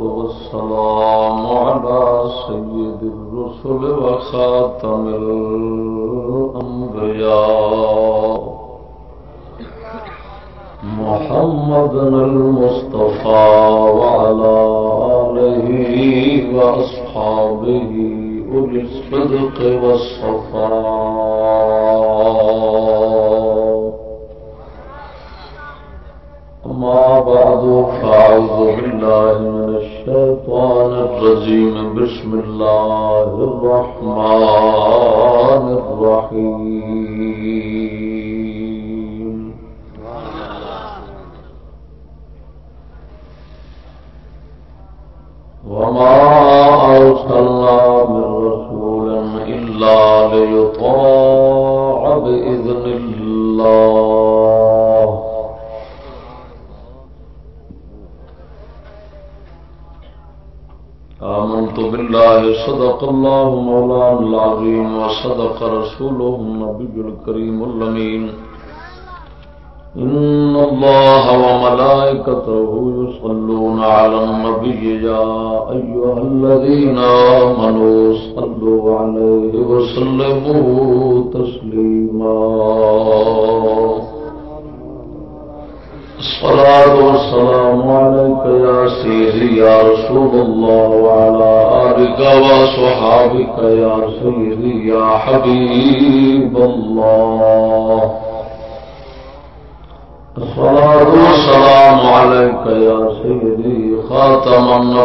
والسلام على سيد الرسل وخاتم الأنبياء. محمد المصطفى وعلى آله وأصحابه أولي الصدق والصفاء.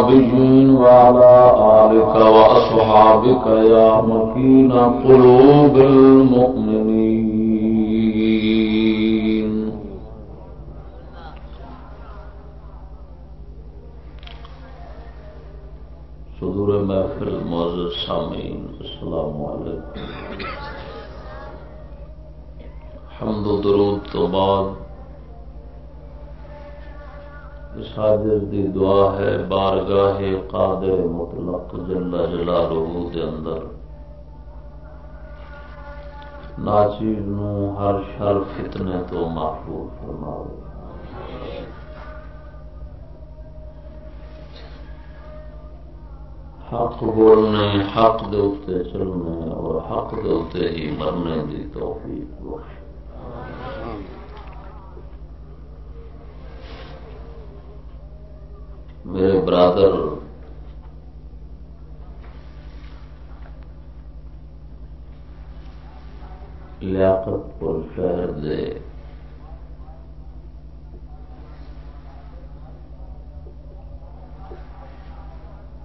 خاتم وعلى آلك وأصحابك يا مكين قلوب المؤمنين ساجر دی دعا ہے، بارگاہ قادر مطلق جل جلالہ دے اندر۔ ناچیز نو ہر شر فتنے تو محفوظ فرماوے حق بولنے، حق دے اتنے چلنے اور حق دے اتنے ہی مرنے دی توفیق بخش میرے برادر لیاقت پور شہر دے۔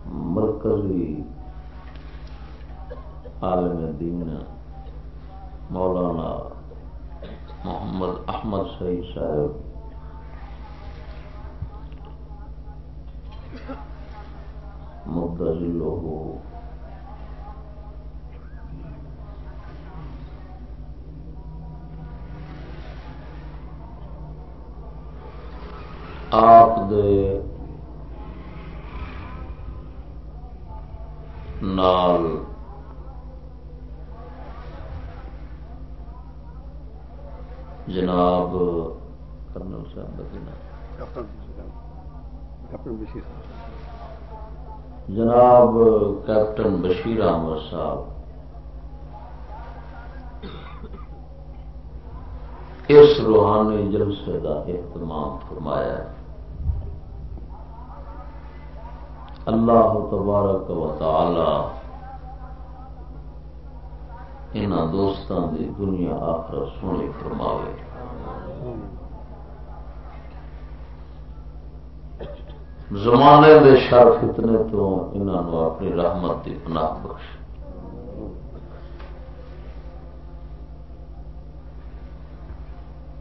مرکزی عالم دین مولانا محمد احمد سعید صاحب۔ مدض لوگو آپ دے نال جناب کرنل صاحب جناب کیپٹن بشیر احمد صاحب اس روحانی جلسے کا اہتمام فرمایا ہے۔ اللہ تبارک و تعالی ان دوستوں کی دنیا آخر سونی فرماوے۔ زمانے دے شر فتنے تو انہوں اپنی رحمت کی پناہ بخش۔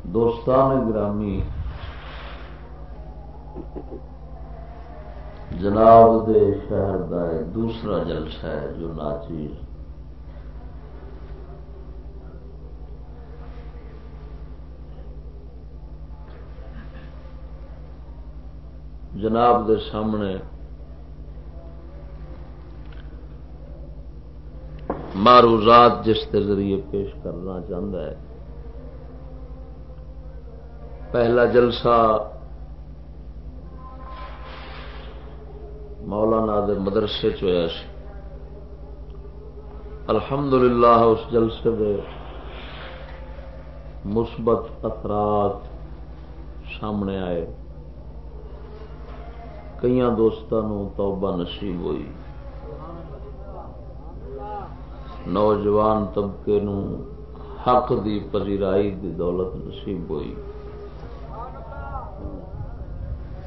دوستان گرامی، جناب دے شہر کا دوسرا جلسہ ہے جو ناچیز جناب دے سامنے معروضات جس کے ذریعے پیش کرنا چاہتا ہے۔ پہلا جلسہ مولانا دے مدرسے چیا الحمدللہ اس جلسے دے مثبت اثرات سامنے آئے۔ کئی دوستوں توبہ نصیب ہوئی۔ نوجوان طبقے نو حق دی پذیرائی دی دولت نصیب ہوئی۔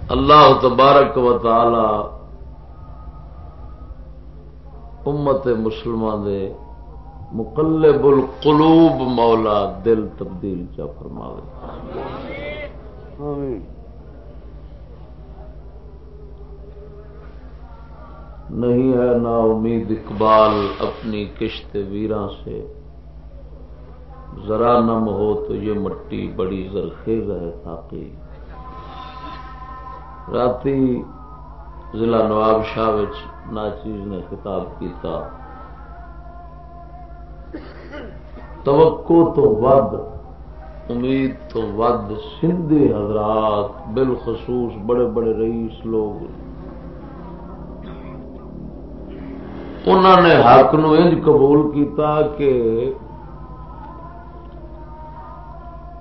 اللہ تبارک و تعالی امت مسلمان دے مقلب القلوب مولا دل تبدیل چا فرماوے۔ آمین۔ نہیں ہے نا امید اقبال اپنی کشت ویران سے۔ ذرا نم ہو تو یہ مٹی بڑی زرخیز ہے تاکہ رات ضلع نواب شاہ ناچیز نے خطاب کیتا۔ توقع تو ود، امید تو ود۔ سندھی حضرات بالخصوص بڑے بڑے رئیس لوگ انہوں نے حق نو انج قبول کیتا کہ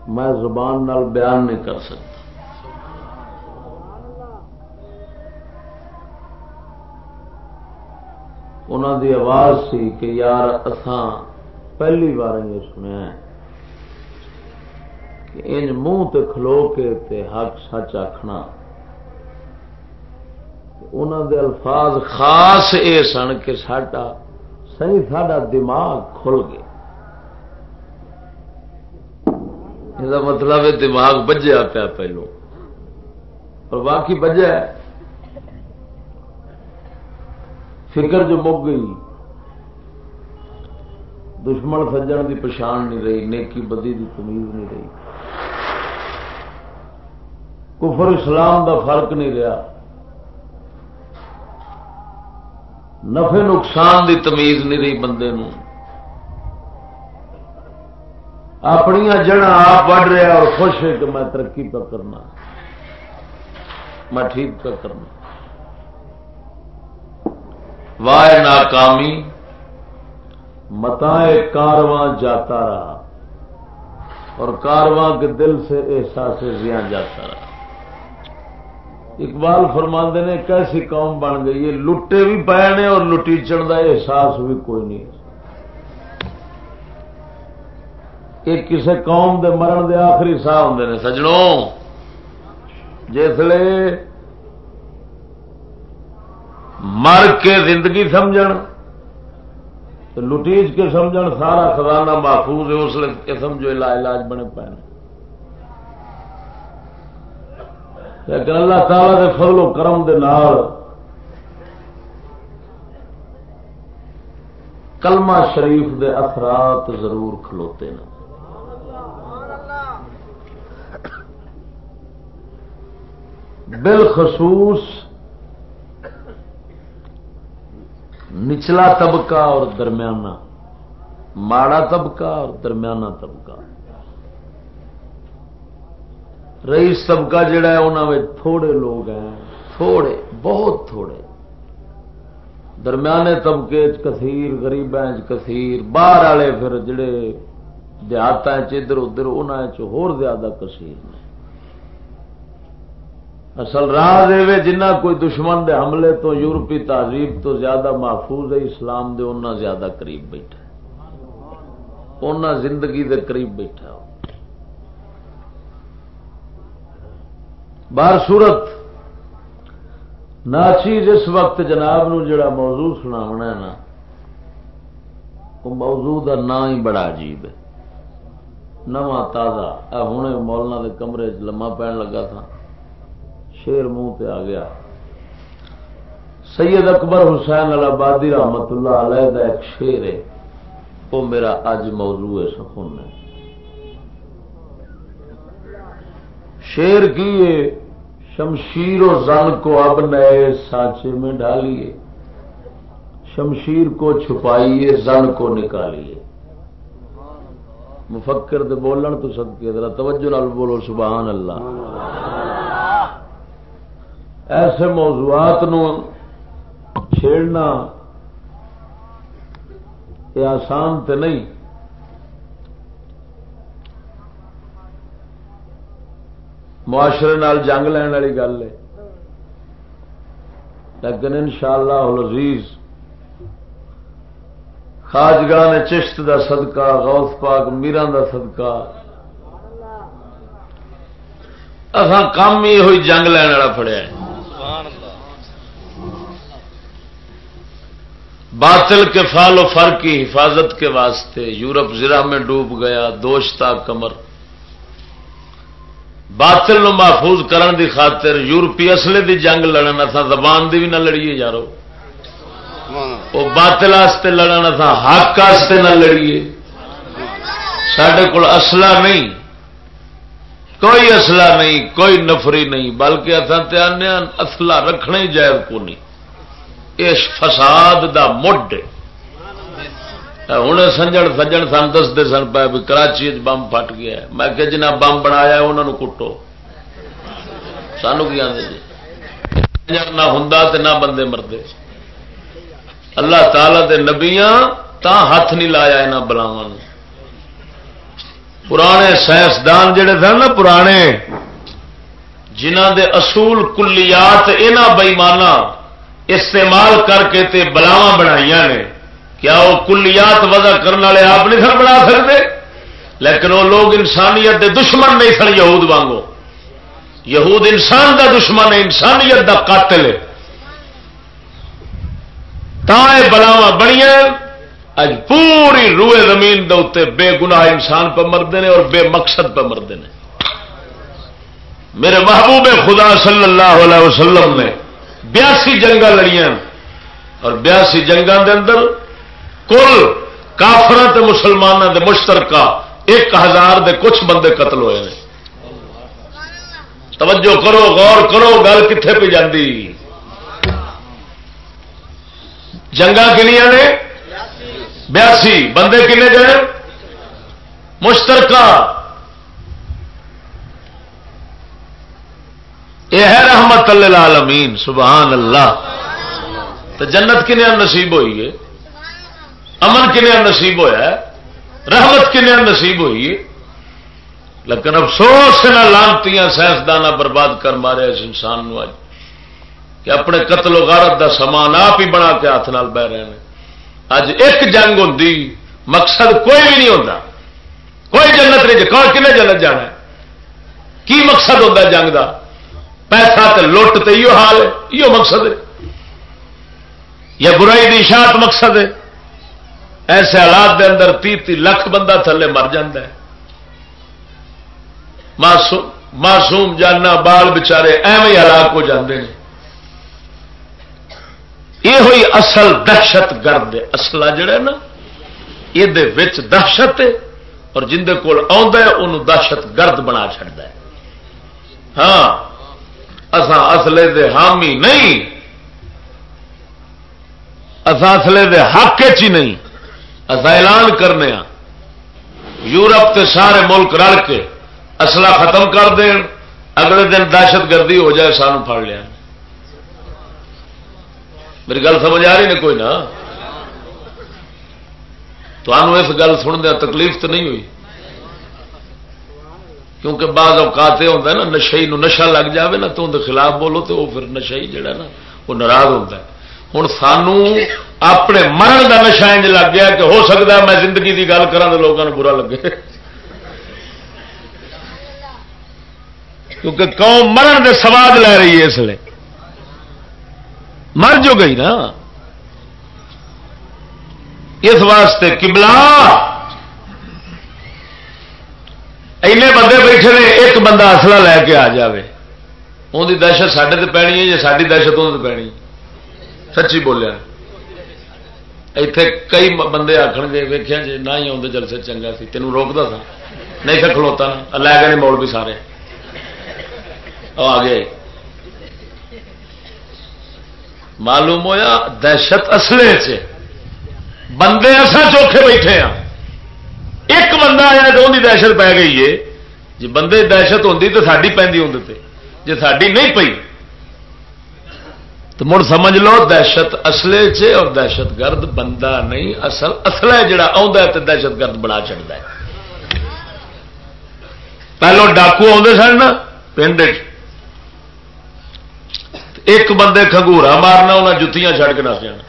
میں زبان نال بیان نہیں کر سکتا۔ انہوں دی آواز سی کہ یار اسان پہلی بار یہ سنیا کہ انج منہ تے کھلو کے تے حق سچ آخنا انہوں دے الفاظ خاص اے سن کہ ساڈا سی ساڈا دماغ کھل گیا یہ مطلب ہے دماغ بجیا پیا پہلو۔ اور باقی بجا فکر جو مک گئی۔ دشمن سجن کی پچھان نہیں رہی، نیکی بدی کی تمیز نہیں رہی۔ کفر اسلام دا فرق نہیں رہا۔ نفے نقصان دی تمیز نہیں رہی بندے نو۔ اپنی جڑا آپ بڑھ رہا اور خوش ہے کہ میں ترقی پہ کرنا میں ٹھیک پہ کرنا وائے ناکامی متا کارواں جاتا رہا اور کارواں کے دل سے احساس زیاں جاتا رہا۔ اقبال فرماندے نے کیسی قوم بن گئی؟ ہے لٹے بھی پے نے اور لٹیچن کا احساس بھی کوئی نہیں یہ کسے قوم دے مرن دے آخری سا ہوں نے سجڑوں جسے مر کے زندگی سمجھ لٹیچ کے سمجھ سارا خزانہ محفوظ ہے، اس لیے سمجھو علاج بنے پے لیکن اللہ تعالی دے فضل و کرم دے نال کلمہ شریف دے اثرات ضرور کھلوتے ہیں۔ بالخصوص نچلا طبقہ اور درمیانہ، ماڑا طبقہ اور درمیانہ طبقہ۔ رئیس طبقہ جڑا ہے انہوں میں تھوڑے لوگ ہیں۔ تھوڑے، بہت تھوڑے۔ درمیانے طبقے کثیر گریب کثیر، باہر والے پھر جڑے دیہات ادھر ادھر انہوں زیادہ کثیر نے۔ اصل راہ دے جنہ کوئی دشمن دے حملے تو، یورپی تہذیب تو زیادہ محفوظ ہے، اسلام دے انہ زیادہ قریب بیٹھا انہ زندگی دے قریب بیٹھا بار صورت ناچیز اس وقت جناب نو جڑا موضوع سنا ہے نا، وہ موضوع کا نا ہی بڑا عجیب ہے۔ نواں تازہ۔ ہوں مولنا کے کمرے لما پہن لگا تھا۔ شیر منہ پہ آ گیا۔ سید اکبر حسین البادی رحمت اللہ علیہ کا ایک شیر ہے۔ وہ میرا اج موضوع ہے سکون ہے۔ شیر کی شمشیر و زن کو اب نئے سانچے میں ڈالیے شمشیر کو چھپائیے، زن کو نکالیے۔ مفکر دے بولن تو سب کے ذرا توجہ نال بولو، سبحان اللہ۔ ایسے موضوعات نو چھیڑنا یہ آسان تے نہیں۔ معاشرے نال جنگ لین والی گل ہے۔ لیکن ان شاء اللہ عزیز خاجگاہ نے چشت دا صدقہ، غوث پاک میران دا صدقہ۔ اصا کام ہی ہوئی جنگ لین والا فڑیا باطل کے فال و فر کی حفاظت کے واسطے یورپ زرا میں ڈوب گیا دوشتا کمر۔ باطل نو محفوظ کرن دی خاطر یورپی اصلے دی جنگ لڑن اصا زبان دی بھی نہ لڑیے یارو۔ وہ باطل لڑن تھا حق نہ لڑیے۔ سڈے کو اصلا نہیں۔ کوئی اصلا نہیں، کوئی نفری نہیں، بلکہ اتنا اصلا رکھنا ہی جائز کو نہیں۔ اس فساد دا مڈ ہوں سنجن سجن سن دستے سن پائے بھی کراچی بمب پٹ گیا میں کہ جنا بمب بنایا انہوں نے کٹو سانو کی آدھے جی نہ ہوں نہ بندے مردے اللہ تعالی دے نبیاں تا ہاتھ نہیں لایا یہاں بلاوا پرانے سائنسدان جڑے تھے نا پرانے جنہ دے اصول کلیات یہاں بئیمانہ استعمال کر کے تے بلاوا بنائی نے کیا وہ کلیات وضع کرنے والے آپ نہیں سر بنا سکتے؟ لیکن وہ لوگ انسانیت دے دشمن نہیں سن یہود وانگو۔ یہود انسان دا دشمن ہے، انسانیت دا قاتل ہے۔ بلاوا بنیا اج پوری روئے زمین دے بے گناہ انسان پہ مردے نے اور بے مقصد پہ مردے نے۔ میرے محبوب خدا صلی اللہ علیہ وسلم نے بیاسی جنگ لڑیاں اور بیاسی جنگوں دے اندر کل کافر مسلمانوں دے مشترکہ ایک ہزار دے کچھ بندے قتل ہوئے ہیں توجہ کرو، غور کرو، گل کتنے پہ جاندی؟ جنگا کنیا نے؟ بیاسی۔ بندے کنے گئے مشترکہ۔ یہ ہے رحمت اللہ سبحان اللہ۔ تو جنت کنیا نصیب ہوئی ہے۔ امن کنیا نصیب ہوا ہے؟ رحمت کنیا نصیب ہوئی ہے؟ لیکن افسوس نہ لانتی سائنسدان برباد کر مارے اس انسان نو کہ اپنے قتل و غارت دا سامان آپ ہی بنا کے ہاتھ نال بہ رہے ہیں۔ اج ایک جنگ ہوں مقصد کوئی بھی نہیں ہوتا کوئی جنت نہیں، کون کنے جنت جانا ہے؟ کی مقصد ہوتا جنگ دا؟ پیسہ تے لٹ تو یہ حال ہے یہ مقصد ہے۔ یا برائی کی اشاعت مقصد ہے۔ ایسے حالات دے اندر تی تی لکھ بندہ تھلے مر ہے۔ معصوم جانا بال بچارے ایویں ہلاک ہو جاندے ہیں یہ ہوئی اصل دہشت گرد اصل جڑا نا یہ دہشت ہے اور جندے کول ان دہشت گرد بنا چڑتا ہے۔ ہاں اسان اصلے دے حامی نہیں۔ اسان اصلے دے حق چ نہیں۔ اعلان کرنے ہاں یورپ تے سارے ملک رل کے اصلہ ختم کر دین، اگلے دن دہشت گردی ہو جائے سان پڑ لیا۔ میری گل سمجھ آ رہی نے کوئی نہ؟ تو اس گل سندیا تکلیف تو نہیں ہوئی۔ کیونکہ بعض اوقات یہ ہوتا ہے نا، نشے نشا لگ جائے نا، تو اندر خلاف بولو تو وہ پھر نشا ہی جڑا نا، وہ ناراض ہوتا ہے۔ ہوں سانو اپنے مرن کا نشا انج لگ گیا کہ ہو سکتا ہے میں زندگی کی گل کرا تو لوگوں کو برا لگے کیونکہ قوم مرن کے سواد لے رہی ہے اس لیے مر جو گئی نا اس واسطے کبلا اینے بندے بیٹھے نے ایک بندہ اصلہ لے کے آ جائے ان دہشت سڈے تو پینی ہے جی ساری دہشت وہ پینی سچی بولیا۔ اتے کئی بندے آخر گے ویخیا جی نہ ہی آدھے جلسے چنگا سی، تینوں روکتا تھا نہیں تھا کھلوتا نا لے گئے موڑ بھی سارے۔ آ گئے۔ معلوم ہویا دہشت اصلے سے بندے اصا چوکھے بیٹھے ہاں۔ ایک بندہ آیا تو انہیں دہشت پی گئی ہے۔ جی بندے دہشت ہوتی تو ساری پہ اندر جی ساری نہیں پی تو مڑ سمجھ لو، دہشت اصلے چ اور دہشت گرد بندہ نہیں، اصل اصل ہے جڑا آ دہشت گرد بنا چڑھتا ہے۔ پہلو ڈاکو آتے سن نا پنڈ ایک بندے کھگورا مارنا انہیں جتیاں چڑھ کے نس جانا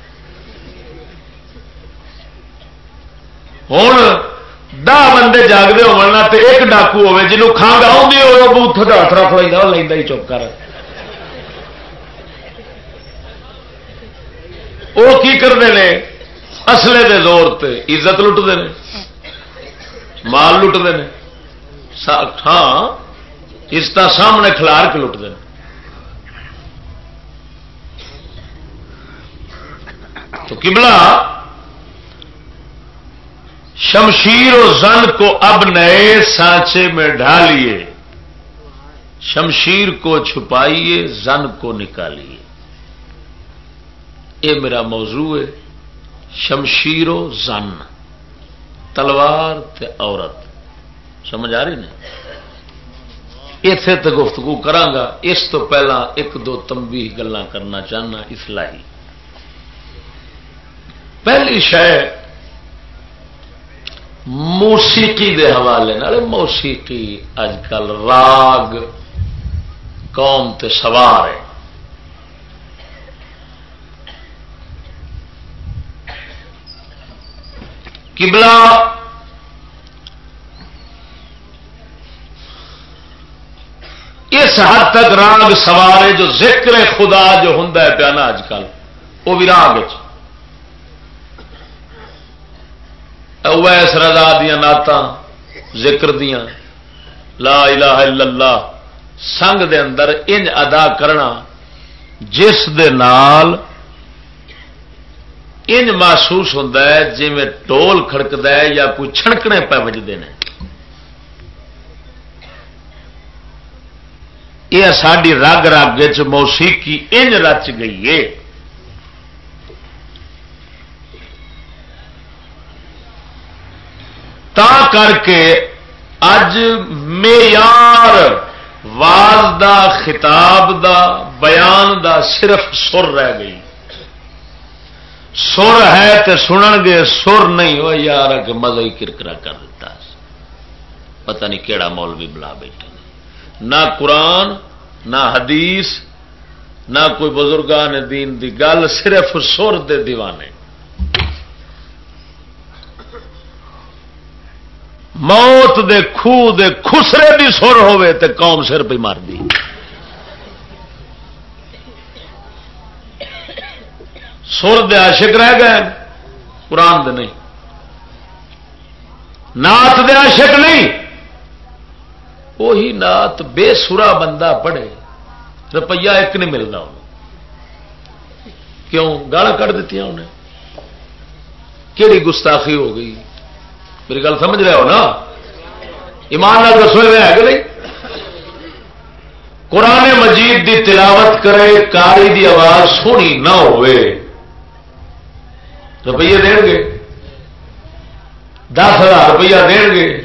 ہوں دہ بندے جاگتے ہونا تو ایک ڈاکو ہوے جنوب کھانگ آؤں وہ بوتھ ہاتھ رکھ لینا وہ لینا ہی چپ کر۔ وہ کی کرتے ہیں اصلے دے زور تے، عزت لٹتے ہیں مال لٹتے ہیں ہاں اس کا سامنے کھلار کے لٹتے ہیں تو کملا شمشیر و زن کو اب نئے سانچے میں ڈھالیے شمشیر کو چھپائیے، زن کو نکالیے۔ یہ میرا موضوع ہے، شمشیر و زن، تلوار تے عورت۔ سمجھ آ رہی اتے تو گفتگو کرانگا، اس تو پہلا ایک دو تمبی گلا کرنا چاہنا اسلحی پہلی شہ موسیقی دے حوالے موسیقی اج کل راگ، قوم تے سوار ہے۔ کبلا اس حد تک راگ سوار ہے جو ذکر خدا جو ہوں پیا نا اج کل وہ بھی راگ اویس رضا دیا نعت ذکر دیا لا الہ الا اللہ، سنگ دے اندر انج ادا کرنا، جس دے نال انج محسوس ہوتا ہے جی میں ٹول کھڑکد ہے یا کوئی چھڑکنے پہ بجتے ہیں یہ ساری رگ رگ موسیقی انج رچ گئی ہے۔ تا کر کے اج معیار واز دا خطاب دا بیان دا صرف سر رہ گئی۔ سر ہے تو سنن گے، سر نہیں ہو یار کہ مزہ ہی کرکرا کر دیتا پتہ نہیں کہڑا مول بھی بلا بیٹھے نہ قرآن، نہ حدیث، نہ کوئی بزرگان دین دی گل، صرف سر دے دیوانے۔ موت دے خو دے خسرے بھی سر ہوے تے قوم سر پہ مار دی۔ سر دے عاشق رہ گئے قرآن دے نہیں۔ نات دے عاشق نہیں۔ وہی نات بے سورا بندہ پڑھے۔ روپیہ ایک نہیں ملتا انہوں کیوں؟ گالا کٹ دیتی انہیں۔ کہڑی گستاخی ہو گئی؟ میری گل سمجھ رہے ہو نا؟ ایمان نال دسو ہے کہ نہیں؟ قرآن مجید دی تلاوت کرے، کاری دی آواز سونی نہ ہوئے۔ روپیے دین گے۔ دس ہزار روپیہ دین گے۔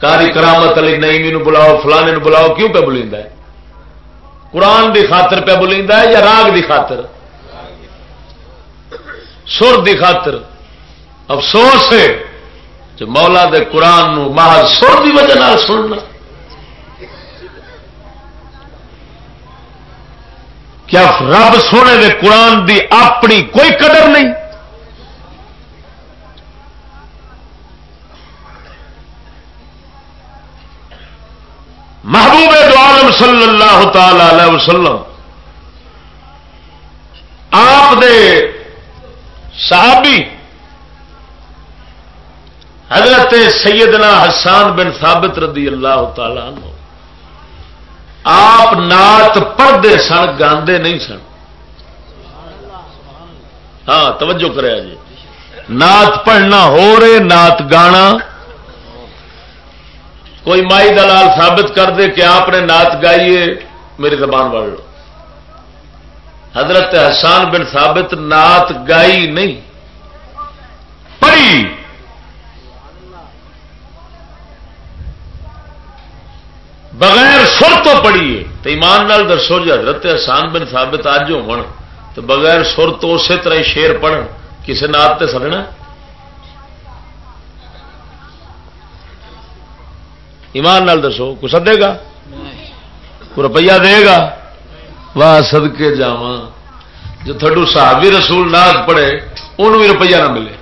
کاری کرامت علی نہیں مینو بلاؤ، فلانے نو بلاؤ، کیوں پہ بلی قرآن دی خاطر پہ بلی یا راگ دی خاطر؟ سر دی خاطر۔ افسوس ہے جو مولا دے قرآن نو محض سر کی وجہ سننا۔ کیا رب سونے دے قرآن دی اپنی کوئی قدر نہیں؟ محبوب دو عالم صلی اللہ تعالی علیہ وسلم، آپ دے صحابی، حضرت سیدنا حسان بن ثابت رضی اللہ تعالی عنہ، آپ نات پڑھتے سن، گاندے نہیں سن۔ ہاں توجہ کرے جی نات پڑھنا ہو رہے نات گانا کوئی مائی دلال ثابت کر دے کہ آپ نے نعت گائیے میری زبان بڑھ لو۔ حضرت حسان بن ثابت نعت گائی نہیں۔ پڑھی۔ بغیر سر تو پڑھیے تو ایمان نال دسو جی حضرت حسان بن ثابت اج ہو بغیر سر تو اسی طرح شیر پڑھ کسی نات تے سڑنا ایمان نال دسو کو سدے گا؟ کو روپیہ دے گا؟ واہ سدکے جا جو تھڈو صحابی رسول نات پڑھے انہوں بھی روپیہ نہ ملے۔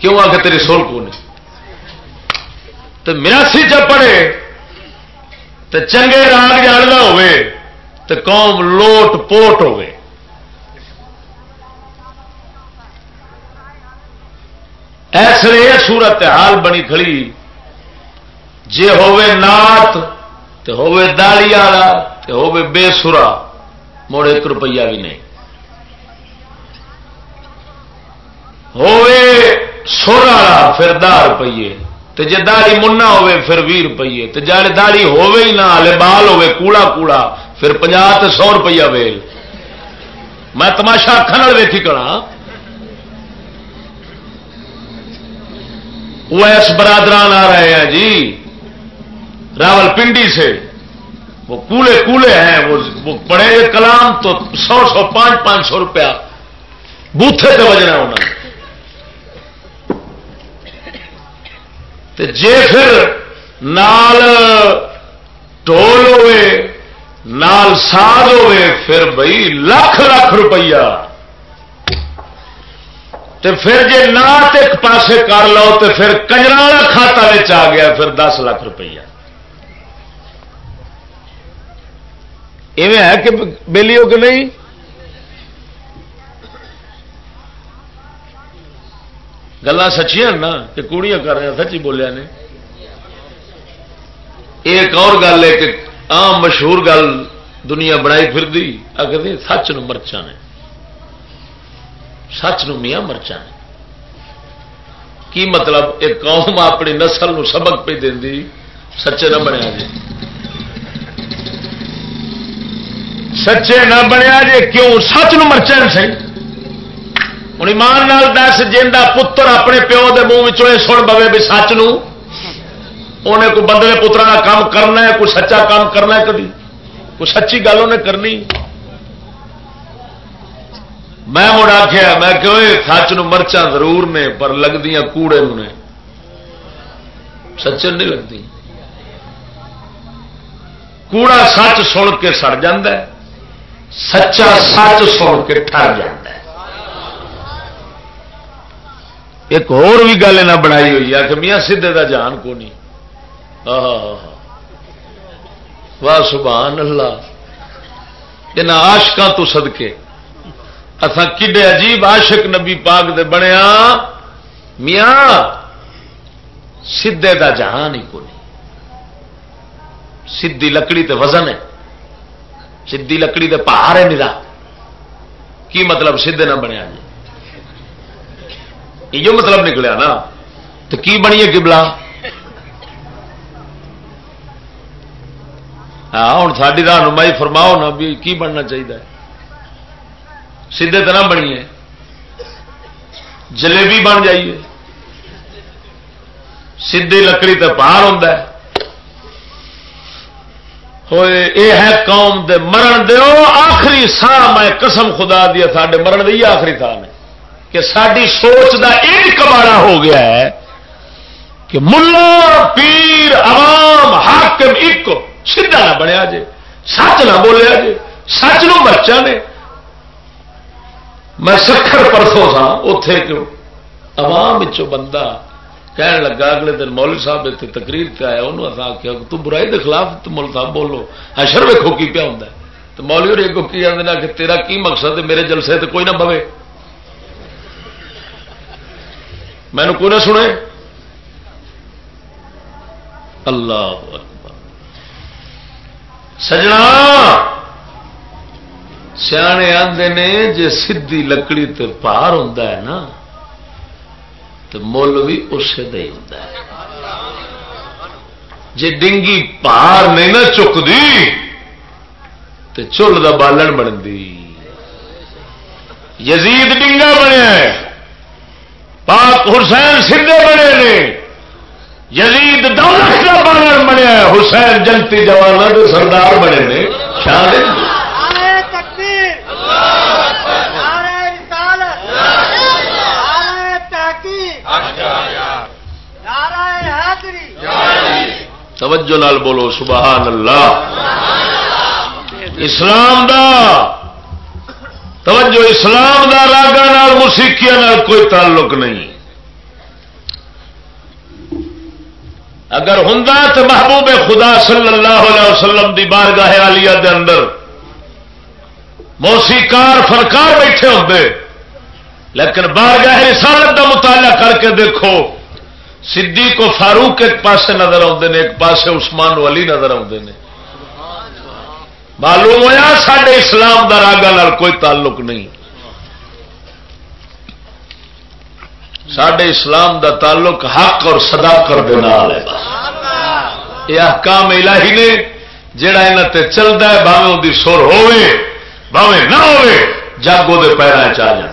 کیوں آ کے تیری سول کو نہیں تو مراسی چ پڑھے تو چنگے راگ جاننا ہوئے تو قوم لوٹ پوٹ ہوئے۔ ایسے صورت حال بنی کھڑی۔ جی ہوے نات تو ہوے دالی والا تو ہوے بے سورا مڑ ایک روپیہ بھی نہیں۔ ہوے سر والا پھر دہ روپیے۔ جی داڑی منا ہوے پھر بھی روپیے۔ تو جی داڑی ہوے ہی نہ ہلے بال ہوے کوڑا کوڑا، پھر پناہ سو روپیہ ویل۔ میں تماشا اکھان ویکھی کرا وہ ایس برادران آ رہے ہیں جی۔ راول پنڈی سے۔ وہ کولے کولے ہیں، وہ پڑے کلام تو سو سو پانچ پانچ سو روپیہ۔ بوتھے سے بجنا ہونا جے پھر نال ٹول ہوئے، نال ساز ہوئے، پھر بھائی لاکھ لاکھ روپیہ۔ تو پھر جی نات ایک پاسے کر لو تو پھر کجرا کھاتا آ گیا، پھر دس لاکھ روپیہ۔ ایویں ہے کہ بہلی ہو کہ نہیں؟ گلا سچیاں نا کہ کوڑیاں کر رہے ہیں، سچی بولیا نے۔ ایک اور گل ہے کہ عام مشہور گل دنیا بنائی پھر دی، اگر سچ نو مرچا نے۔ سچ نو میاں مرچا نے۔ کی مطلب؟ ایک قوم اپنی نسل نو سبق پہ دی، سچے نہ بنیا جی۔ سچے نہ بنیا جی کیوں؟ سچ نو مرچا نہیں ہوں ایمان نال دس جا پتر اپنے پیو کے منہ سن پوے بھی سچ انہیں کوئی بندے پترا کا کام کرنا ہے، کوئی سچا کام کرنا ہے کبھی کوئی سچی گل انہیں کرنی۔ میں مڑ آخیا میں کہ سچ مرچا ضرور نے، پر لگتی کوڑے نے۔ سچن نہیں لگتی کوڑا سچ سن کے سڑ سچا سچ سن کے ٹر جا ایک اور بھی گل نہ بنائی ہوئی ہے کہ میاں سدھے دا جان کو نہیں واہ، سبحان اللہ۔ یہاں آشکا تو سدکے اتنا کڈے عجیب عاشق نبی پاک دے بنیا میاں، سدھے دا جہان ہی کو نہیں سدھی لکڑی تے وزن ہے۔ سدھی لکڑی تے پہاڑ ہے میرا کی مطلب سیدے نہ بنیا جی؟ یہ مطلب نکلیا نا۔ تو کی بنی کبلا ہاں ہوں ساری رہنمائی فرماؤ نا بھی کی بننا چاہیے سیدے تو نہ بنیے جلیبی بن جائیے۔ سیدھی لکڑی تو پار ہوں ہوئے، اے ہے قوم دے مرن دے آخری سا میں قسم خدا دیا ساڈے مرن دے آخری تھا نے کہ ساری سوچ دا ایک کباڑا ہو گیا ہے کہ ملا پیر عوام حاکم ایک، سیدھا نہ بنیا جے، سچ نہ بولیا جے، سچ نو بچا نے۔ میں سکھر پرسوں سا اتے کیوں عوام بندہ کہنے لگا اگلے دن مول صاحب اتنے تقریر پہ آیا، انہوں نے آخیا تو برائی کے خلاف تو مول صاحب بولو۔ اشر ویکو کی پیا ہوں تو مولی اور ایک کی آدھے کہ تیرا کی مقصد ہے؟ میرے جلسے تو کوئی نہ بوے مینو کو نہ سنے؟ اللہ سجنا! سیانے آتے نے جی سی لکڑی تے پار ہوں نا تو مل بھی اسے ہوں جی ڈنگی پار نہیں نہ چکتی تو چل کا بالن بنتی یزید ڈنگا بنیا پاک حسین سدھے بنے نے۔ یزید دولت کا بانر بنیا حسین جنتی جوان کے سردار بنے نے۔ شان توجہ نال بولو، سبحان اللہ۔ اسلام دا، توجہ، اسلام دا راگا نال موسیقی نال کوئی تعلق نہیں۔ اگر ہوں تو محبوب خدا صلی اللہ علیہ وسلم دی بارگاہ عالیہ دے اندر موسیقار فنکار بیٹھے ہوتے لیکن بارگاہ رسالت دا مطالعہ کر کے دیکھو۔ صدیق و فاروق ایک پاسے نظر آتے ہیں ایک پاسے عثمان ولی نظر آتے ہیں معلوم ہوا سڈے اسلام دا راگا کوئی تعلق نہیں۔ سڈے اسلام دا تعلق حق اور سدا کر یہ حکام الہی نے جڑا یہاں تے چلتا ہے باوے ان کی سر ہوے باوے نہ ہوے جگ وہ پیروں چ آ جا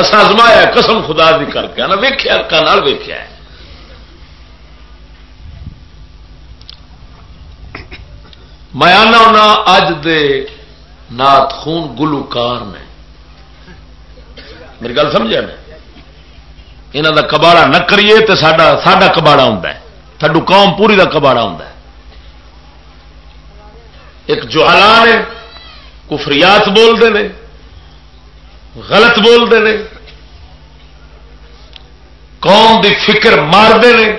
اصا ازمایا، قسم خدا دی کر کے نا ویخیا اکا ویخیا ہے۔ میں آنا ہونا اج دے نات خون گلوکار نے۔ میری گل سمجھا میں یہاں دا کباڑا نہ کریے تو ساڈا کباڑا ہوں تھڈو قوم پوری دا کباڑا ہوں ایک جو ہے کفریات بولتے ہیں غلط بولتے ہیں قوم دی فکر مارتے ہیں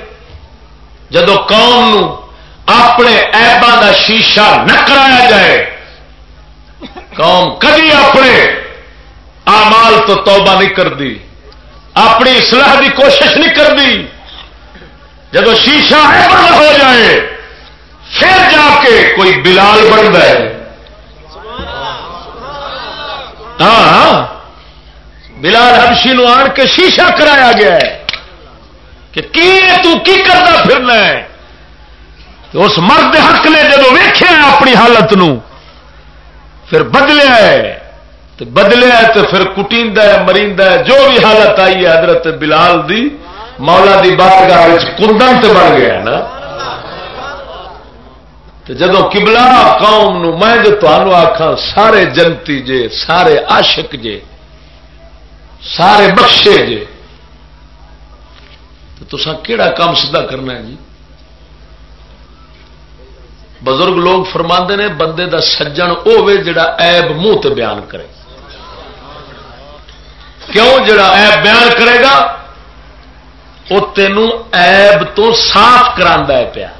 جدو قوم نو اپنے ایبان دا شیشہ نہ کرایا جائے۔ قوم کدی اپنے آمال تو توبہ نہیں کرتی۔ اپنی اصلاح دی کوشش نہیں کرتی۔ جب شیشہ ایبان ہو جائے، پھر جا کے کوئی بلال بنتا ہے۔ ہاں ہاں۔ بلال ہمشی نو آن کے شیشہ کرایا گیا ہے کہ کی تو کی کرنا پھرنا ہے؟ اس مرد حق نے جب ویخیا اپنی حالت نو، پھر بدلیا ہے تو بدلیا ہے تو پھر کٹیند ہے ہے، جو بھی حالت آئی ہے حضرت بلال دی، مولا دی بارگاہ کندن تے بن گیا نا۔ تو جدو کبلا قوم نو، میں جو تمہوں آخا سارے جنتی جے، سارے عاشق جے، سارے بخشے جے تو تسا کیڑا کام سیدھا کرنا ہے جی؟ بزرگ لوگ فرما نے، بندے دا سجن وہ جڑا ایب منہ تے بیان کرے۔ کیوں جڑا ایب بیان کرے گا؟ وہ تینوں ایب تو صاف کرا ہے پیا۔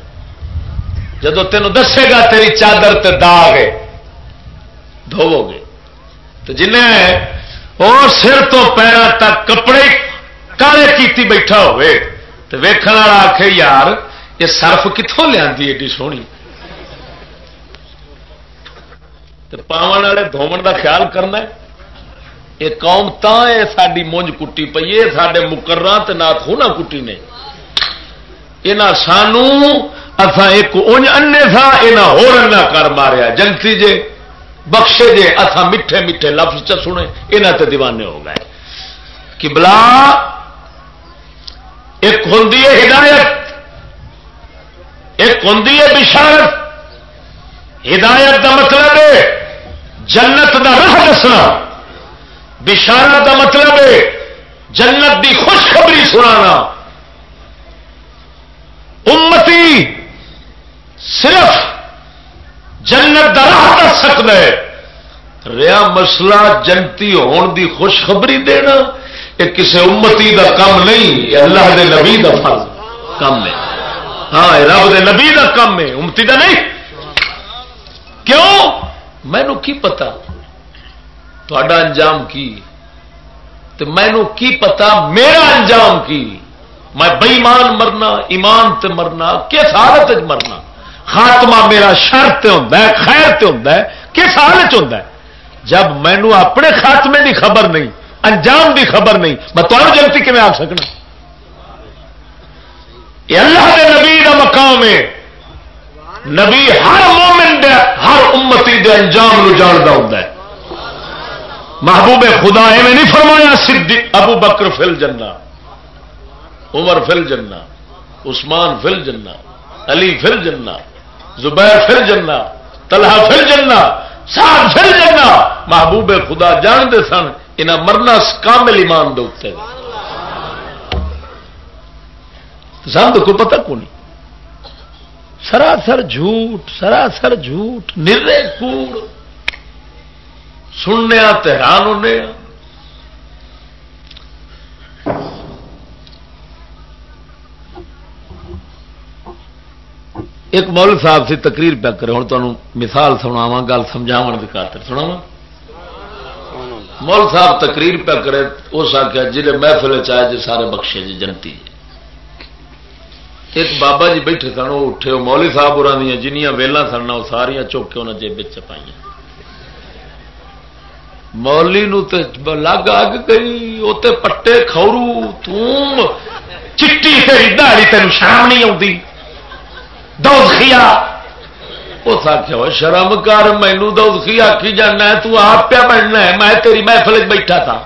جدو تینوں دسے گا تیری چادر تے داغ ہے، دھوو گے۔ تو جن وہ سر تو پیروں تک کپڑے کالے کیتی بیٹھا ہوئے، تو ویکھن والا آخ یار، یہ سرف کتوں لیا ایڈی سونی؟ پاون والے دھومن کا خیال کرنا یہ قوم تا ہے ساری مونج کٹی پی ہے سارے مقرر نہ کٹی نے۔ یہاں سانو اتھا ایک انج انے تھا یہاں ہو کر ماریا۔ جنتی جے، بخشے جے اتھا میٹھے میٹھے لفظ چ سنے۔ یہاں تے دیوانے ہو گئے۔ کہ بلا ایک ہوں ہدایت ایک ہوں بشارت۔ ہدایت کا مطلب ہے جنت دا راہ دسنا۔ بشارہ دا مطلب ہے جنت دی خوشخبری سنانا۔ امتی صرف جنت دا راہ دس سکتا ہے۔ ریا مسئلہ جنتی ہون دی خوشخبری دینا۔ یہ کسی امتی دا کم نہیں، یہ اللہ دے نبی دا فرض کم ہے۔ ہاں رب دے نبی دا کم ہے، امتی دا نہیں۔ کیوں؟ مینو کی پتا؟ تا انجام کی؟ تو مینو کی پتا؟ میرا انجام کی؟ میں بئیمان مرنا، ایمان تے مرنا، کس حالت مرنا؟ خاتمہ میرا شر ہوں خیر ہوں کس حالت ہوں جب مینو اپنے خاتمے دی خبر نہیں، انجام دی خبر نہیں، میں تمہیں جلدی کیون آ سکنا؟ یہ اللہ کے نبی کا مقام ہے۔ نبی ہر مومن دے ہر امتی دے انجام نو جانتا ہوں محبوب خدا ایویں نہیں فرمایا سدھی ابو بکر فل جنا عمر فل جنا عثمان فل جنا علی فل جنا زبیر فل جنا تلہا فل جنا سات فل جنا محبوب خدا جانتے سن انہیں مرنا کامل ایمان دے سب کو پتہ کو نہیں سراسر جھوٹ سراسر جھوٹ، نرے کوڑ۔ سننے تحران ہونے ایک مول صاحب سے تقریر پہ کرے، ہوں تمہیں مثال سناوا گل سمجھاو کی خاطر سناوا مول صاحب تقریر پہ کرے، اس آخیا جی محفل چاہے جی سارے بخشے جی جنتی۔ ایک بابا جی بیٹھے سن، وہ اٹھے، وہ مولی صاحب اور جنیاں ویلا سن، وہ ساریا چوک کے انہیں جیب چپائی مولی نو تے لگ اگ گئی وہ پٹے کھورو تم چٹی تیری دہڑی تین شرم نہیں آتی دوزخیا اس آخیا شرم کر مینو دوزخی آخی جانا تو آپ پیا بننا ہے، میں تیری محفل بیٹھا تھا۔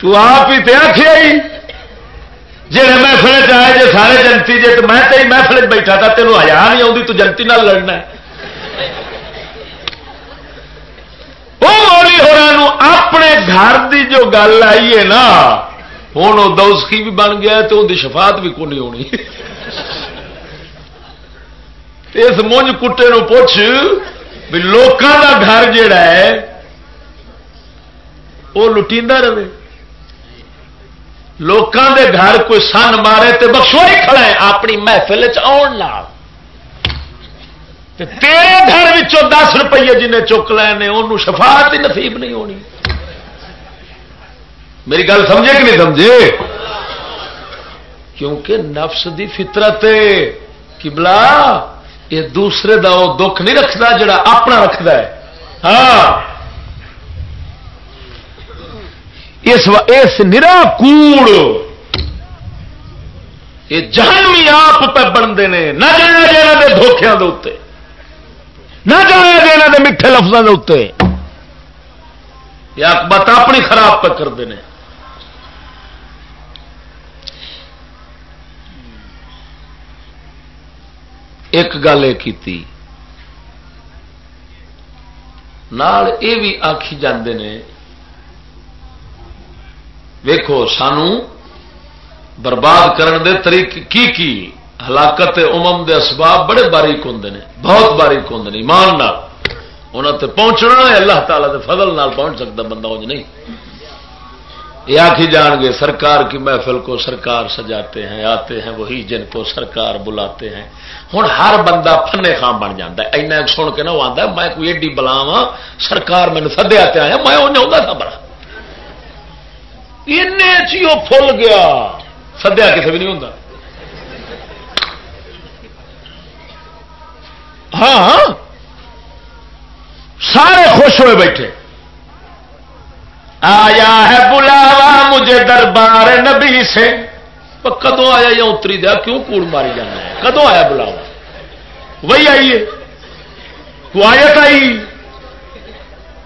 تو آپ ہی تے آخیا ہی جی محفل چائے جی سارے جنتی جی تو میں تیری محفل بیٹھا تھا، تینوں ہزار نہیں آتی تو جنتی نہ لڑنا وہ مولی ہو اپنے گھر دی جو گل آئی ہے نا ہوں وہ دوسخی بھی بن گیا تو ان کی شفاعت بھی کونی ہونی۔ اس مونج کٹے نو پوچھ بھی لوکاں دا گھر جڑا ہے وہ لٹیندا رہے۔ لوکاں دے گھر کوئی سن مارے تے بخشو ہی کھڑا ہے، اپنی محفل آن تیرے گھر دس روپیے جنہیں چک لے انہوں شفاعت ہی نصیب نہیں ہونی۔ میری گل سمجھے کہ نہیں سمجھے؟ کیونکہ نفس دی فطرت کی بلا یہ دوسرے دا وہ دکھ نہیں رکھتا، جڑا اپنا رکھتا ہے۔ ہاں۔ اس اس نرا کوڑ یہ جہنمی آپ پہ بنتے ہیں۔ نہ جانا جانا دے دھوکھوں کے اتنے نہ جانا جانا دے میٹھے لفظوں کے اتنے یا بت اپنی خراب پہ کرتے ہیں۔ ایک گل یہ کی بھی آخی جاندے نے ویکو سانو برباد کرن دے طریق کی کی؟ ہلاکت امم دے اسباب بڑے باریک ہوں نے، بہت باریک ہوں ایمان نال۔ انہوں تے پہنچنا ہے، اللہ تعالیٰ دے فضل نال پہنچ سکتا بندہ انج نہیں۔ یہ آخی جان گے، سرکار کی محفل کو سرکار سجاتے ہیں، آتے ہیں وہی جن کو سرکار بلاتے ہیں۔ ہوں ہر بندہ فنے خام بن جاتا ہے۔ اینا سن کے نہ وہ آتا میں کوئی ایڈی بلاوا سرکار مینو سدیا آیا، میں انہیں آتا تھا بڑا۔ چی وہ فل گیا۔ سدیا کسی بھی نہیں ہوں ہاں،, ہاں سارے خوش ہوئے بیٹھے۔ آیا ہے بلاوا مجھے دربار نبی سے۔ کدو آیا یا اتری دیا؟ کیوں کوڑ ماری جانا ہے؟ کدو آیا بلاوا؟ وہی آئیے۔ تو آیت آئی؟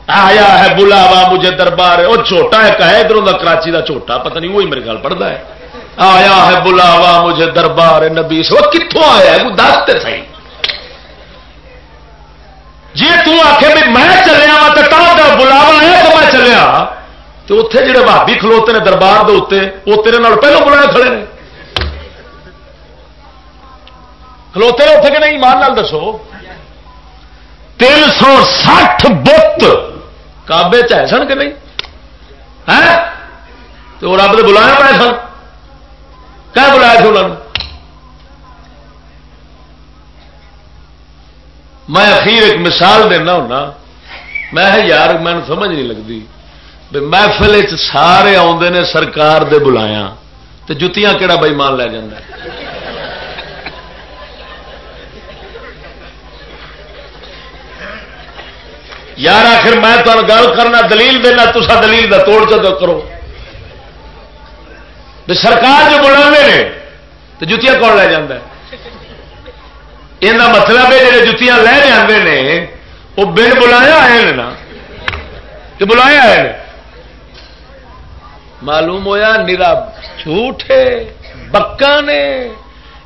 آیا ہے، بلاوا مجھے دربار وہ چھوٹا ایک ہے ادھر کا کراچی کا چھوٹا، پتہ نہیں وہی میرے گل پڑھتا ہے۔ آیا ہے، بلاوا مجھے دربار نبی سے۔ وہ کتوں آیا ہے؟ دس تو صحیح۔ جی تک بھی میں چلیا وا تو بلاوا ہے تو میں چلیا تو اتنے جڑے بھابی کھلوتے ہیں دربار کے اتنے وہ تیرے پہلو بلایا کھڑے ہیں کھلوتے نے اتنے کہ نہیں؟ مان دسو۔ تین سو سٹھ بت کابے چائے سن کہ نہیں تو رب نے بلایا پائے سن کیا بلایا تھے انہوں میں اخیر ایک مثال دینا ہونا میں یار مین سمجھ نہیں لگتی محفل سارے آتے نے سرکار دے بلایا تو جتیاں کہڑا بئی مان لے جانا یار آخر میں تمہیں گل کرنا دلیل دینا تسا دلیل کا توڑ چ کرو۔ سرکار جو بلا تو جتیاں کون لے جانا یہ مطلب ہے جی جتیاں لے جاندے وہ بن بلایا آئے نا۔ کہ بلایا ہے معلوم ہویا نرا جھوٹے بکا نے۔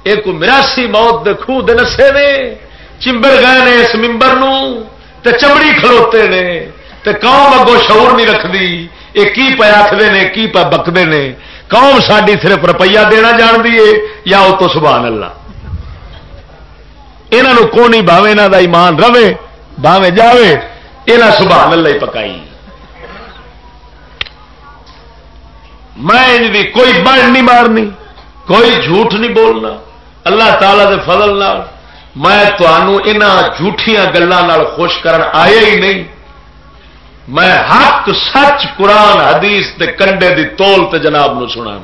ایک مراسی موت دے خو دے نسے نے۔ چمبر گئے نے اس ممبر نو تے چمڑی کھلوتے نے، تے قوم اگو شعور نہیں رکھتی یہ کی پہ آخر نے، کی پہ بکتے نے۔ قوم ساری صرف روپیہ دینا جان دیے یا وہ تو سبحان اللہ؟ یہاں کونی باوے یہاں کا ایمان رہے باوے جاوے یہاں سبحان اللہ ہی پکائی۔ میں کوئی بڑ نہیں مارنی، کوئی جھوٹ نہیں بولنا۔ اللہ تعالی دے فضل نال میں جھوٹیاں گلوں خوش کرن آیا ہی نہیں۔ میں حق، سچ قرآن، حدیث دے کنڈے دی تول تے جناب نو سنا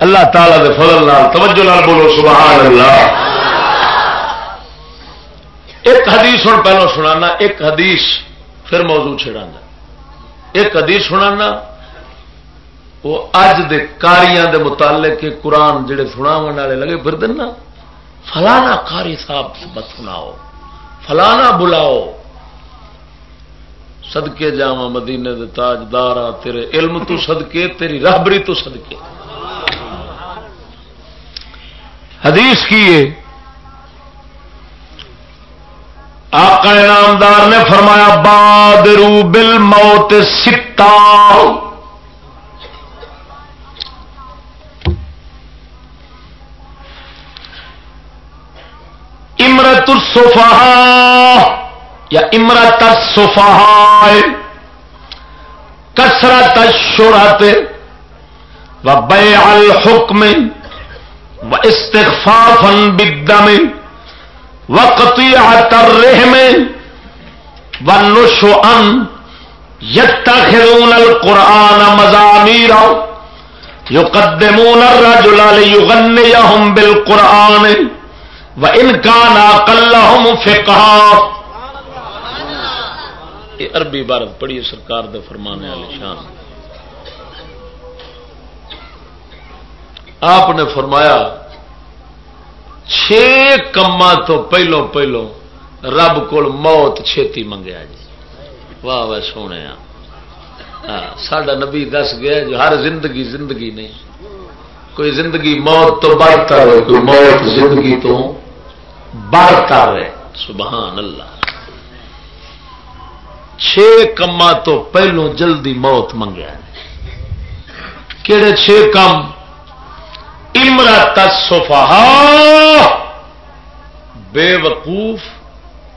اللہ تعالی دے فضل نال، توجہ نال بولو، سبحان اللہ۔ ایک حدیث ہوں پہلو سنانا، ایک حدیث پھر موضوع چھڑانا۔ ایک حدیث سنانا، وہ اج دے کاریاں دے متعلق قرآن جڑے سنا والے لگے پھر دن فلانا کاری صاحب مت سناؤ، فلانا بلاؤ۔ سدکے جا مدینے دے تاجدار تیرے علم تو صدقے، تیری رابری تو صدقے۔ حدیث کی ہے، آقا نامدار نے فرمایا، بادرو بل موت ستا۔ امرت الصفحاء یا امرت الصفحاء کسرت الشرط و بیع الحکم و استخفافا بالدم و قطیعت الرحم و نشوعا یتخذون القرآن مزاميرا يقدمون الرجل ليغنيهم بالقرآن و ان کا نا کل عربی عبارت پڑھی سرکار دے فرمانے والی شان. آپ نے فرمایا چھ کما تو پہلو پہلو رب کو موت چھتی منگیا جی۔ واہ واہ سونے سڈا نبی دس گیا جو ہر زندگی زندگی نہیں۔ کوئی زندگی موت تو ہے کوئی موت زندگی تو بڑھتا رہے سبحان اللہ۔ چھ کما تو پہلو جلدی موت منگیا کہڑے چھ کم؟ امرت سفا بے وقوف،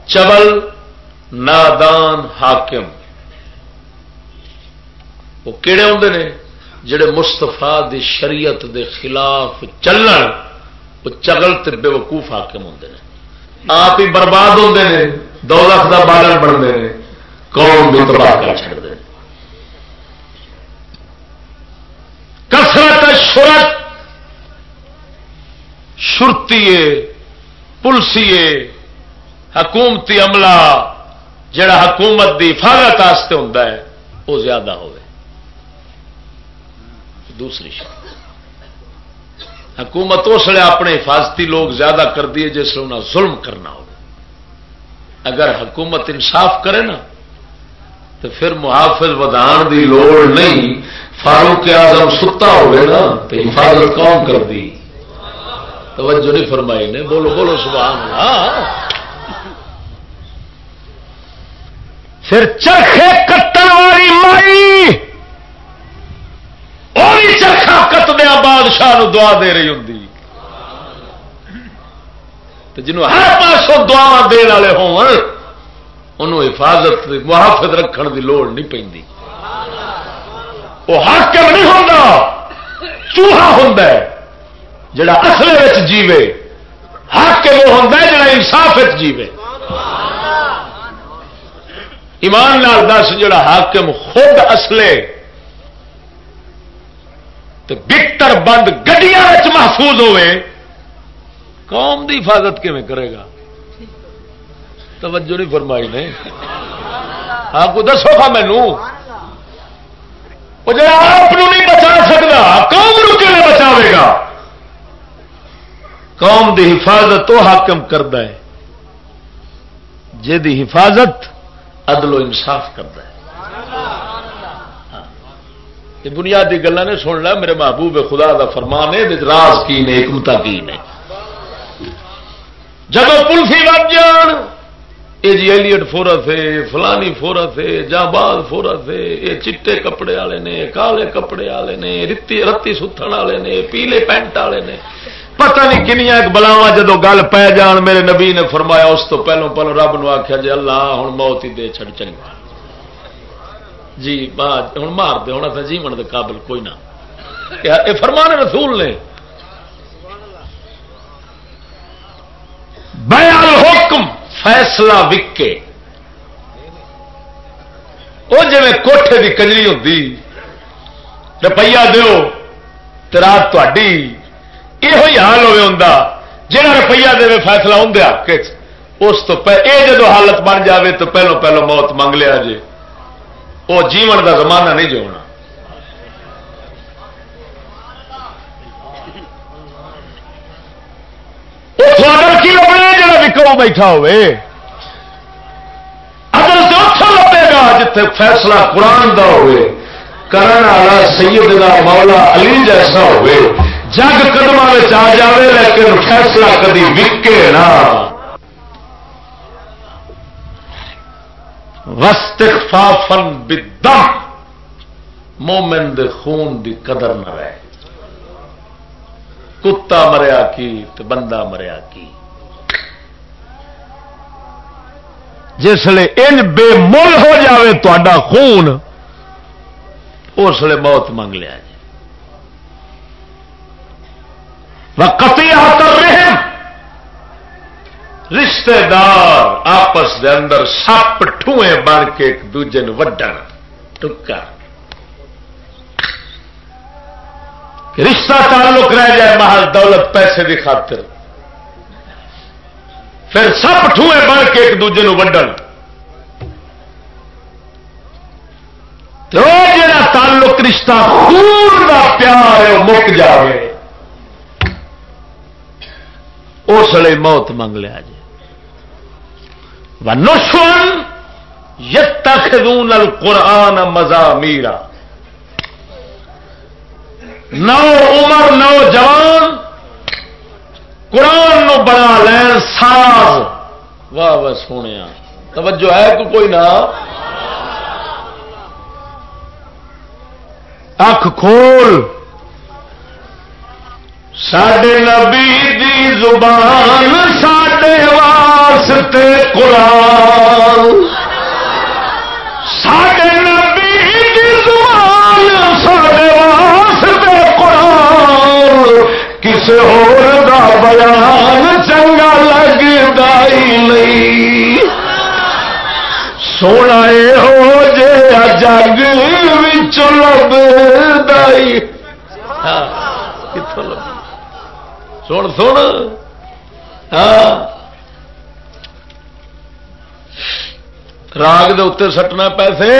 چبل، نادان، حاکم۔ وہ کہڑے ہوں نے جڑے مستفا دی شریعت دے خلاف چلن، وہ چگل تے بے وقوف حاکم ہوں نے۔ آپ ہی برباد ہوتے ہیں دو لاکھ کا بالن بنتے ہیں قوم بھی تباہ کر چڑھتے کسرت شرت شرتی پلسی حکومتی عملہ جڑا حکومت دی حفاظت ہوں وہ زیادہ ہوئے۔ دوسری شرط۔ حکومت اس لیے اپنے حفاظتی لوگ زیادہ کر دیے جس انہیں ظلم کرنا ہو اگر حکومت انصاف کرے نا، تو پھر محافظ ودان دی لوڑ نہیں، فاروق آزم ستا ہوگا نا، تو حفاظت کون کر دی؟ توجہ نہیں فرمائی نے، بولو بولو، سبحان اللہ۔ پھر چرخے کٹن والی مائی۔ چرخا کتدیا بادشاہ دعا دے رہی ہوں جنوب ہر پاسوں دعا دن والے ہو حفاظت محافظ رکھن دی لوڑ نہیں پی وہ حاکم نہیں ہوں چوہا ہوں جڑا اصل جیوے۔ حاکم وہ ہوں جڑا انصاف جیوے۔ ایمان لال دس، جڑا حاکم خود اصلے بکتر بند گڈیا محفوظ ہوئے، قوم دی حفاظت کیون کرے گا؟ توجہ نہیں فرمائی نے۔ آپ کو دسو گا مینو۔ آپ نہیں بچا سکتا قوم کیون بچا گا؟ قوم دی حفاظت تو حاکم کرد ہے جی حفاظت عدل و انصاف کرد ہے۔ بنیادی گلا نے سن لیا، میرے محبوب خدا کا فرمان ہے راز کی نے حکمت کی نے۔ جب پلفی وب جان، یہ جی ایلیٹ فورت ہے، فلانی فورت ہے جہاں فورت ہے، یہ چٹے کپڑے والے نے، کالے کپڑے والے نے، رتی رتی ستھن والے نے، پیلے پینٹ والے نے۔ پتہ نہیں کنیا بلاوا جدو گل پی جان، میرے نبی نے فرمایا، اس تو پہلو پہلو رب نو آخیا جی اللہ ہوں موت ہی دے چڑ چنگا۔ جی بات ہوں مار دے ہونا تھا جیون دے قابل کوئی نہ۔ یہ فرمان رسول نے؟ بیان حکم فیصلہ وکے۔ وہ جی کوٹھے کی کنجری ہوتی روپیہ دو رات تھی یہ حال ہوئے ہوں جہاں روپیہ دے فیصلہ ہوں کہ اس تو یہ جدو حالت بن جاوے تو پہلو پہلو موت منگ لیا جی وہ جیون کا زمانہ نہیں جونا کی لبنا جا وکرو بیٹھا ہوئے۔ اگر تو اچھا لبے گا جتنے فیصلہ قرآن دا ہوئے، کرن والا سید دا مولا علی جیسا ہوئے۔ جگ قدم آ جائے لیکن فیصلہ کدی وکے نا وسطفافن بدم مومن دے خون دی قدر نہ رہے۔ کتا مریا کی تو بندہ مریا کی۔ جسے ان بے مل ہو جاوے تا خون، اس لیے موت منگ لیا جی وقتی کر رہے رشتے دار آپس دے اندر سپ ٹوئے بن کے ایک دوجے وڈن۔ ٹکا رشتہ تعلق رہ جائے محل دولت پیسے کی خاطر۔ پھر سب ٹھوئے بن کے ایک دوجے وڈن۔ تو جا تعلق رشتہ خون کا پیار ہے وہ مک جائے اس لیے موت منگ لیا جی نسون یت تک قرآن مزا میرا نو عمر نوجوان قرآن نو بنا لین ساز. واہ واہ سونے توجہ ہے کہ کوئی نہ؟ اکھ کھول۔ سڈے نبی دی زبان سڈے واسطے قرآن۔ سڈے نبی دی زبان سڈے واسطے قرآن۔ کسے کسی ہوا بیان چنگا لگتا ہی نہیں۔ سونا ہو جے جگ لب دائی کتوں لب سن سن۔ ہاں راگ دے اتنے سٹنا پیسے۔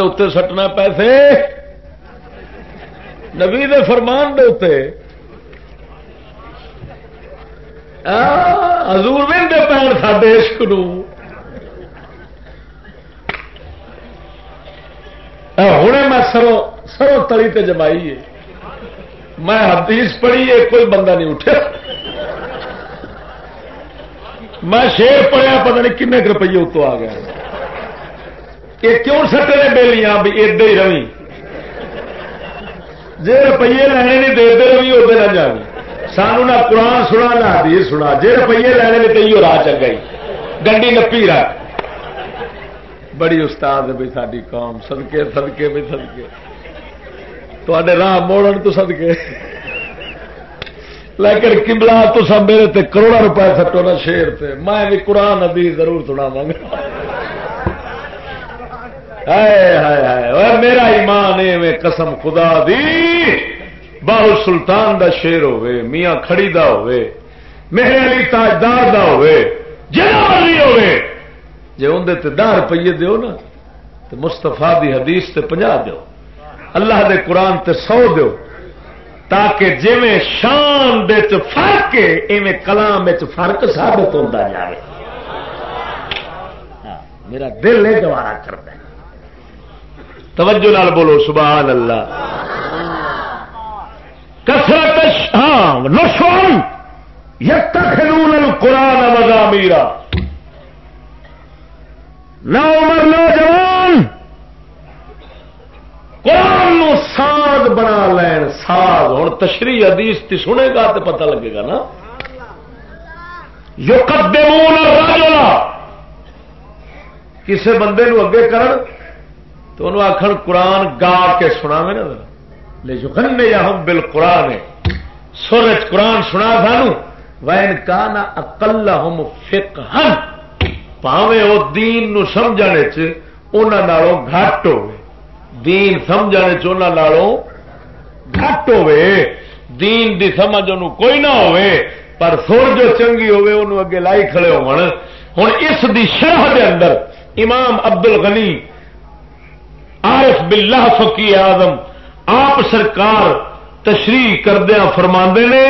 اتنے سٹنا پیسے۔ نبی دے فرمان دے اتنے ہزور بھی دے پیر ساڈے عشق ہوں میں سرو سرو تلی تے جمائی ہے۔ میں حدیث پڑھی ہے، کوئی بندہ نہیں اٹھا میں شیر پڑھیا، پتہ نہیں کنے روپیے اتو آ گیا یہ کیوں سٹے نے بےلیاں بھی ادے ہی روی جی روپیے لینے نہیں دے دے بھی ادھر نہ جانے۔ سانو نہ قرآن سنا، نہ حدیث سنا۔ جی روپیے لینے نہیں تو راہ چنگا ہی گنڈی نپی رکھ بڑی استاد ہے بھائی ساری قوم۔ سدکے سدکے بھی سدکے تے راہ موڑن تو سدکے لیکن کملا تو سب میرے تے کروڑا روپئے سٹو نا شیر تے۔ میں بھی قرآن ادی ضرور سنا گا۔ میرا ایمان ہے قسم خدا دی۔ باہو سلطان دا شیر ہوے میاں کھڑی دا ہوے میرے علی تاجدار دا ہوے جہاں مرضی ہوے جی اندر تے دہ روپیے دیو نا تو مستفا دی حدیث تے پنجا دیو۔ اللہ دے قرآن تے سو دیو۔ تاکہ جی شان دے چ فرق ہے ایویں کلام فرق ثابت ہوتا جائے ہاں، میرا دل ہے گوارا کرتا ہے توجہ نال بولو، سبحان اللہ۔ کسرت ہاں نشون یک قرآن مزا میرا نہ عمر نوجوان قرآن نو ساز بنا لین، ساز۔ ہوں تشریح حدیث تی سنے گا تو پتہ لگے گا نا۔ جو قدمون الرجل۔ کسے بندے نو اگے کرن؟ تو انہوں آخر قرآن گا کے سنا میں نا لے جو گنے یا ہم بال قرآن سورج قرآن سنا سانو۔ وین کا نا اکل ہم فک پاوے وہ دین نو سمجھنے چنہوں گھٹ ہو دین سمجھنے چنہوں گھٹ ہوے دین دی سمجھ ان کوئی نہ ہوے پر سر جو چنگی ہوے انہوں اگے لائی کھڑے ہو ہوں اس دی شرح دے اندر امام ابدل غنی عارف باللہ فقی آدم آپ سرکار تشریح کردیا فرما نے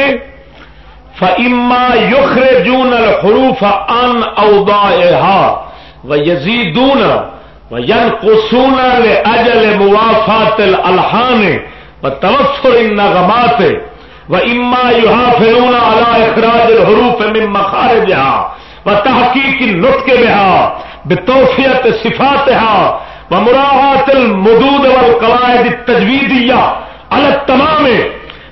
فما یوخر جون الحروف ان اودا و یزیدون و ین قسون اجل موافات الحان و توفر ان نغمات و اما یحافظون على اخراج الحروف من مخارجها و تحقیق النطق بها بتوفیت صفاتها و المدود والقواعد التجویدیہ على التمام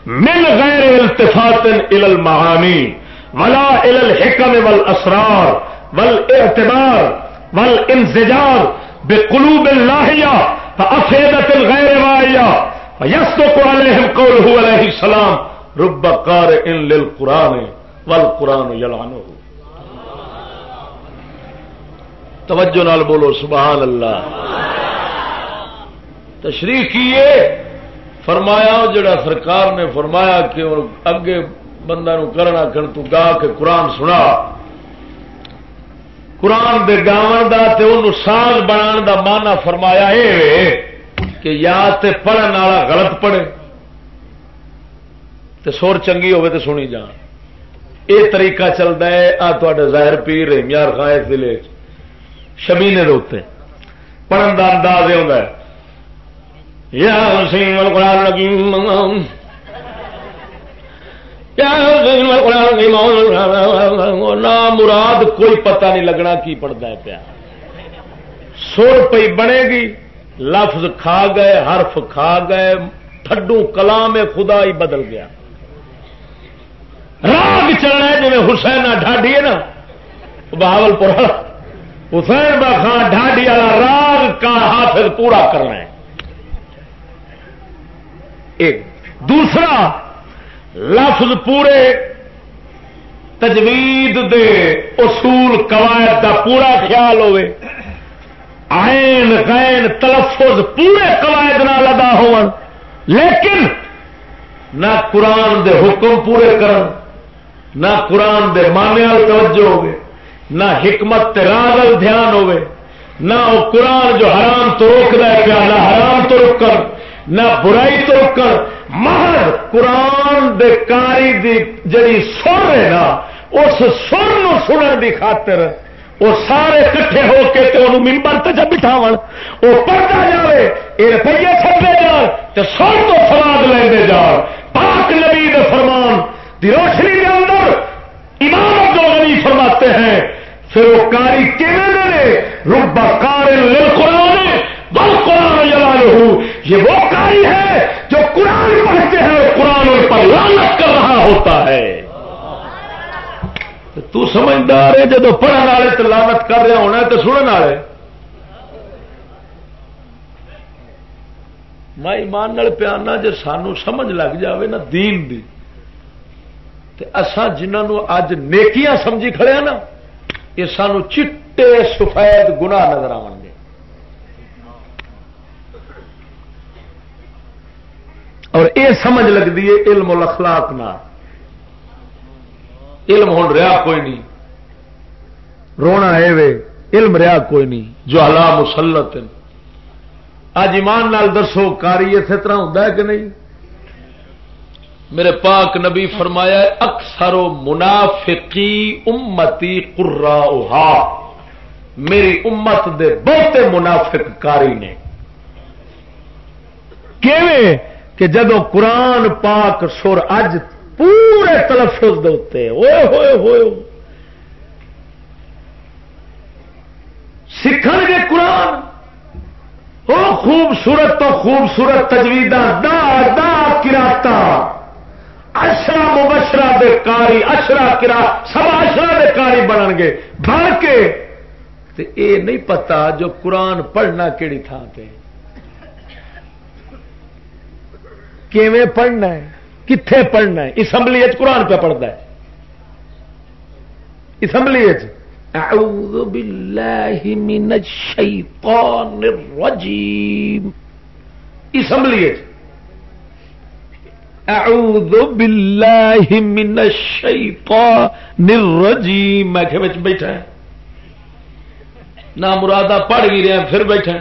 من غیر التفات الى المعانی ولا الى الحکم والاسرار والاعتبار والانزجار بقلوب اللاہیہ فافیدت الغیر واعیہ ویصدق علیہم قوله علیہ السلام رب قارئ للقرآن والقرآن یلعنه توجہ نال بولو، سبحان اللہ۔ تشریح کیے، فرمایا، جڑا سرکار نے فرمایا کہ اگے بندہ نو کرنا کر تو گا کے قرآن سنا۔ قرآن دے گاون دا تے انہوں ساز بنان دا مانا فرمایا اے کہ یا تے پڑھن والا غلط پڑھے تے سور چنگی ہوے تے سنی جان۔ اے طریقہ چلتا ہے آ تے ظاہر پیر یار خان ضلع شمینے دے پڑھن کا انداز یہ ہوتا ہے۔ یا حسین القرآن الحکیم نہ مراد کوئی پتہ نہیں لگنا کی پڑتا ہے پیا۔ سر پی بنے گی، لفظ کھا گئے، حرف کھا گئے تھڈو کلام خدا ہی بدل گیا۔ راگ چلنا جی حسین ڈھاڈی ہے نا بہاول پور حسین بخان ڈھاڈی والا راگ کا حافظ پورا کرنا ہے ایک۔ دوسرا، لفظ پورے تجوید دے اصول قواعد دا پورا خیال ہوئے۔ آئین غین، تلفظ پورے قواعد نہ لدا ہو لیکن نہ قرآن دے حکم پورے کرن، نہ قرآن دے مانے توجہ ہوگی نہ حکمت راغل دھیان ہوئے نہ وہ قرآن جو حرام تو روک دے پیا نہ حرام تو روک کر نہ برائی تو کر مہر قرآن دے کاری دی جڑی سر ہے نا، اس سر نو سنن دی خاطر وہ سارے کٹھے ہو کے تو انہوں ممبر تے جب بٹھاو وہ پڑھتا جائے یہ روپیے چھڑتے جان تو سر تو سواد لے جان۔ پاک نبی دے فرمان دی روشنی کے اندر امام جو غنی فرماتے ہیں پھر وہ کاری کیون ربا کار قرآن بل قرآن جلا یہ وہ کاری ہے جو قرآن پڑھ ہوتا ہے۔ تو سمجھدار ہے جب پڑھنے والے تلاوت کر رہے ہونا تو سننے والے۔ میں ایمان پیانا جی سانو سمجھ لگ جاوے نا دین دی اسان جنہوں اج نیکیاں سمجھی کھڑے نا یہ سانو چٹے سفید گنا نظر آن گے۔ اور یہ سمجھ لگتی ہے علم الاخلاق نہ علم ہوں رہا کوئی نہیں۔ رونا ہے وے، علم رہا کوئی نہیں۔ جو ہلا مسلط اج ایمان نال درسو کاری اسی طرح ہوں کہ نہیں؟ میرے پاک نبی فرمایا اکثر و منافقی امتی قرا میری امت دے بہتے منافق کاری نے۔ کہ جدو قرآن پاک سر اج پورے تلفظ دے ہوئے ہوئے ہوئے سیکھ گے قرآن۔ وہ خوبصورت تو خوبصورت تجویز دا دا کراتا اشرا مبشرا دے کاری اشرا کرا سب اشرا دے کاری بنن گے۔ بن کے۔ تے اے نہیں پتا جو قرآن پڑھنا کہڑی تھان پہ کیویں پڑھنا ہے؟ کتنے پڑھنا ہے؟ اسمبلی قرآن پہ پڑھتا ہے۔ اسمبلی اعوذ باللہ من الشیطان الرجیم۔ اسمبلی اعوذ باللہ من الشیطان الرجیم میں کہ بچ، بیٹھا ہے۔ نہ مرادہ پڑھ بھی رہے ہیں، پھر بیٹھا ہے۔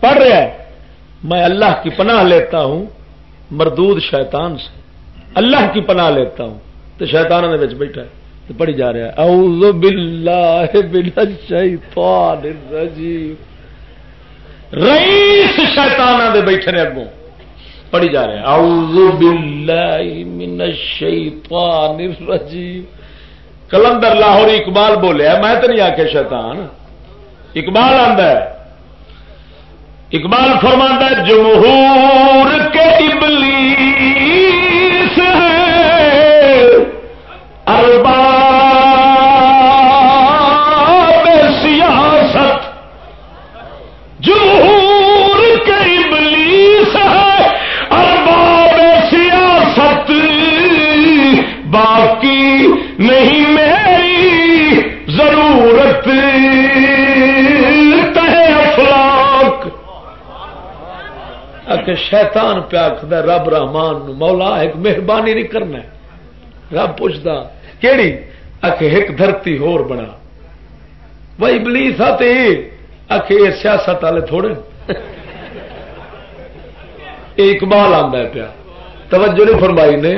پڑھ رہا ہے۔ میں اللہ کی پناہ لیتا ہوں، مردود شیطان سے۔ اللہ کی پناہ لیتا ہوں، تو شیطان نے بچ بیٹھا ہے۔ تو پڑھی جا رہا ہے اعوذ باللہ من الشیطان الرجیم رئیس شیطان دے بیٹھے نے اگوں۔ پڑھی جا رہے اعوذ باللہ من الشیطان الرجیم۔ کلندر لاہور اقبال بولے میں تو نہیں آ شیطان۔ اقبال آندا ہے۔ اقبال فرماتا جمہور کے ابلیس ہے۔ ارباب باقی نہیں میری ضرورت کہ شیطان پہ آخد رب رحمان مولا، ایک مہربانی نہیں کرنا۔ رب پوچھتا کہڑی آخ ایک دھرتی ہور بنا۔ بھائی بلیس آتے آخ یہ سیاست والے تھوڑے۔ اقبال آتا ہے پیا۔ توجہ نہیں فرمائی نے۔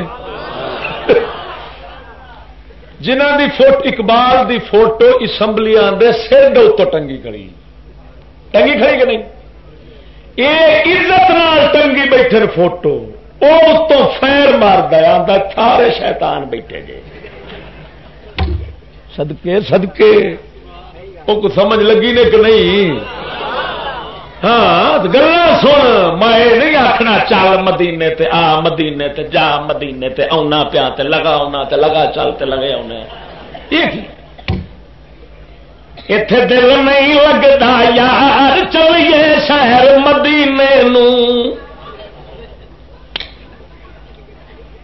جنہ دی فوٹو اقبال دی فوٹو اسمبلی آدھے سر دو ٹنگی کھڑی۔ ٹنگی کھڑی کہ نہیں؟ یہ عزت نال ٹنگی بیٹھے فوٹو۔ وہ تو فیر مار دیا سارے شیطان بیٹھے گے سدکے سدکے وہ سمجھ لگی نے کہ نہیں؟ ہاں گلا سن۔ میں نہیں آخنا چل مدینے تے آ، مدینے تے جا، مدینے تے آنا پیا تے لگا آنا تے لگا، چل تے لگے آنا اتے دل نہیں لگتا یار، چلیے شہر مدینے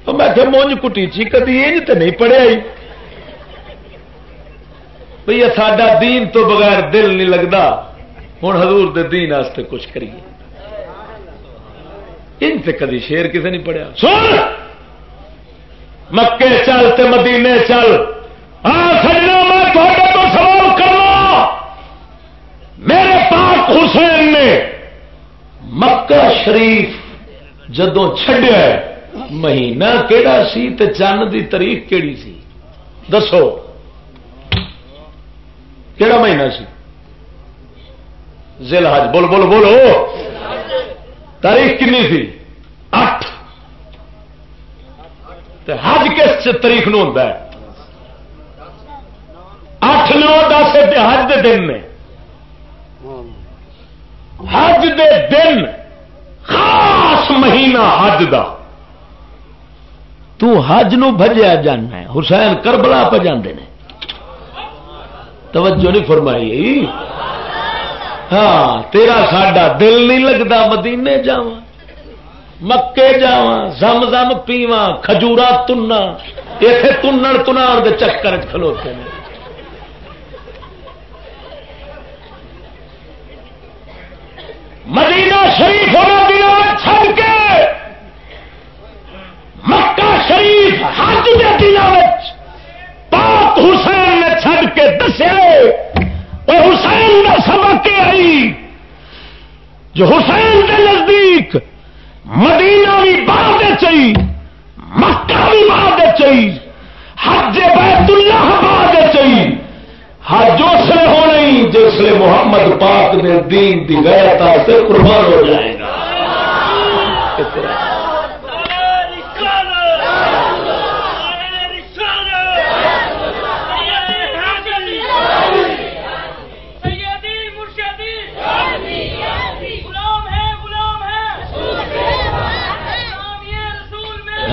میں کہ مونج کٹیچی کدی یہ تو نہیں پڑھیا بھائی ساڈا دین تو بغیر دل نہیں لگتا ہوں حضور دے دین آستے کچھ کریے۔ ان سے کدی شیر کسے نہیں پڑھیا۔ سن! مکے چل تے مدینے چل۔ ہاں سجنا میں تو سوال کرنا۔ میرے پاک حسین نے مکہ شریف جدو چڈیا مہینہ کہڑا سی تے چند دی تاریخ کیڑی سی؟ دسو کہڑا مہینہ سی؟ ذیل حج بول بول بولو۔ تاریخ کنی سی اٹھ حج کس تاریخ نو ہوتا ہے؟ اٹھ نو دس حج دے دن نے۔ حج دے دن خاص مہینہ حج دا۔ تو حج نو بجیا جانا ہے، حسین کربلا پہ جاندے نے۔ توجہ نہیں فرمائی۔ ہاں تیرا ساڈا دل نہیں لگتا مدینے جا مکے جا زم زم پیوا کھجورا تنا اتنے تنن تنار دے چکر کھلوتے ہیں مدینہ شریف ہونا چھڑ کے، مکہ شریف حج کے دنوں پاک حسین نے چھڑ کے دسے۔ اور حسین نے سبق کے آئی۔ جو حسین کے نزدیک مدینہ بھی بعد چاہیے مکہ بھی بعد چاہیے حج بیت اللہ بعد چاہیے حج اس لیے ہونا جس لیے محمد پاک نے دین دی غیرت سے قربان ہو جائے گا۔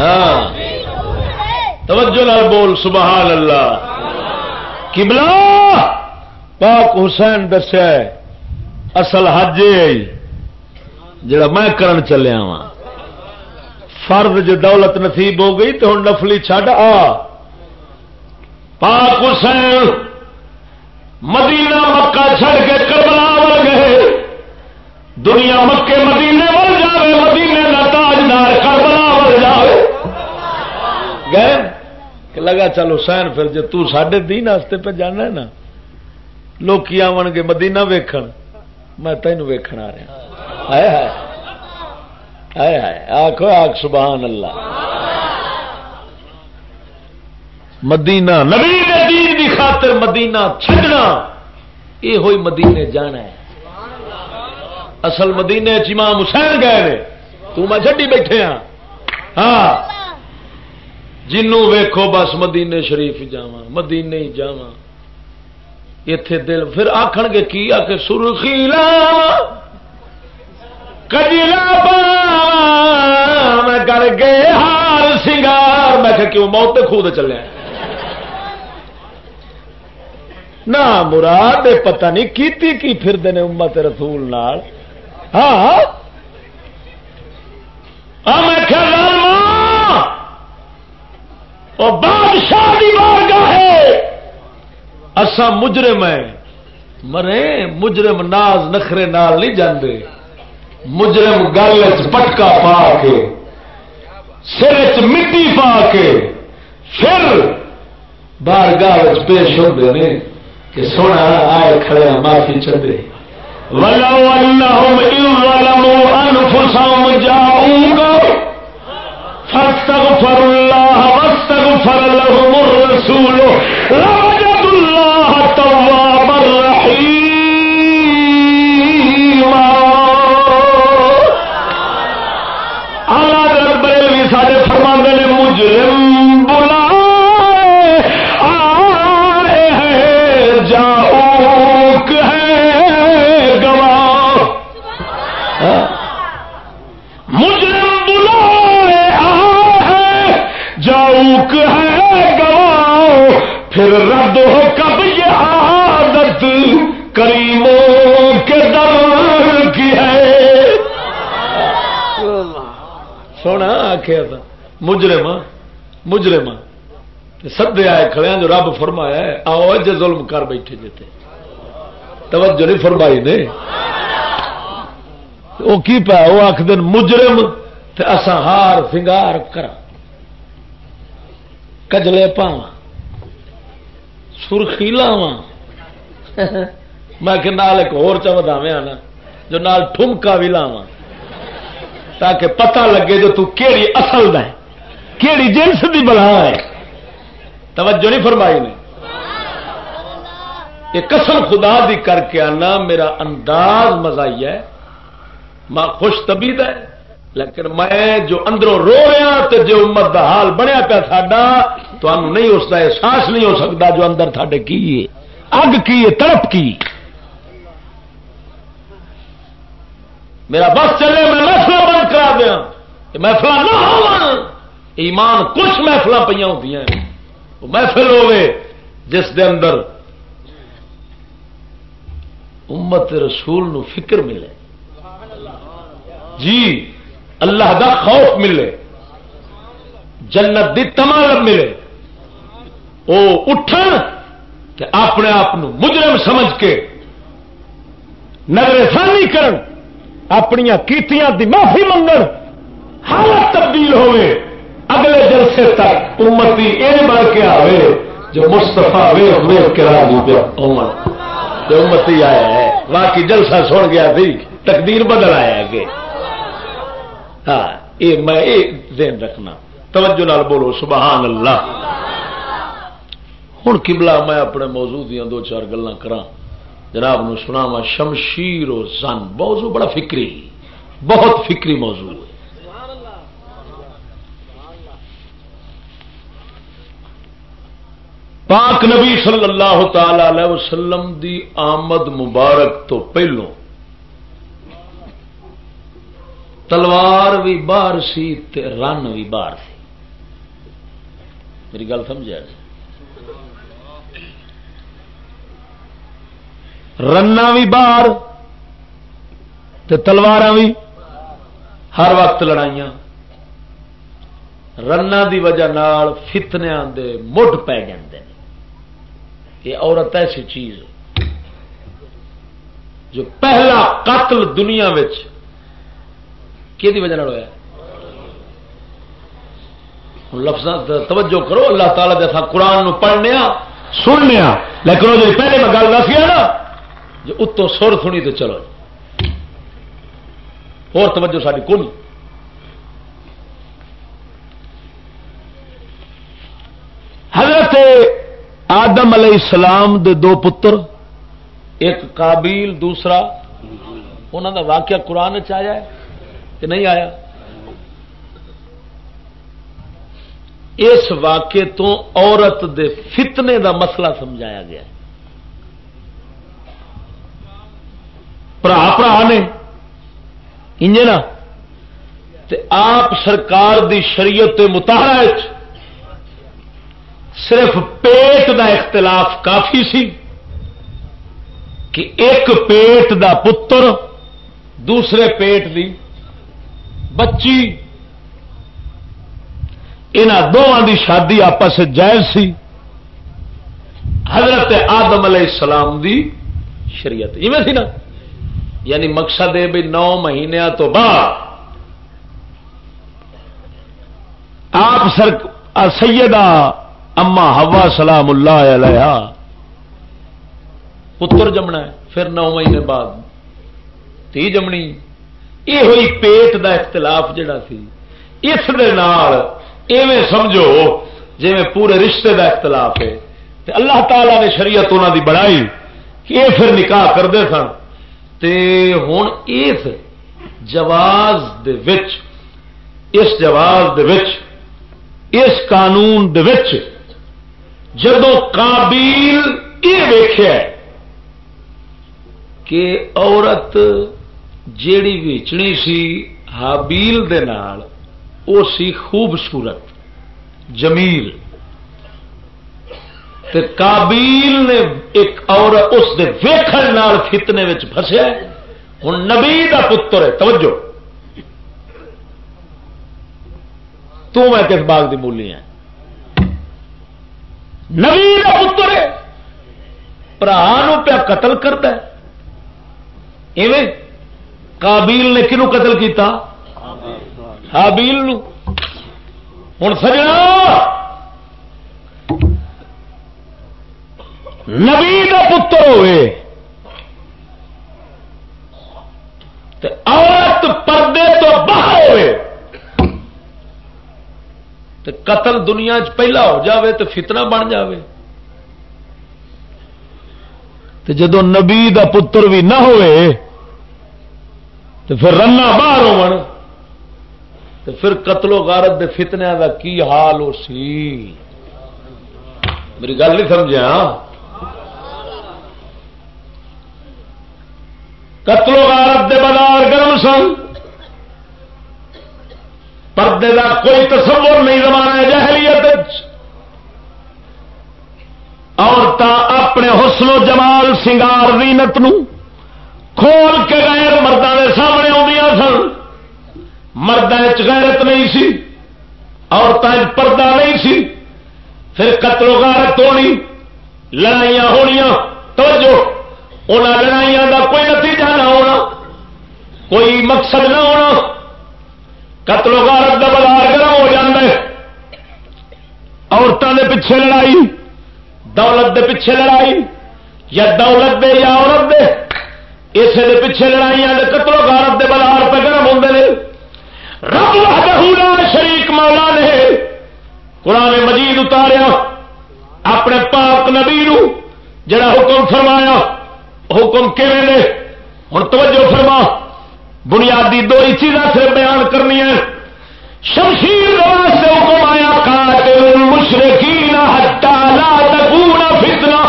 ہاں۔ توجہ نال بول، سبحان اللہ۔ کبلا پاک حسین دسیا اصل حج جڑا میں کرن چلیا وا فرد جو دولت نصیب ہو گئی تو ہوں نفلی چھڈ، آ۔ پاک حسین مدینہ مکہ چھڑ کے کربلا ول گئے۔ دنیا مکے مدینے ول جائے مدینے کا تاجدار کربلا ول جائے گئے کہ لگا چل حسین پھر جی تے دین واسطے پہ جانا ہے نا لوگ آن گے مدینہ ویکھن، میں تینوں ویکھن آ رہا آخو آخ سبحان اللہ۔ مدینہ، نبی دین دی خاطر مدینہ چھڈنا، یہ ہوئی مدینے جانا ہے۔ اصل مدینے چمام حسین گئے تو میں چڈی بیٹھے ہاں۔ ہاں۔ جنوں ویکھو بس مدینے شریف جا مدینے ہی جا اتے دل پھر آخ گے، کی آ کے سرخی لا کجلا میں کر گئے ہار سنگار۔ میں کہ کیوں موت خود چلے نہ مراد پتہ نہیں کیتی کی پھر دے امت رسول نال۔ ہاں۔ میں بادشاہ بارگاہ اسا مجرم ہے مرے، مجرم ناز نخرے نال نہیں جاندے۔ مجرم گل پٹکا پا کے، سر مٹی پا کے، پھر بارگاہ پیش ہوتے ہیں کہ سونا آئے کھڑے معافی چلے ولو انہم ان ظلموا انفسهم جاؤں فاستغفر الله واستغفر لهم الرسول. لوجد الله توابا. پھر رد ہو کب یہ عادت کریموں کے در کی ہے؟ سونا آخیا تھا مجرم مجرم سدے آئے کھڑے جو رب فرمایا ہے، آؤ جی ظلم کر بیٹھے جیتے توجہ نہیں فرمائی نے؟ وہ کی پا وہ آخ دن مجرم اصا ہار سنگار کرا۔ کجلے پاوا سرخی لاوا میں کہ نال ایک ہودا نا جو نال ٹھمکا بھی لاوا تاکہ پتہ لگے جو تو کیڑی اصل ہے کیڑی جنس دی بلا ہے توجہ نہیں فرمائی نے یہ قسم خدا دی کر کے آنا میرا انداز مزائی ہے ماں خوش طبیعت ہے لیکن میں جو اندروں رو رہا تو جو امت دا حال بنیا پیا ساڈا تو نہیں اس کا احساس نہیں ہو سکتا جو اندر تھے کی اگ کی تڑپ کی۔ میرا بس چلے، میں مسئلہ کرا دیا۔ محفل نہ ہو ایمان کچھ محفل پہ ہوتی ہیں۔ محفل ہوے جس دے اندر امت رسول نو فکر ملے۔ جی۔ اللہ دا خوف ملے، جنت دی تمال ملے۔ وہ اٹھن کہ اپنے آپ مجرم سمجھ کے نظر ثانی کرن اپنیا کیتیاں دی معافی منگن۔ حالت تبدیل ہوئے، اگلے جلسے تک امتی یہ بن کے آئے جو مستفا ویخ ویخ کے راجی امتی آیا ہے باقی جلسہ سن گیا تھی تقدیر بدل آیا کہ ہاں یہ میں یہ ذہن رکھنا۔ توجہ نال بولو، سبحان اللہ۔ ہوں کبلا میں اپنے موضوع دیا دو چار گلا کرا جناب نو سنا وا شمشیر و زن۔ موضوع بڑا فکری، بہت فکری موضوع ہے۔ پاک نبی صلی اللہ تعالی علیہ وسلم دی آمد مبارک تو پہلو تلوار بھی باہر سی رن بھی باہر سی۔ میری گل سمجھا رنا بھی باہر تلوار بھی ہر وقت لڑائیاں۔ رنا دی وجہ فتنیا دے پی جاندے یہ عورت ایسی چیز جو پہلا قتل دنیا کہ وجہ ہوا لفظ توجہ کرو، اللہ تعالیٰ جیسا قرآن نو پڑھنے سننے لیکن وہ جی پہلے میں گل دسی نا، جو اتوں سر سنی تو چلو۔ اور توجہ ساری کون حضرت آدم علیہ السلام دے دو پتر، ایک قابیل، دوسرا انہوں دا واقعہ قرآن چیا کہ نہیں آیا؟ اس واقعے تو عورت دے فتنے دا مسئلہ سمجھایا گیا برا برا نے۔ انجن آپ سرکار دی شریعت متحرہ صرف پیٹ دا اختلاف کافی سی کہ ایک پیٹ دا پتر دوسرے پیٹ دی بچی دونوں دی شادی آپس جائز سی۔ حضرت آدم علیہ السلام دی شریعت۔ سی نا؟ یعنی مقصد ہے بھی نو مہینوں تو بعد۔ آپ سر سیدہ اما ہوا سلام اللہ علیہ۔ پتر جمنا ہے، پھر نو مہینے بعد۔ تھی جمنی۔ یہ ہوئی پیٹ دا اختلاف جڑا سی اس ایویں سمجھو جی پورے رشتے دا اختلاف ہے تے اللہ تعالی نے شریعت انہوں دی بڑائی کہ یہ پھر نکاح کرتے سن تے ہوں اس جواز دے وچ اس جواز دے وچ اس قانون دے وچ جدو قابیل یہ ویخیا کہ عورت جیڑی ویچنی سی حابیل دے نال، او سی خوبصورت جمیل۔ تے کابیل نے ایک اور اس دے ویکھن نال فتنے وچ پھسیا ہوں نبی دا پتر ہے، توجہ۔ تو میں کس باغ دی مولی ہیں نبی کا پتر ہے۔ برا پیا قتل کرتا ایویں کابیل نے کنو قتل کیتا؟ حابیل ہوں سجنا۔ نبی کا پتر ہوئے۔ عورت پردے تو باہر ہوئے۔ تو قتل دنیا چ پہلا ہو جاوے تو فتنہ بن جاوے۔ تو جدو نبی دا پتر بھی نہ ہوئے تو پھر رنا باہر ہو تو پھر قتل و غارت دے فتنیا دا کی حال ہو سی؟ میری گل نہیں سمجھا قتل و غارت دے بازار گرم سن۔ پردے کا کوئی تصور نہیں زمانہ جہلیت عورت اپنے حسن و جمال سنگار زینت نو کھول کے غیر مردوں کے سامنے آدی سن۔ مرد غیرت نہیں سی عورتیں پردہ نہیں سی۔ پھر قتل و غارت ہونی، لڑائیاں ہونیاں۔ توجہ ان لڑائیاں دا کوئی نتیجہ نہ ہونا، کوئی مقصد نہ ہونا۔ قتل و غارت دا بازار گرم ہو جائے عورتوں دے پیچھے لڑائی، دولت دے پیچھے لڑائی، یا دولت دے یا عورت دے۔ اسے دے پیچھے لڑائیاں دے قتل و غارت دے بازار پہ گرم ہوتے ہیں رب وحدہ شریک مولا نے قرآن مجید اتاریا، اپنے پاک نبی نو، جڑا حکم فرمایا، حکم کیون نے؟ ہوں توجہ فرما، بنیادی دو ہی چیزاں سے بیان کرنی ہے۔ شمشیر سے حکم آیا، قاتل المشرکین حتی لا تکون فتنہ۔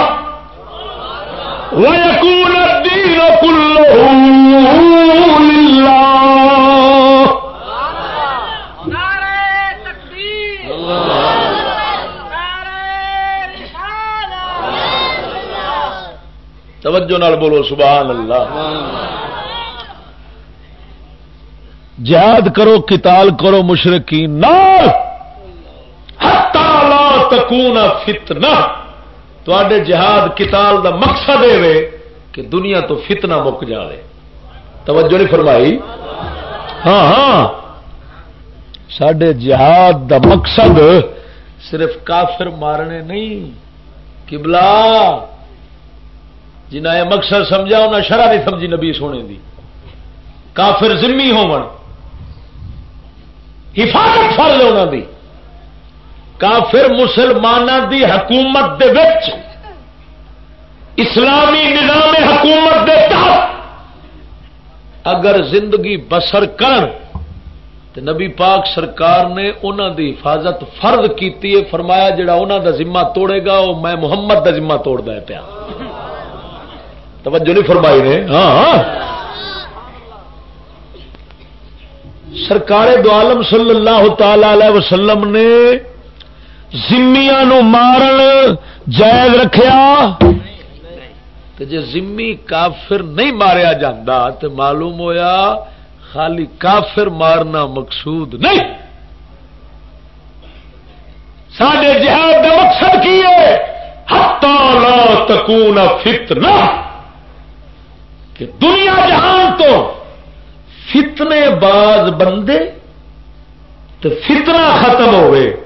ویکون الدین کلہ للہ توجہ نال بولو سبحان اللہ جہاد کرو کتال کرو مشرقی نال. تکون فتنہ. تے جہاد کتال دا مقصد یہ کہ دنیا تو فتنہ مک جائے توجہ نہیں فرمائی؟ ہاں ہاں۔ سڈے جہاد دا مقصد صرف کافر مارنے نہیں کبلا جنہ یہ مقصد سمجھا انہیں شرح نہیں سمجھی نبی سونے دی۔ کافر ذمی ہو حفاظت فر لے انہوں دی۔ کافر مسلمانوں دی حکومت دے وچ اسلامی نظام حکومت دے تحت اگر زندگی بسر کر تو نبی پاک سرکار نے انہوں دی حفاظت فرض کیتی ہے فرمایا جڑا انہوں دا ذمہ توڑے گا وہ میں محمد دا ذمہ توڑ دیا پیا توجہ نہیں فرمائی نے ہاں, ہاں۔ سرکار دو عالم صلی اللہ تعالی وسلم نے زمیا مارن جائز رکھیا؟ جی زمی کافر نہیں ماریا جاتا تو معلوم ہویا خالی کافر مارنا مقصود نہیں۔ سڈے جہاد کا مقصد کی ہے؟ ہتا لا تکون فتنہ۔ کہ دنیا جہان تو فتنے باز بندے تو فتنہ ختم ہوئے۔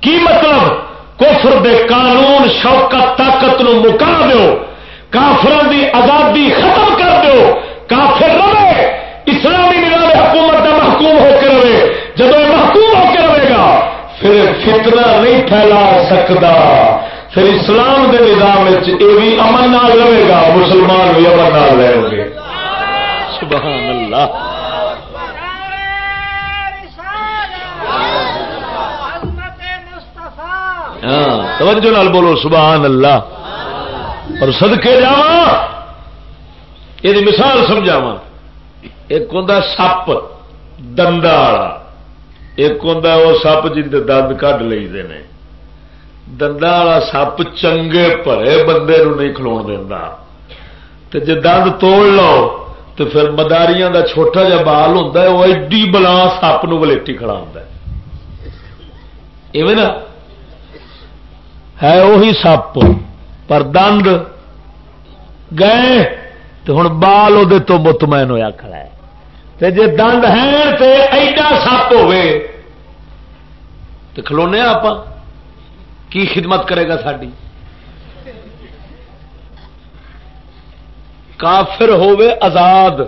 کی مطلب؟ کفر دے قانون شوقت طاقت نو مکا دو کافر دی آزادی ختم کر دو کافر رہے، اسلامی نظام حکومت کا محکوم ہو کے رہے۔ جب محکوم ہو کے رہے گا، پھر فتنہ نہیں پھیلا سکتا۔ پھر اسلام کے نظام یہ بھی امن نہ رہے گا، مسلمان بھی امن نہ رہے گے۔ سبحان اللہ۔ ہاں۔ توجہ نال بولو، سبحان اللہ۔ اور سدکے جا یہ مثال سمجھاوا ایک ہوں سپ دندا ایک ہوں وہ سپ جن کے دند کھ لی دندا والا سپ چنگے پڑے بندے نو نہیں کھلو دینا جی دند توڑ لو تو پھر مداریاں دا چھوٹا جا بال ہوتا ہے، وہ ایڈی بلا سپ نلیٹی کھڑا ہوتا ہے۔ نا؟ ہے وہی سپ۔ پر دند گئے تو ہوں بال وہ تو مطمئن ہوا کھڑا ہے۔ جی دند ہے تو ایڈا سپ ہوے تو کھلونے آپ کی خدمت کرے گا ساری کافر ہوے آزاد۔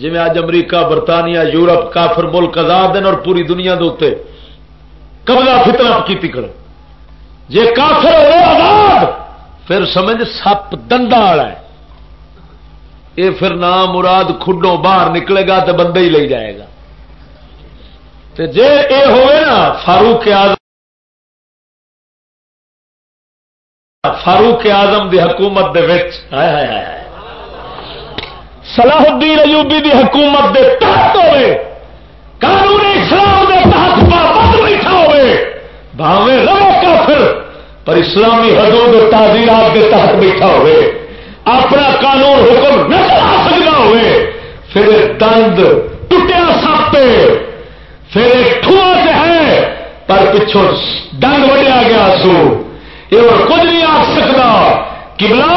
جی اج امریکہ، برطانیہ، یورپ، کافر ملک آزاد ہیں اور پوری دنیا دے قبضہ فتنہ کی کر جی کافر ہو آزاد، پھر سمجھ سپ دندا والا ہے۔ یہ پھر نام مراد کھڈوں باہر نکلے گا تو بندے ہی لے جائے گا۔ جی یہ ہوئے نا، فاروق آزاد فاروق آزم دی حکومت دے وچ، ہائے ہائے ہائے صلاح الدین ایوبی دی حکومت دے تحت ہوئے۔ قانون اسلام دے تحت پابند بیٹھا ہوئے۔ بھاوے رہو کافر، پر اسلامی حدود تعزیرات کے تحت بیٹھا ہوئے، اپنا قانون حکم نہ چلا سکتا ہوئے، پھر دند ٹوٹیا ساپے پھر ایک ٹھوا سے ہے، پر پچھوں ڈنگ وڈیا گیا سو یہ کچھ نہیں آ سکتا کبلا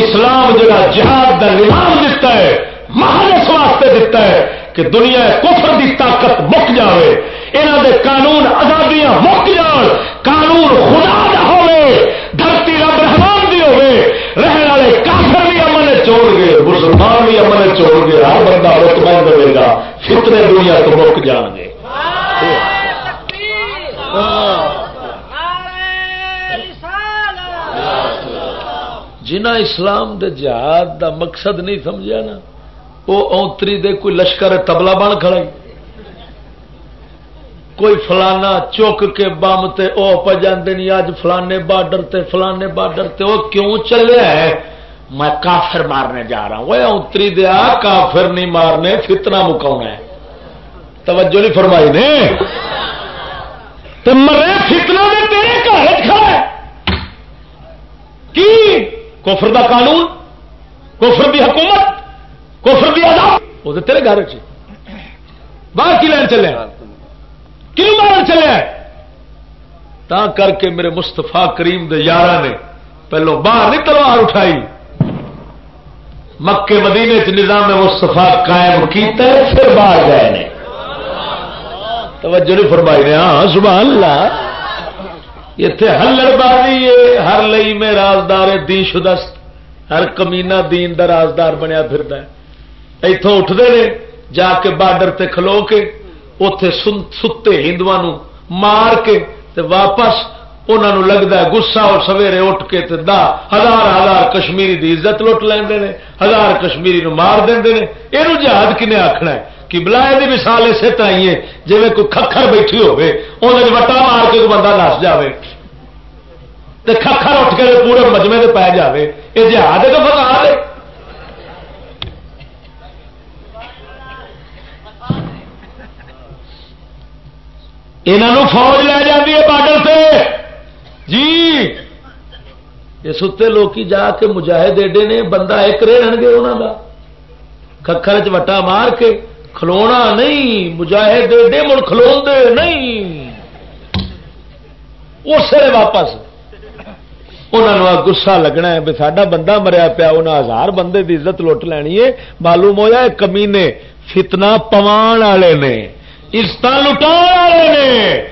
اسلام جگہ جہاد کا نظام دیتا ہے محل اس واسطے دیتا ہے کہ دنیا کفر دی طاقت مک جائے یہاں دے قانون آزادیاں مک جان۔ قانون خدا دا ہوئے دھرتی رب رحمان دی ہوئے رہن والے کافر بھی امن چوڑ گئے مسلمان بھی امن چوڑ گئے ہر بندہ رتبہ دے گا۔ فتنے دنیا تو مک جان گے۔ جنہ اسلام دے جہاد دا مقصد نہیں سمجھا نا وہ اونتری دے کوئی لشکر تبلا بن کھڑا کوئی فلانا چک کے بم تے او پہ جاندے نہیں اج فلانے بارڈر تے فلانے بارڈر تے وہ کیوں چلے ہے میں کافر مارنے جا رہا ہوں۔ وہ اونتری دیا کافر نہیں مارنے، فتنہ مکاؤنا ہے۔ توجہ نہیں فرمائی نے؟ تو مرے فتنہ میں تیرے گھر کھڑا ہے۔ کی؟ کفر دا قانون؟ کفر دی حکومت؟ کفر دی آزاد وہ تو تیرے گھر چ باہر کی لین چلے۔ کیوں مارن چلے؟ تا کر کے میرے مستفا کریم دے یار نے پہلو باہر نہیں تلوار اٹھائی۔ مکے مدینے چ نظام مستفا قائم کیتا ہے، پھر باہر گئے نے۔ توجہ نہیں فرمائی نے۔ ہاں سبحان اللہ۔ اتے ہلڑ بازی ہے، ہر لئی میں رازدار دی شدست ہر کمینا دین دا رازدار بنیا پھرتا ہے۔ اتوں اٹھتے ہیں جا کے بارڈر تے کھلو کے اتے ستے ہندو مار کے تے واپس انہوں لگتا ہے گسا اور سویرے اٹھ کے تے دا ہزار ہزار کشمیری دی عزت لٹ لے ہزار کشمیری نو مار دیں یہ جہاد کنے آخنا ہے کہ بلائے کی مثال اسی طرح ہی ہے جی کوئی ککھر بیٹھی ہوے انہیں وٹا مار کے کوئی بندہ نس جائے تو ککھر اٹھ کے پورے مجمے سے پی جائے یہ جہاد ہے تو ہے یہاں فوج لے جاتی ہے بارڈر سے جی۔ یہ ستے جا کے مجاہد ایڈے نے بندہ ایک رہن گے انہوں کا ککھر چٹا مار کے کھلونا نہیں، مجاہد ایڈے مڑ کھلو دے نہیں۔ اس لیے واپس۔ انہوں گسا لگنا ہے بھی ساڈا بندہ مریا پیا انہیں ہزار بندے کی عزت لٹ لینی ہے۔ معلوم ہوا کمینے فتنا پوان والے نے۔ لٹا والے نے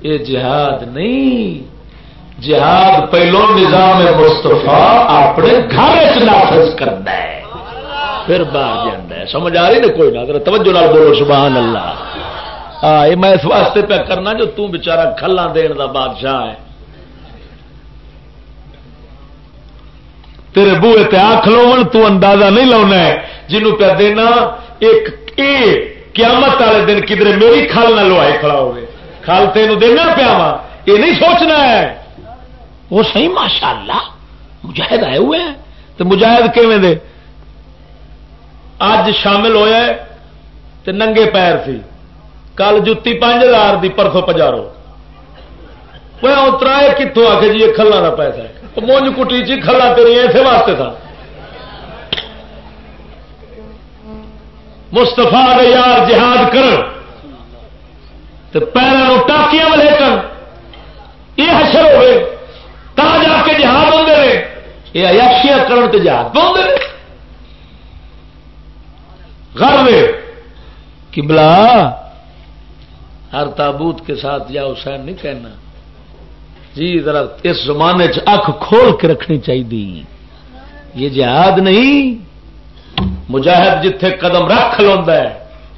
یہ جہاد نہیں۔ جہاد پہلو نظام مستفا اپنے گھر نافذ کرنا ہے۔ پھر باہر جانا ہے۔ سمجھ آ رہی نا کوئی نہ۔ توجہ نال بولو سبحان اللہ ہاں یہ میں اس واسطے پہ کرنا جو تم بچارا کھلا دین دا بادشاہ ہے۔ تیرے بوے تے آخ لو تو اندازہ نہیں لاؤنا ہے۔ جنوں پہ دینا، ایک اے قیامت والے دن کدھر میری کھال نہ لوائے کھڑا ہوئے۔ کھال تین دینا پیا وا۔ یہ نہیں سوچنا ہے۔ وہ صحیح ماشاء اللہ مجاہد آئے ہوئے ہیں۔ تو مجاہد کیویں دے؟ اج شامل ہوا تو ننگے پیر سی۔ کل جتی پانچ ہزار کی پرسوں پجارو۔ وہ اترا کتوں آ کے جی کھلا کا پیسہ مونج کٹی چی کھلا تیری اسے واسطے تھا مستفا یار جہاد کر۔ پیروں ٹاکیاں والے کر۔ یہ حشر ہوئے۔ تا جا کے جہاد ہوتے ہیں یہ ایاشیاں کرن تے جہاد پاؤں گھر کہ بلا، ہر تابوت کے ساتھ یا حسین نہیں کہنا۔ جی ذرا اس زمانے چ اکھ کھول کے رکھنی چاہیے یہ جہاد نہیں۔ مجاہد جتھے قدم رکھ لو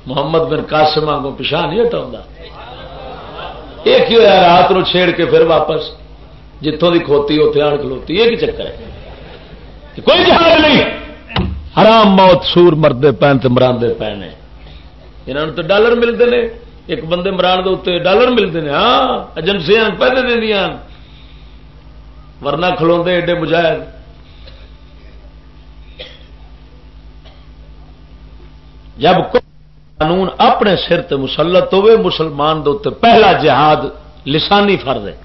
محمد بن قاسم آگوں پچھا نہیں ہٹا یہ کیوں ہے؟ رات نو چھیڑ کے پھر واپس۔ جتوں کی کھوتی اتنے آن کھلوتی یہ چکر ہے؟ کوئی جہاز نہیں۔ حرام موت، سور مردے پین تو مرا پے یہاں تو ڈالر ملتے ہیں ایک بندے مران دے اتنے ڈالر ملتے ہیں ہاں ایجنسیاں پیسے دیا ورنہ کھلو ایڈے مجاہد۔ جب قانون اپنے سر تے مسلط ہوئے، مسلمان دے پہلا جہاد لسانی فرض ہے۔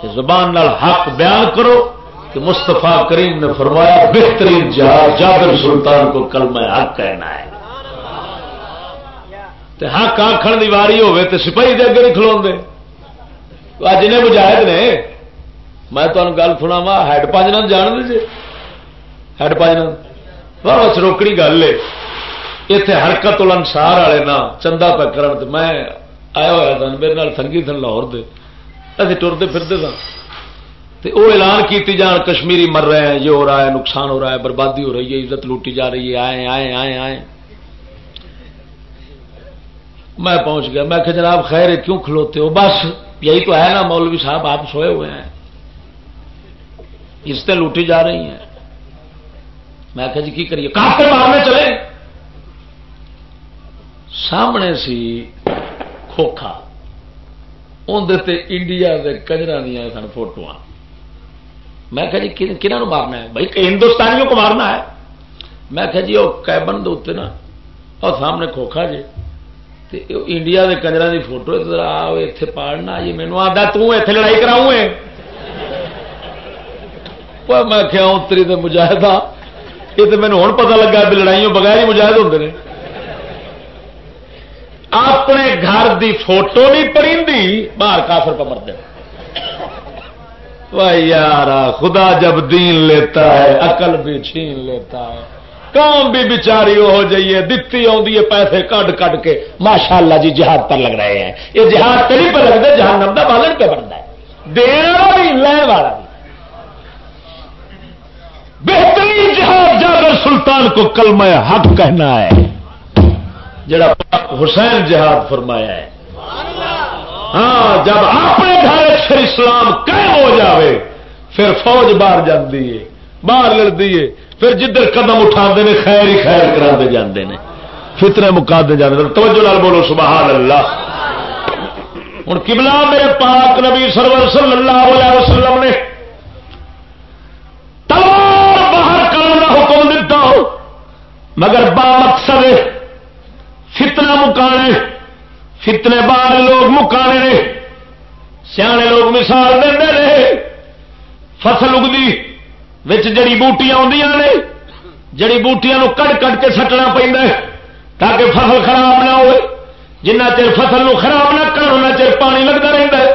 کہ زبان نال حق بیان کرو کہ مستفا کریم نے فرمایا، بہترین جہاز جابر سلطان کو کل میں حق کہنا ہے۔ تے حق آخر کی واری ہوے تو سپاہی دے اگے نہیں کھلو دے جنہیں مجاہد نے۔ میں تمہیں گل سنا وا ہیڈ پانچ جان دے جی۔ ہیڈ پانچ بس روکڑی گل ہے اتنے حرکت انسار والے نا چندہ پہ کرن میں آیا ہوا تھا میرے سنگی سن لاہور دے ابھی ٹرتے پھرتے سن وہ اعلان کیتی جان کشمیری مر رہے ہیں یہ ہو رہا ہے نقصان ہو رہا ہے بربادی ہو رہی ہے عزت لوٹی جا رہی ہے آئے آئے آئے آئے میں پہنچ گیا میں کہ جناب خیر کیوں کھلوتے ہو بس یہی تو ہے نا مولوی صاحب آپ سوئے ہوئے ہیں عزتیں لوٹی جا رہی ہیں میں کہ جی کی کریے؟ کافی مارنے چلے۔ سامنے سی کھوکھا۔ اندر انڈیا کے کجرا دیا سن فوٹو میں کہ جی کنہوں مارنا ہے؟ بھائی ہندوستانیوں کو مارنا ہے۔ میں کہ جی وہ کیبن دے نا اور سامنے کھوکھا جی انڈیا کے کنجر کی فوٹو اتنے پالنا جی مینو آتا تے لڑائی کراؤں میں کیا اتری تو مجاہد ہاں یہ تو مینو ہوں پتا لگا بھی لڑائیوں بغیر ہی مجاہد ہوتے ہیں اپنے گھر دی فوٹو نہیں پڑی باہر کافر پہ مرد یار خدا جب دین لیتا ہے عقل بھی چھین لیتا ہے کام بھی بچاری ہو جائیے دتی آدھی پیسے کٹ کٹ کے ماشاء اللہ جی جہاد پر لگ رہے ہیں یہ جہاد پہ نہیں پہ لگتا جہاں نمدا بالن پہ بنتا ہے دینا بھی لے والا بھی بہترین جہاد جاگر سلطان کو کل میں حق کہنا ہے۔ جڑا حسین جہاد فرمایا ہے۔ ہاں جب اپنے گھر پھر اسلام قائم ہو جاوے، پھر فوج باہر جاتی ہے، باہر لڑتی ہے، پھر جدھر قدم اٹھا نے، خیر ہی خیر کرا جاندے نے۔ فطرے مکا دے جانے توجہ لال بولو، سبحان اللہ۔ ہوں کبلا میرے پاک نبی سرور صلی اللہ علیہ وسلم نے مگر با مقصد فتنا مکانے۔ فتنے بعد لوگ مکانے۔ نے سیانے لوگ مثال دے رہے فصل اگتی جڑی بوٹیاں نے، جڑی بوٹیاں کٹ کٹ کے سٹنا پہ تاکہ فصل خراب نہ ہو جنہ چر فصل نو خراب نہ کرنا چر پانی لگتا رہتا ہے۔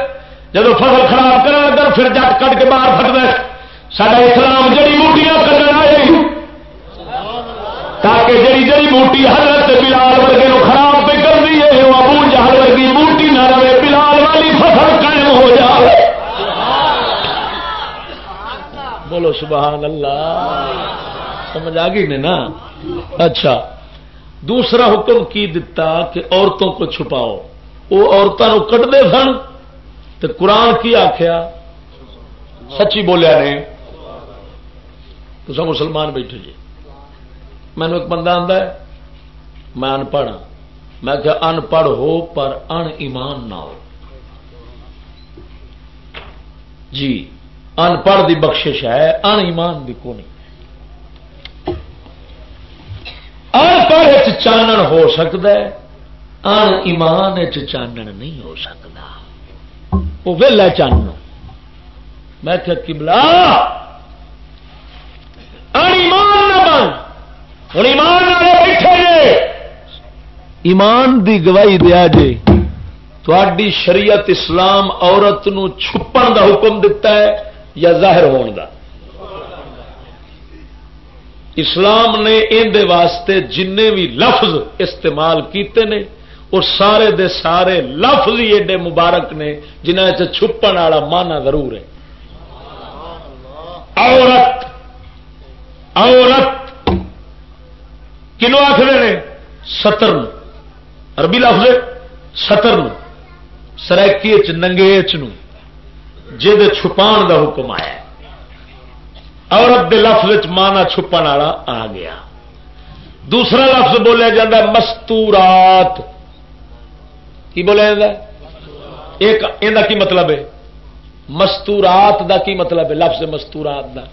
جب فصل خراب کرنے لگا پھر جٹ کٹ کے باہر فٹتا ہے۔ سارا اسلام جڑی بوٹیاں کرنا آئے تاکہ جی جی بوٹی حضرت بلال ورگے نو خراب پہ کر دی ہے وہ ابو جہل ورگی بوٹی نہ رہے، بلال والی فصل قائم ہو جائے۔ بولو سبحان اللہ۔ سمجھ آ گئی نا؟ اچھا۔ دوسرا حکم کی دتا کہ عورتوں کو چھپاؤ؟ وہ عورتوں کٹتے سن۔ تو قرآن کی آخیا سچی بولیا نے؟ تو سب مسلمان بیٹھے جی۔ مینو ایک بندہ آتا ہے، میں ان پڑھ ہاں۔ میں کہ ان پڑھ ہو پر ان ایمان نہ ہو۔ جی ان پڑھ دی بخشش ہے، ان ایمان بھی کو نہیں ان پڑھ چانن ہو سکتا ہے، ان ایمان چانن نہیں ہو سکتا وہ ویلا چان میں کہ کبلا ان ایمان ہوں ایمان بیٹھے ایمان دی گواہی دیا جے۔ تھی شریعت اسلام عورت نو چھپن دا حکم دیتا ہے یا ظاہر ہون دا۔ اسلام نے اندر واسطے جن بھی لفظ استعمال کیتے نے وہ سارے دے سارے لفظ ہی ایڈے مبارک نے جنہیں چھپن والا مانا ضرور ہے۔ عورت عورت کنو آخر نے ستر اربی لفظ ستر سرکی ننگے جد چھپان دا حکم آیا عورت دے لفظ مانا چھپن والا آ گیا۔ دوسرا لفظ بولیا جا مستورات۔ کی بولیا جا ایک یہ کی مطلب ہے؟ مستورات دا کی مطلب ہے؟ لفظ مستورات دا۔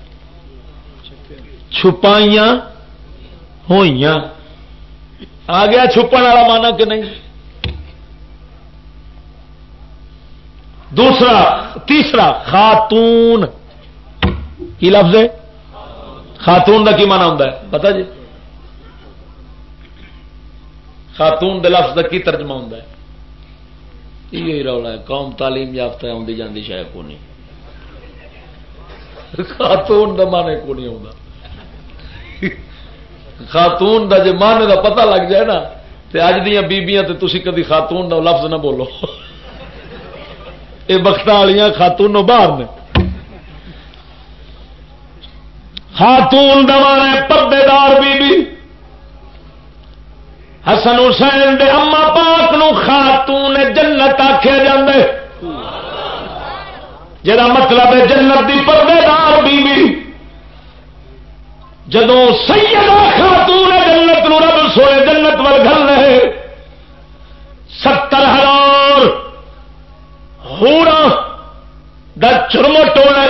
چھپائیاں ہوئی آ گیا چھپن والا مانا کہ نہیں؟ دوسرا، تیسرا، خاتون۔ کی لفظ ہے؟ خاتون کا کی مانا ہوں پتا جی؟ خاتون دے لفظ کا کی ترجمہ ہوں یہ رولا ہے، قوم تعلیم یافتہ آدھی جاتی شاید کو نہیں۔ خاتون کا مانے کو نہیں آتا خاتون کا جی مانے کا پتا لگ جائے نا تو اج دیا بیبیاں تو تھی کدی خاتون کا لفظ نہ بولو۔ یہ بخت والی خاتون باہر نے۔ خاتون دمانے پردے دار بی بی حسن حسین دے اما پاک نو خاتون جنت آخیا جا مطلب ہے جنت دی پردے دار بی بی جدو سیدہ خاتون جنت نو رب سوئے جنت وال گل رہے، ستر ہزار ہورا دا چرمو ٹوڑے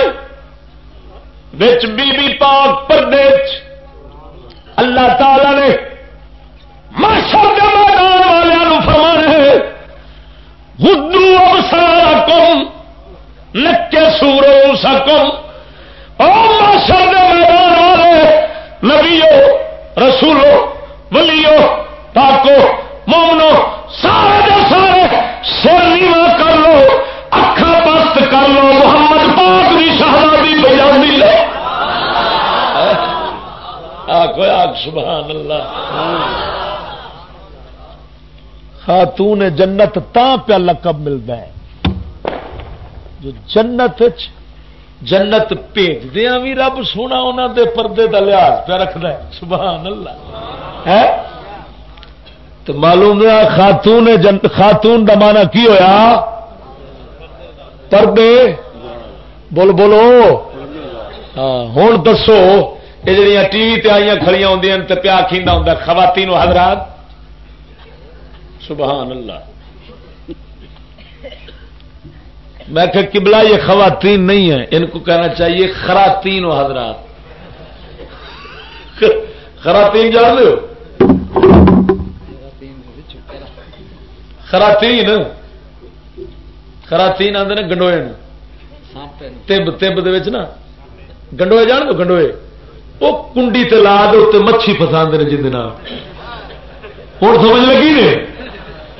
بچ بی بی پاک پردے اللہ تعالی نے ماشا کے میدان والوں فرمانے ہدو اب سارا کم، نکے سورو سکم اور ماشا کے نبیو، رسولو، ولیو، پاکو، مومنو، سارے دے سارے سر نیوا کر لو اکھا پست کر لو، محمد پاک بھی شہزادی بجا لے۔ آخو آگ سبحان اللہ۔ خاتون جنت تا پیا لقب ملتا ہے۔ جو جنت چ جنت بھیجدیا بھی رب سونا انہوں دے پردے کا لحاظ پہ رکھد سبحان اللہ۔ ہے؟ تو معلوم ہے خاتون خاتون کا مانا کی ہویا؟ پردے؟ بول بولو۔ ہاں ہوں دسو، یہ جہاں ٹی وی آئی کھڑی ہوں پیا کھیندا ہوں خواتین حضرات۔ سبحان اللہ۔ میں کہ قبلہ یہ خواتین نہیں ہے ان کو کہنا چاہیے خراتین و حضرات۔ خراتین جان لو خراتین۔ خراتین آدھے گنڈوئے تب تب نا۔ گنڈوئے جان دو گنڈوئے۔ وہ کنڈی تلا دو مچھی فسا نے جن ہوں سمجھ لگی نے؟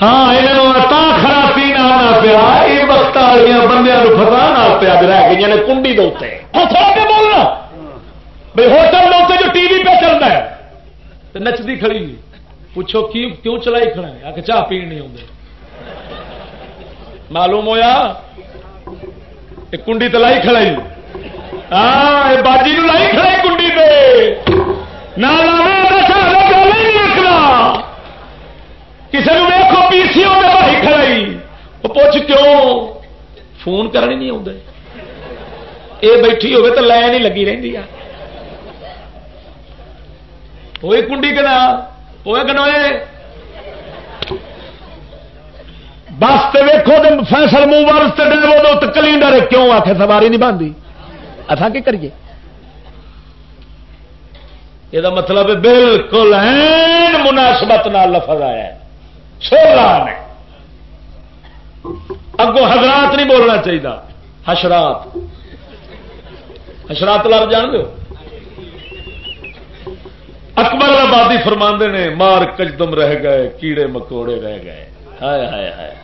ہاں یہ خرابی آنا پیا یہ وقت والی بندے فسا پیا رہ گئی نے کنڈی دے بولنا بھائی ہوٹل دے جو ٹی وی پہ چلتا ہے نچتی کھڑی پوچھو کی کیوں چلائی کھڑا ہے آ کے چاہ پی نہیں آتے معلوم ہوا یہ کنڈی تو لائی کھڑائی ہاں باجی نو لائی کھڑائی کنڈی پہ نہ نہیں رکھنا کسی نے ویکو پی سی او بھائی کھڑائی وہ پوچھ کیوں؟ فون کرنے نہیں آتے یہ بیٹھی ہوگی تو لائن ہی لگی رہی ہے کنڈی کنا ہوئے کنا بس تو ویکو تو فیصل منہ وارس تے ڈرو تو کلینڈر کیوں آ کے سواری نہیں باندھی اتھا کی کریے یہ مطلب بالکل مناسبت نال لفظ آیا ہے نے اگوں حضرات نہیں بولنا چاہیے حشرات۔ حشرات لڑ جان دو اکبر آبادی فرماندے نے، مار کجدم رہ گئے، کیڑے مکوڑے رہ گئے۔ ہائے ہائے ہائے۔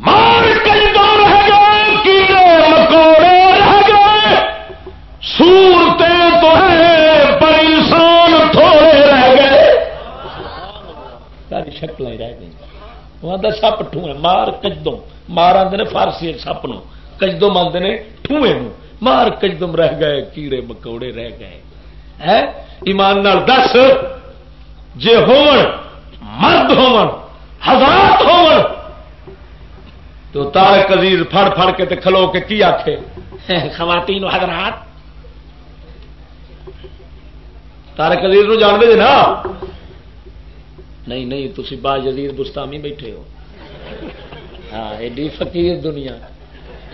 مار کجدم رہ گئے، کیڑے مکوڑے رہ گئے۔ سورتے تو ہے پر انسان تھوڑے رہ گئے۔ ساری شکل رہ گئی وہ سپ ٹوئے مار کجدم۔ مار آدھے فارسی سپ نو کجدم آدھے نے ٹوئے مار کجدم رہ گئے کیڑے مکوڑے رہ گئے۔ ہے؟ ایمان نال دس جے ہون مرد ہون حضرات ہون تو تارک عزیز پھڑ پھڑ کے تے کھلو کے کی آخے خواتین حضرات۔ تارک عزیز نو جان دے نا۔ نہیں نہیں تھی با جزیر بستامی بیٹھے ہو۔ ہاں ایڈی فقیر دنیا۔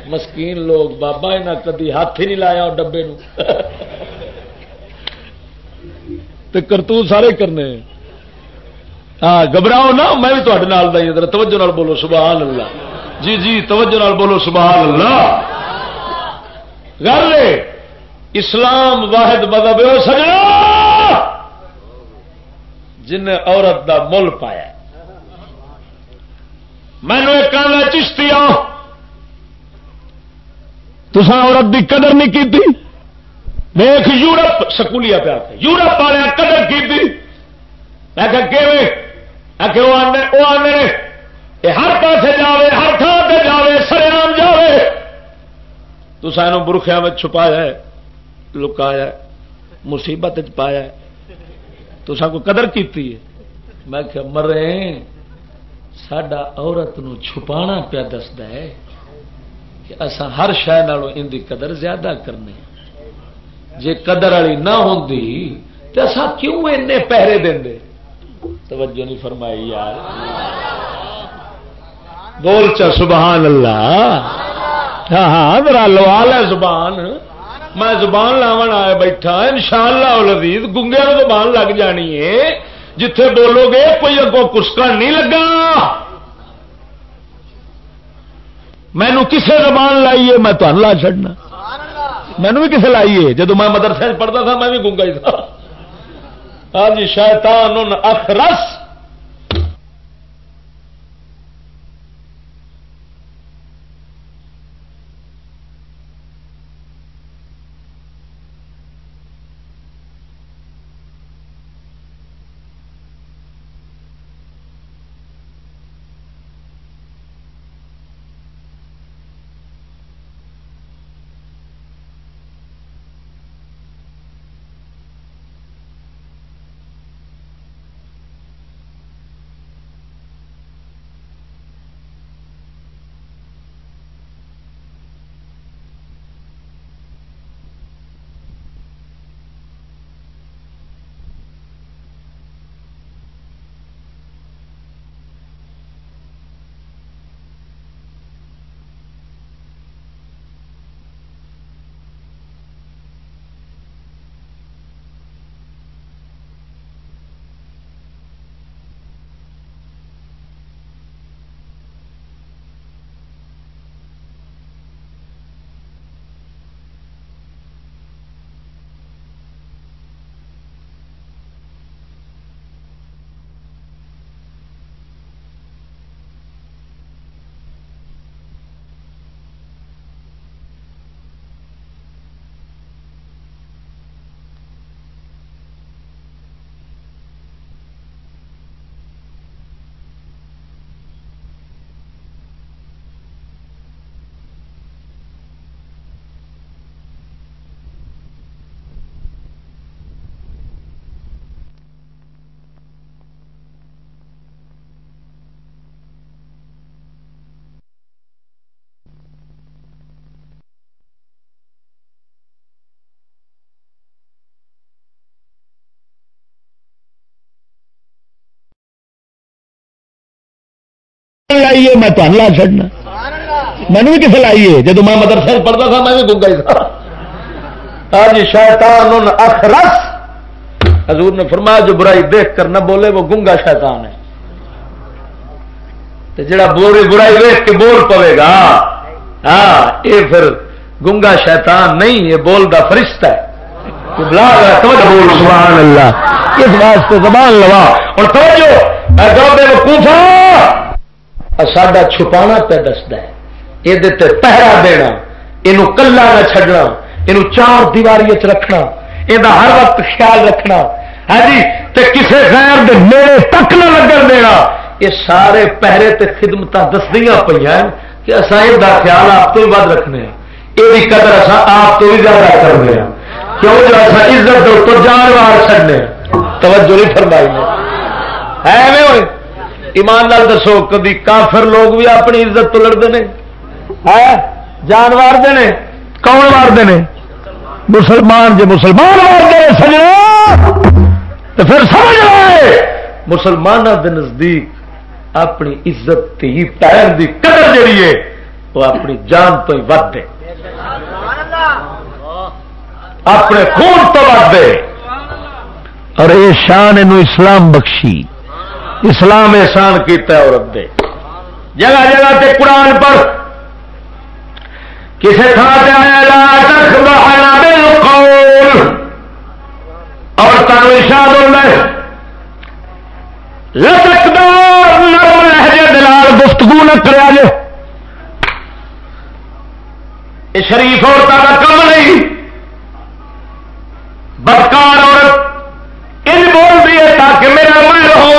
مسکین لوگ، بابا یہاں کدی ہاتھ ہی نہیں لایا ڈبے کرتو سارے کرنے۔ ہاں گھبراؤ نا میں بھی تے ہاں۔ توجہ نال بولو، سبحان اللہ۔ جی جی توجہ نال بولو، سبحان اللہ۔ گل اسلام واحد مذہب ہو سجنا۔ جن عورت دا مل پایا مینو ایک چشتی تسا عورت دی قدر نہیں کی دیکھ، یورپ سکولیا پیا یورپ والے قدر کی میں کہ وہ آنے ہر پاس جائے ہر تھان سے جائے سرام جائے تو سانو برخیا میں چھپایا ہے، لکایا مصیبت پایا تو سب کو قدر کی میں کہ مرے سڈا عورت نو چھپانا پیا دستا ہے کہ اصا ہر شہ ان دی قدر زیادہ کرنے جے قدر والی نہ ہوں تو اصا کیوں این پہرے دیں توجہ نہیں فرمائی یار۔ بول چا، سبحان اللہ۔ ہاں ہاں میرا لوال ہے زبان۔ میں زبان لاون آیا بیٹھا ان شاء اللہ لذیذ گنگیا زبان لگ جانی ہے۔ جتھے بولو گے، کوئی اگوں کسکا نہیں لگا۔ مینو کسے زبان لائیے میں تو لا چڈنا مینو بھی کسے لائیے جب میں مدرسے پڑھتا تھا، میں بھی گونگا ہی تھا۔ ہاں جی شیطان اخ لائیے میں تو لا چڑنا مینو بھی کسے لائیے جب میں مدرسے پڑھتا تھا میں بھی گنگا ہی تھا۔ ہاں جی شیطان اخرس۔ حضور نے فرمایا جو برائی دیکھ کر نہ بولے وہ گنگا شیطان ہے۔ تو جڑا بوری برائی دیکھ کے بول پوے گا ہاں یہ پھر گنگا شیطان نہیں یہ بول دا فرشتہ ہے۔ سبحان اللہ۔ اس واسطے زبان لوا۔ اور توجہ وقوفا ساڈا چھپانا پہ دستا ہے۔ یہ پہرا دینا یہ کلا نہ چڈنا یہ چار دیواری رکھنا یہ ہر وقت خیال رکھنا۔ ہے جی تے کسے غیر دے میرے تک نہ لگن دینا۔ یہ سارے پہرے تے خدمت دسدیا پہ کہ اصا یہ خیال آپ تو ہی ود رکھنے ہیں یہ قدر اصا آپ تو بھی زیادہ کرنے ہیں کیوں جو اصا عزت تو جانوار چڑنے ہاں؟ توجہ نہیں فرمائی ہے ایمان لال دسو کبھی کافر لوگ بھی اپنی عزت تو لڑتے ہیں۔ جان مارتے ہیں؟ کون مارتے ہیں؟ مسلمان جی مسلمان مارتے ہیں سجنا تو پھر سمجھ آئے مسلمانوں کے نزدیک اپنی عزت ہی پیر کی قدر جہی ہے وہ اپنی جان تو ہی ود دے اپنے خون تو ود دے اور یہ شان اسلام بخشی۔ اسلام احسان کیتا ہے عورت دے۔ جگہ جگہ تے قرآن پر کسی تھان سے آیا، لا تک بالقول۔ اور تنوع ارشاد ہوتا لچکدار نرم لہجے دلال گفتگو نہ کرا جے شریف عورتوں کا کم نہیں۔ بدکار عورت ان بول رہی ہے تاکہ میرا من ہو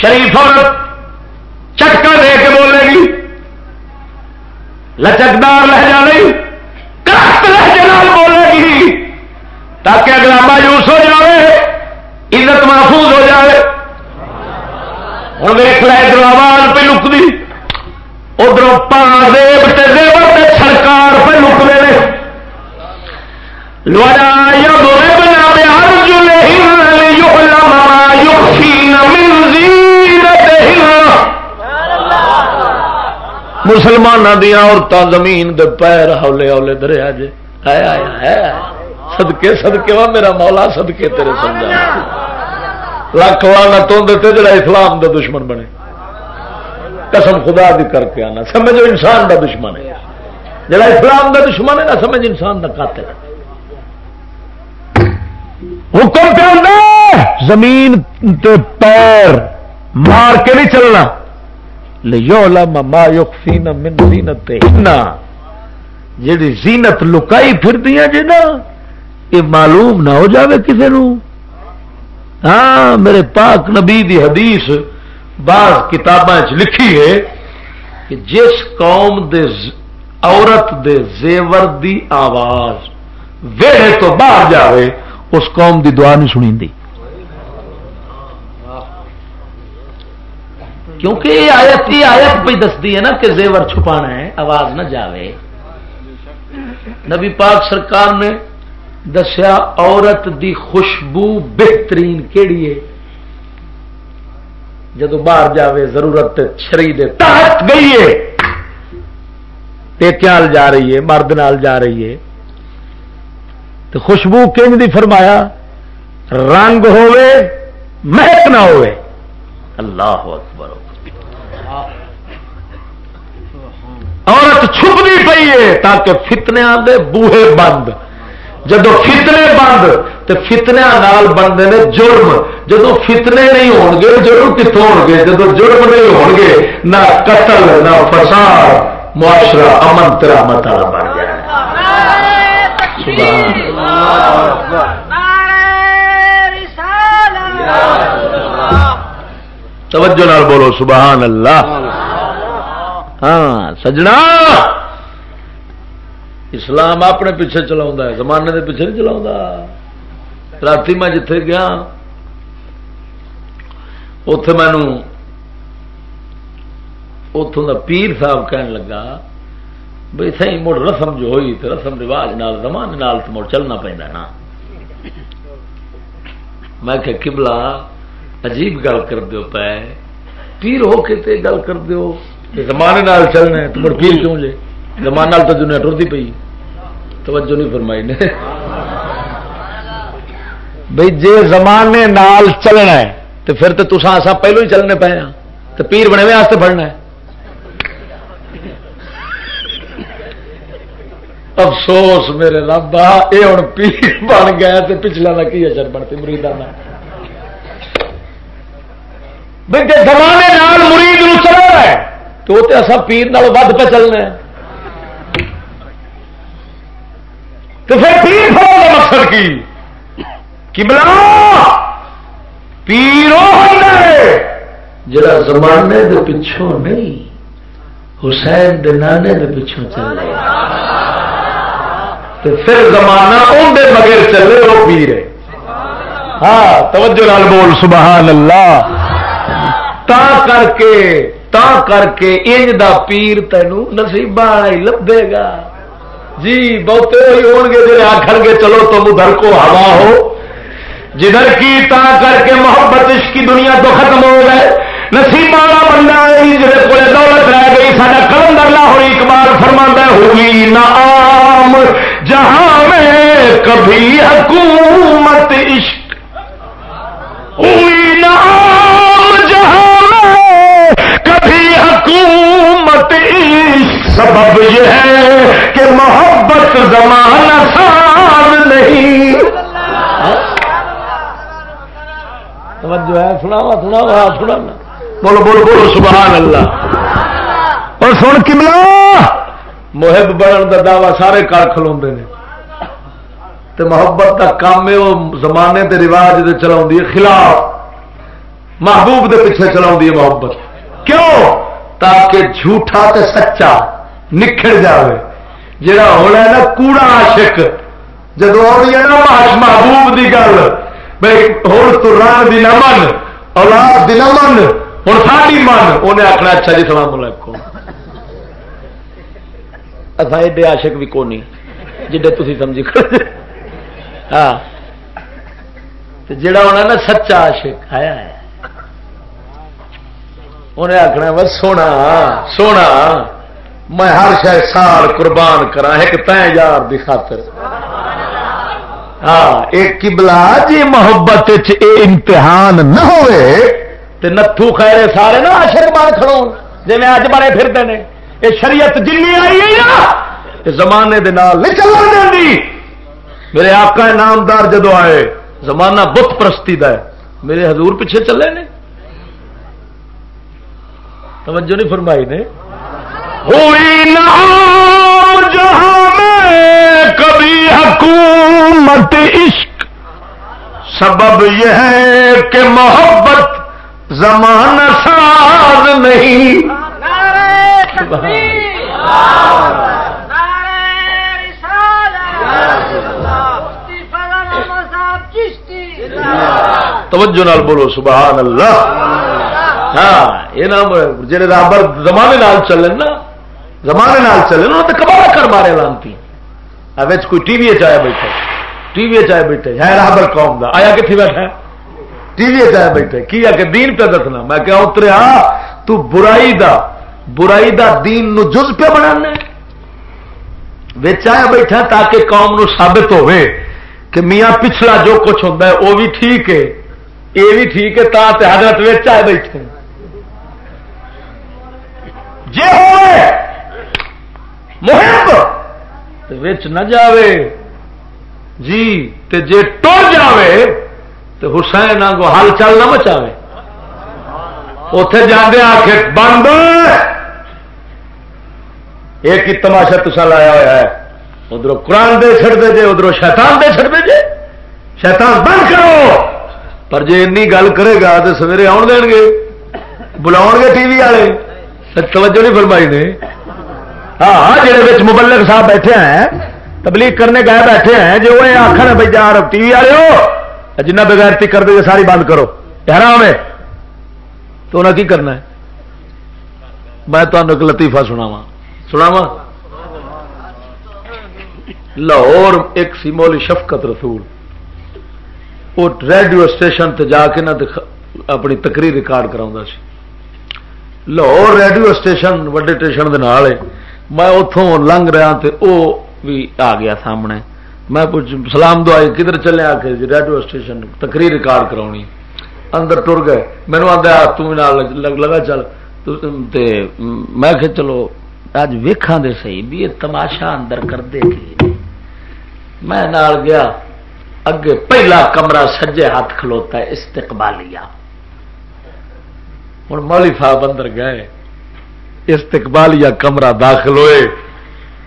شریف عورت چٹکا دے کے بولے گی۔ لچکدار لہجہ نہیں کرخت لہجے نال بولے گی۔ تاکہ اگلا مایوس ہو جائے عزت محفوظ ہو جائے ہوں دیکھ لے دروازہ پہ لکتی ادھر پاگیب سرکار پہ لکتے ہیں مسلمانوں دیا عورتوں زمین دے پیر ہولے ہولے دریا جے۔ سدکے سدکے وا میرا مولا سدکے تیرے سمجھا لکھ والا تو جڑا اسلام دے دشمن بنے۔ قسم خدا دی کر کے آنا۔ سمجھو انسان دا دشمن ہے۔ جڑا اسلام دا دشمن ہے نا، سمجھ انسان دا قاتل حکم پہ زمین تے پیر مار کے نہیں چلنا۔ ما یخفین من زینت جی زینت لکائی پھر دیا جی نا یہ معلوم نہ ہو جاوے کسی نو ہاں میرے پاک نبی دی حدیث بعض کتابیں لکھی ہے کہ جس قوم دے عورت دے زیور دی آواز ویڑے تو باہر جائے اس قوم دی دعا نہیں سنی کیونکہ یہ آیت یہ آیت بھی دستی ہے نا کہ زیور چھپانا ہے، آواز نہ جاوے۔ نبی پاک سرکار نے دسیا، عورت دی خوشبو بہترین کیڑی ہے۔ جدو باہر جاوے، ضرورت شری دے تحت گئی ہے۔ پیکیال جا رہی ہے، مرد نال جا رہی ہے۔ تو خوشبو کنج دی فرمایا، رنگ ہوئے مہک نہ ہوئے اللہ اکبر عورت چھپنی پی ہے تاکہ فتنے دے بوہے بند۔ جدو فتنے بند تو فتنیا نال بنتے ہیں جرم۔ جدو فتنے نہیں ہون گے جرم کتوں ہو گے؟ جدو جرم نہیں ہون گے نہ قتل نہ فساد معاشرہ امن ترامت والا بن گیا۔ توجہ نال بولو سبحان اللہ۔ ہاں سجنا! اسلام اپنے پیچھے چلا زمانے کے پیچھے نہیں چلا رات میں جتھے گیا اتے مینو اتوں کا پیر صاحب کہن لگا بھائی سی مڑ رسم جو ہوئی تو رسم رواج نال زمانے نال تو مڑ چلنا پہنا نا۔ میں کہ کبلا عجیب گل کر دو پے، پیر ہو کے تے گل کر دو زمانے نال چلنا ہے تو مڑ پیر کیوں جے؟ زمانے تو دنیا ٹرتی پی توجہ نہیں فرمائی نے۔ بھائی جی زمانے نال چلنا ہے، تو پھر تو تصا سا پہلو ہی چلنے پے ہاں۔ تو پیر بنے واسطے پڑنا ہے۔ افسوس میرے ربا یہ ہوں پیر بن گیا تو پچھلے کا کی اثر بنتی مریدا بھائی زمانے نال مرید نو چلنا ہے تو وہ تو اصا پیر ود پہ چلنا ہے تو پھر پیر فلو کا مقصد کی؟ بلا؟ پیرو جڑا زمانے دے پچھوں نہیں، حسین دے نانے دے پچھوں چلے۔ تو پھر زمانہ ان دے مگر چلے، وہ پیر ہے۔ ہاں توجہ لال بول، سبحان اللہ۔ تا کر کے تا کر کے انج دا پیر تینوں نصیبہ لبے گا۔ جی بہتے ہوئی ہو گے جی آخر گے، چلو تم ادھر کو ہوا ہو۔ جدھر کی تا کر کے محبت اس کی دنیا تو ختم ہو گئے۔ نصیب والا بندہ جہاں کو دولت رہ گئی۔ سارا قلم درلا ہوئی اقبال فرما ہوئی نام جہاں میں کبھی حکومت عشق۔ ہوئی نام سبب یہ ہے کہ محبت زمانہ ساز نہیں۔ توجہ ہے سناوا سناوا ہاں، سبحان اللہ۔ اور سن کملا محب بڑھن کا دعوی سارے کار کھلو نے۔ محبت کا کام ہے وہ زمانے کے رواج دے خلاف۔ محبوب دے پیچھے چلا محبت۔ کیوں؟ تاکہ جھوٹا تے سچا نکھڑ جائے جا ہونا ہے نا کوڑا عاشق جب آئی ہے نا ماش محبوب کی گل بھائی ہوں تو رنگ دی نہ من اولاد دی نہ من ہوں ساری من انہیں آخنا اچھا جی سلام علیکم اصا ایڈے عاشق بھی کون جڈے تھی سمجھی ہاں جڑا ہونا نا سچا عاشق آیا ہے انہیں آخنا بس سونا سونا میں ہر شہ سال قربان کرا ایک تین یار کی خاطر۔ ہاں ایک کبلا جی محبت امتحان نہ ہوئے تو نتھو خیر سارے نا عاشق بان کھڑو جی میں اج بڑے پھرتے ہیں یہ شریعت جن آئی ہے نا زمانے دے نال نہیں چلن دینی میرے آقا نامدار جدو آئے، زمانہ بت پرستی دا ہے۔ میرے حضور پیچھے چلے نے۔ توجہ نہیں فرمائی نے۔ ہوئی نام جہاں میں کبھی حکومت عشق۔ سبب یہ ہے کہ محبت زمانہ ساز نہیں۔ توجہ نال بولو، سبحان اللہ۔ ہاں یہ نام جہے رابر زمانے نال چلن نا زمانے نال چلن انہوں نے کبالا کر مارے لانتی کوئی ٹی وی آیا بیٹھا ٹی وی آئے بیٹھے۔ ہے رابر قوم دا۔ آیا کتنے بیٹھا ٹی وی آیا بیٹھے۔ کی آ کے دین پہ دسنا؟ میں کیا اتریا تو برائی دا برائی دا دین نو جز پہ بنا آیا بیٹھا تاکہ قوم نو ثابت ہوئے کہ میاں پچھلا جو کچھ ہوتا ہے وہ بھی ٹھیک ہے۔ یہ بھی ٹھیک ہے، تا حضرت ویچ آئے بیٹھے۔ جی ہوئے محب! وچ نہ جاوے۔ جی تے جے ٹر جاوے تو حسین کو ہل چل نہ مچاوے۔ اتے جانے آ کے بند! ایک ہی تماشا تسا لایا ہوا ہے۔ ادھر قرآن دے چڑ دے جے ادھر شیطان دے چڑ دے جے۔ شیطان بند کرو! پر جی این گل کرے گا تو سویرے آن دین گے بلاؤ گے ٹی وی والے۔ توجہ نہیں فرمائی نے۔ ہاں،, ہاں جہے مبلک صاحب بیٹھے ہیں، تبلیغ کرنے گئے بیٹھے ہیں، جو وہ آخر بھائی یار ٹی وی والے ہو جنہ بغیر کر دے ساری بند کرو۔ حرام ہے۔ تو انہیں کی کرنا ہے؟ میں تمہیں ایک لطیفہ سناوا سناوا لاہور ایک سی مولی شفقت رسول۔ وہ ریڈیو اسٹیشن تے جا کے نہ اپنی تقریر ریکارڈ کرا لاہور ریڈیو اسٹیشن، وڈے اسٹیشن دے نال ہے۔ میں اتوں لنگ رہا تے او بھی آ گیا سامنے۔ میں پوچھ، سلام دعائی کدھر چلے آ کے؟ جی ریڈیو اسٹیشن تقریر ریکارڈ کرا اندر ٹر گئے۔ مینو آدھا تم لگا چل۔ تے میں کہ چلو اج ویکھاں دے صحیح بھی یہ تماشا اندر کر دے کی میں نال گیا۔ اگے پہلا کمرہ سجے ہاتھ کھلوتا ہے، استقبالیہ۔ ہوں مولی صاحب اندر گئے۔ استقبالیہ کمرہ داخل ہوئے،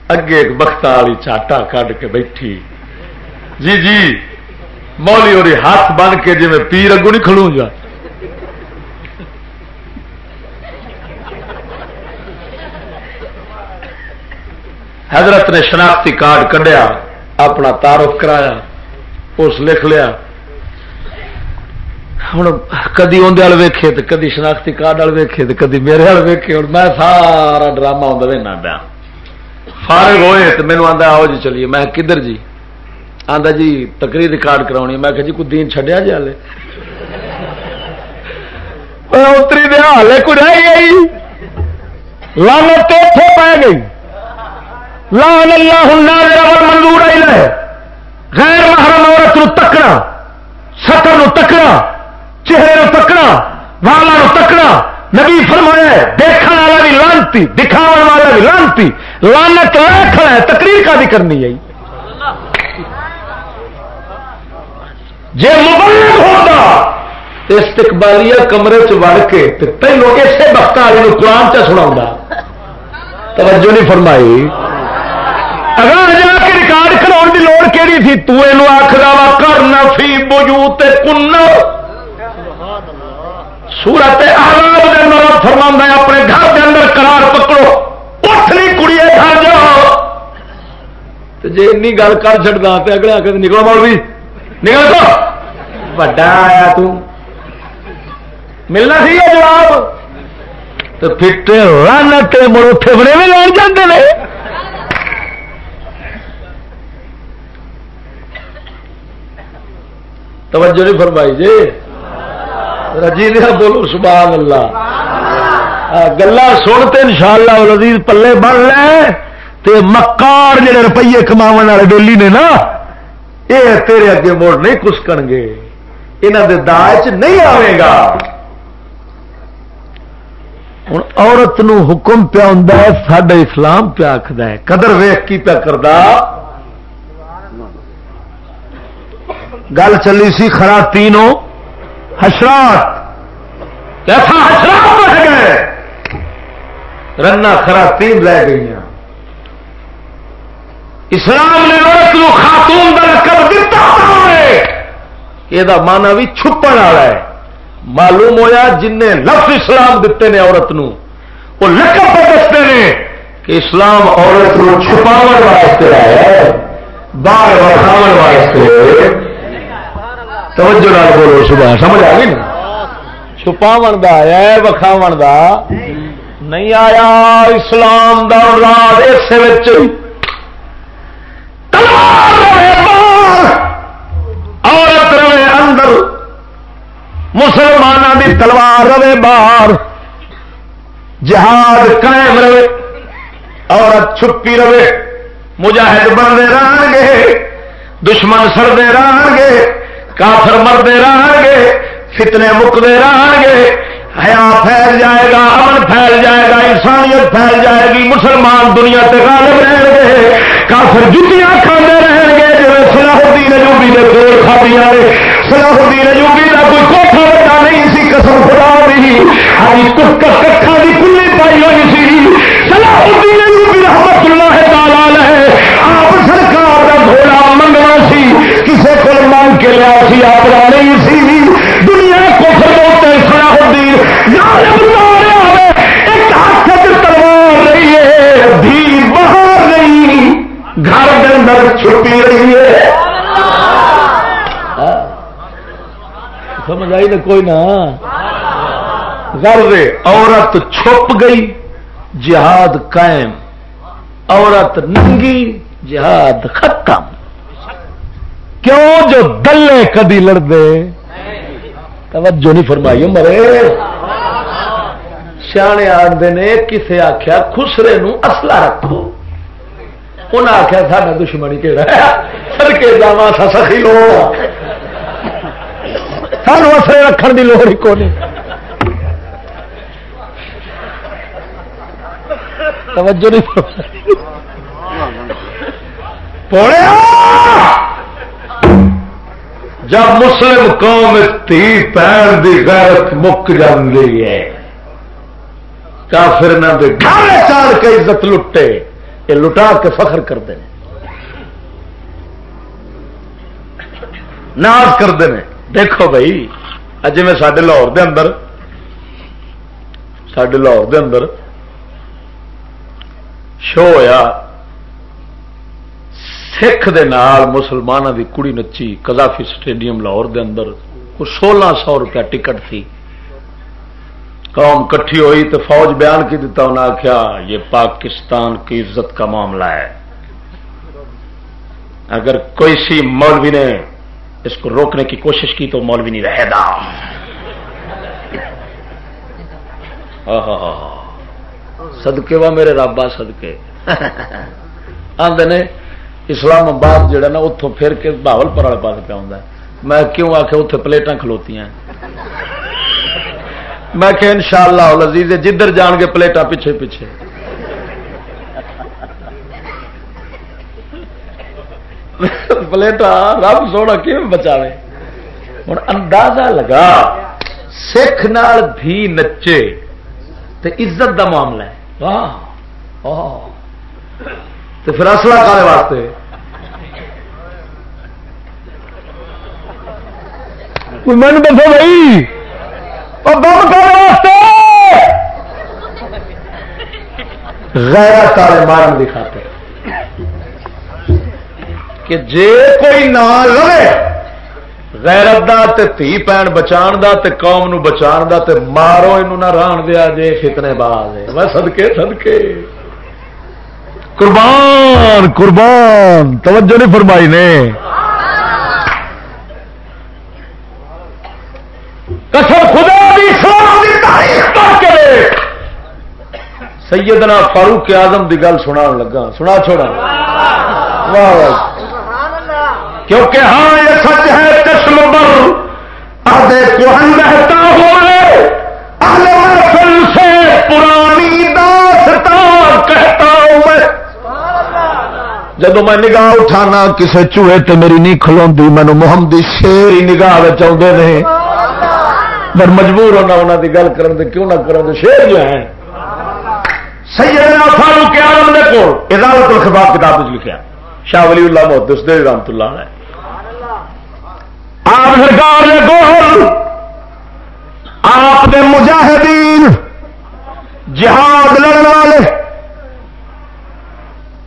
اگے ایک بخت والی چاٹا کھ کے بیٹھی۔ جی جی مولی اور ہاتھ بن کے جی میں پیر اگو نہیں کھڑوں گا۔ حضرت نے شناختی کارڈ کڈیا، اپنا تعارف کرایا اس لکھ لیا۔ ہوں کدی اندر ویکھے تو کدی شناختی کارڈ والے ویکھے تو کدی میرے والے ویکھے ہوں میں سارا ڈرامہ آتا دینا پیا۔ فارغ ہوئے تو مینو آتا آؤ جی چلیے۔ میں کدھر جی؟ آتا جی تقریر ریکارڈ کرا میں کہ جی کوئی دین چڈیا جی ہلے اتری دیا ہلے کوئی رہ گئی۔ لانت پی گئی۔ لان اللہ منظور آئی ہے۔ غیر محرم عورت نو تکنا سطر نو تکنا چہرے نو تکنا والا نو تکنا نبی فرمایا دیکھنے والا بھی لانتی دکھاو والا بھی لانتی۔ لانت کھڑا ہے، تقریر کا بھی کرنی ہے؟ جی مبلغ ہوتا، استقبالیہ کمرے چ وڑ کے پہلو اسے وقت والی قرآن چ سنا توجہ نہیں فرمائی۔ اگر جا کے ریکارڈ کرا کی لوڑ کہڑی تھی، تو آخر وا، کرنا فی بجو کن سورت فرما اپنے گھر کے اندر قرار پکڑو۔ اٹھ نہیں کڑی گھر جاؤ۔ جی این گل کر چڑتا تو اگلے آ کے نکلو مول بھی نکل تو۔ وا آیا تو۔ ملنا سی جواب؟ تو پھر رن مڑ اٹھے بڑے بھی لین جاتے ہیں توجہ نہیں فرمائی جی۔ رجی دیا بولو، سبحان اللہ۔ گلا سنتے ان شاء اللہ پلے بن لے۔ تے مکار جڑے روپیے کما والے ڈولی نے نا یہ تیرے اگے موڑ نہیں کسکن گے۔ یہاں کے داج نہیں آئے گا۔ ہوں عورت نو حکم پیا ہوں سڈا اسلام پیا آخد قدر ویخ کی پیا کرتا گل چلی سی خرا تینوں حشرات۔ ایسا حشرات بڑھ گئے رنا خرا تین لے گئی اسلام نے عورت کو خاتون کا لقب دتا یہ مانا بھی چھپن والا ہے۔ معلوم ہویا جن نے لفظ اسلام دیتے نے عورت نو۔ وہ لقب دستے ہیں کہ اسلام عورت کو چھپاو واسطے ہے، باہر وکھاو واسطے۔ توجہ نال بولو صبح سمجھ آ گئی چھپاو آیا وکھاو نہیں آیا اسلام دا رات اس عورت رہے اندر۔ مسلمانوں کی تلوار رہے باہر۔ جہاد قائم رہے۔ عورت چھپی رہے۔ مجاہد بنتے رہن گے۔ دشمن سڑتے رہن گے۔ کافر مرتے رہن گے فتنے مکتے رہن گے حیا پھیل جائے گا، امن پھیل جائے گا، انسانیت پھیل جائے گی، مسلمان دنیا تے غالب رہن گے کافر جتیاں کھانے رہن گے جی سلاح الدین اجوبی نے کول کھا نے سلاح الدین اجوبی کا کوئی کوٹھا بڑا نہیں سی، قسم خدا نہیں ہری کٹھا کی کلی پائی ہوئی سی۔ سلاح الدین اجوبی رحمت اللہ تعالی ہے آپ سرکار کا گھوڑا منگنا سی کو مانگ کے لیا سی اپنا نہیں سی دنیا کو فرموتے سنا ہوتی ایک ہاتھ تلوار رہی ہے دھی باہر نہیں۔ گھر کے اندر چھپی رہی ہے۔ سمجھ آئی نا کوئی نہ گھر عورت چھپ گئی، جہاد قائم۔ عورت ننگی، جہاد ختم۔ کیوں جو دلے کدی لڑتے توجہ نہیں فرمائی مرے سیانے آدھے نے کسے آخیا خسرے نو اصلہ رکھو۔ انہیں آخیا سارا دشمنی کہڑا سڑکے جا سا سخی لو سانو اصلے رکھن کی لوڑ ہی کون توجہ نہیں پوڑیا جب مسلم قوم تھی پیر کی غیرت مک جاتی ہے۔ کافر نہ دے گھر چاڑ کے عزت لٹے۔ یہ لٹا کے فخر کرتے ہیں۔ ناز کرتے ہیں۔ دیکھو بھائی اج میں سڈے لاہور دے اندر سڈے لاہور دے اندر شو ہوا سکھ دے نال مسلمانوں کی کڑی نچی کزافی سٹیڈیم لاہور دے اندر وہ سولہ سو روپیہ ٹکٹ تھی۔ قوم کٹھی ہوئی تو فوج بیان کی دیتا انہوں آخیا یہ پاکستان کی عزت کا معاملہ ہے۔ اگر کوئی سی مولوی نے اس کو روکنے کی کوشش کی تو مولوی نہیں رہے گا۔ سدکے وا میرے رابا سدکے آدھے نے اسلام آباد جہا نا اتوں پھر کے بہل پر والے پاس پہ آتا میں کیوں آ کے اتنے پلیٹاں کھلوتی ہیں؟ میں کہ ان شاء اللہ لذیذ جدھر جان گے پلیٹاں پیچھے پیچھے۔ پلیٹا رب سونا کیوں بچا ہوں اندازہ لگا، سکھ نال بھی نچے تو عزت دا معاملہ ہے۔ واہ۔ تو پھر اصلہ کالے واسطے۔ میں دسو بھائی؟ بم کرنے واسطے! غیرت والے مارن دکھاتے کہ جے کوئی نہ لوے غیرت دا تے تھی پین بچان دا تے قوم نو بچان دا تے مارو انہوں نہ ران دیا جے فتنے باز ہے۔ وہ صدقے صدقے۔ قربان قربان۔ توجہ نہیں فرمائی نے۔ قسم خدا دی اسلام دی تاریخ پڑھ کے سیدنا فاروق اعظم دی گل سنا لگا سنا چھوڑا۔ واہ واہ۔ کیونکہ ہاں یہ سچ ہے چشم بر۔ آدھے کوہن رہتا ہوئے، اہل محفل سے پرانی داستان کہتا ہوں میں جب میں نگاہ اٹھانا کسے چوہے تے میری نہیں کھلوندی مینو محمدی شیر ہی نگاہ چاہتے نہیں پر مجبور ہونا انہوں کی گل کرن دے کیوں نہ کرن دے شیر جو ہیں سیدنا فاروق اعظم نے کو ادالت الخباب کتاب لکھا شاہ ولی اللہ محدث دے رحمت اللہ علیہ آپ سرکار نے گول آپ نے مجاہدین جہاد لڑن والے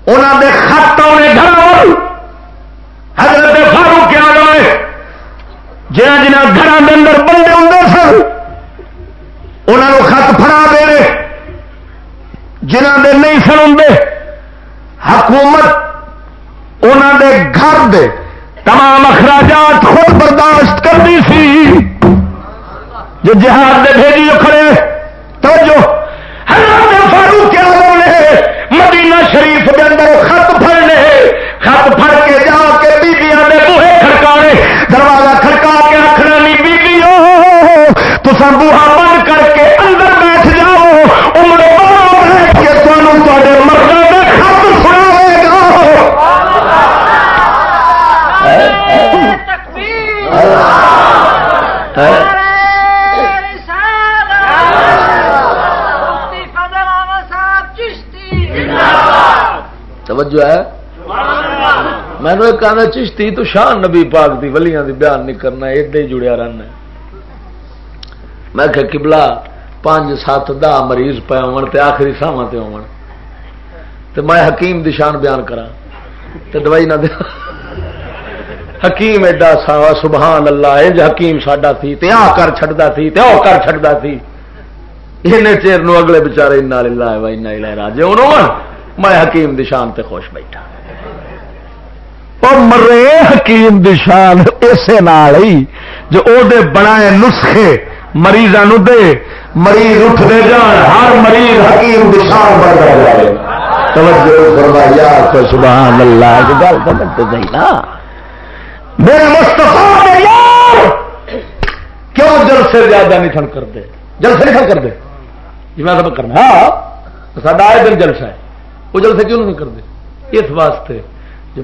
انہوں نے خط حضرت فاروق کیا گئے جہاں جنہ گھر کے اندر بندے ہوں سن انہوں خط فرا دے رہے جنہ دے نہیں سن ہوں حکومت انہوں دے گھر دے تمام اخراجات خود برداشت کرتی سی۔ جو جہاد دے بھیجی کھڑے تو جو حضرت فاروق نے مدینہ شریف کے اندر خط پھڑنے، خط پھڑ کے بیبیاں دے بوہے کھڑکانے دروازہ کھڑکا کے آخر نہیں بوہا بند کر کے اندر بیٹھ جاؤ۔ عمر بیٹھ کے تمہیں تے مردوں میں خط سناوے گا۔ توجہ ہے؟ میں نے کہنا چشتی تو شان نبی پاک دی، ولیاں دی بیان نہیں کرنا، ایڈے جڑیا رہنا میں کہ قبلہ پانچ سات دہ مریض پے ہون تے آخری ساواں تے ہون۔ تے میں حکیم دی شان بیان کرا تے دوائی نہ دیا حکیم ایڈا سا سبحان اللہ اے حکیم ساڈا تھی تے آ کر چھڑدا تھی تے او کر چھڑدا تھی اینے چیر نو اگلے بیچارے انا للہ و انا الیہ راجعون۔ میں حکیم دی شان تے خوش بیٹھا۔ اور مرے حکیم دی شان اسے نال ہی، جو او دے بنائے نسخے مریضاں دے مریض اٹھ دے جان ہر مریض حکیم دی شان بن جائے توجہ فرمایا تو سبحان اللہ کی گل سمجھتے نہیں نا میرے مستفا یار کیوں جلسے زیادہ نہیں تھن کرتے جلسے نہیں تھن کرتے جی میں سب کرنا ہاں ساڈا آئے دن جلسہ ہے وہ جلسے کیوں نہیں کرتے اس واسطے جو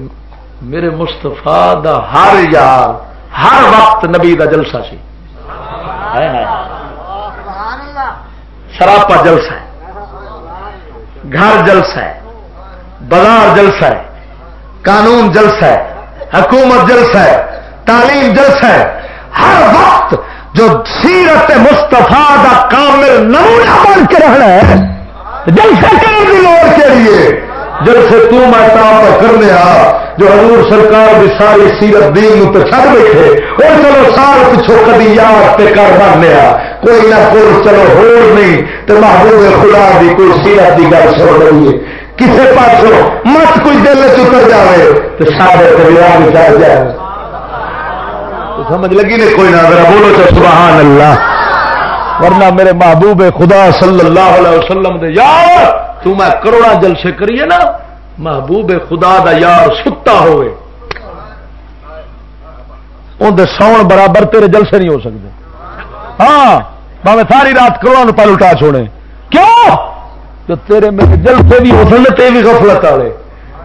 میرے مستفا دا ہر یار ہر وقت نبی دا جلسہ سی سراپا جلسہ ہے۔ گھر جلسہ ہے۔ بازار جلسہ ہے۔ قانون جلسہ ہے۔ حکومت جلسہ ہے۔ تعلیم جلسہ ہے۔ ہر وقت جو سیرت مستفا دا کامل نمونہ بن کے رہنا ہے جلسہ کرنے کی لوڑ کے لیے۔ جلسے تو میں کام پر کرنے آ جو حضور سرکار کی ساری سیرت دین تو چھڑ بیٹھے، اور چلو سال پچھو کبھی یاد پہ کر بننے آ کوئی نہ کوئی چلو ہو نہیں تو محبوب خدا دی کوئی سیرت کی گل سن رہی ہے کسی پاسوں مت کوئی دل چتر جائے تو سارے پریوار چل جائے۔ سمجھ لگی نہیں کوئی نہ، ذرا بولو تو سبحان اللہ۔ ورنہ میرے محبوب خدا صلی اللہ علیہ وسلم دے یار تو میں کروڑا جلسے کریے نا، محبوب خدا دا یار ستا ہوئے۔ اندر ساؤن برابر تیرے جلسے نہیں ہو سکتے۔ ہاں میں ساری رات کروڑا نو پل اٹھا چھوڑے۔ کیوں؟ تو تیرے میرے جلسے بھی ہو سکتے بھی غفلت والے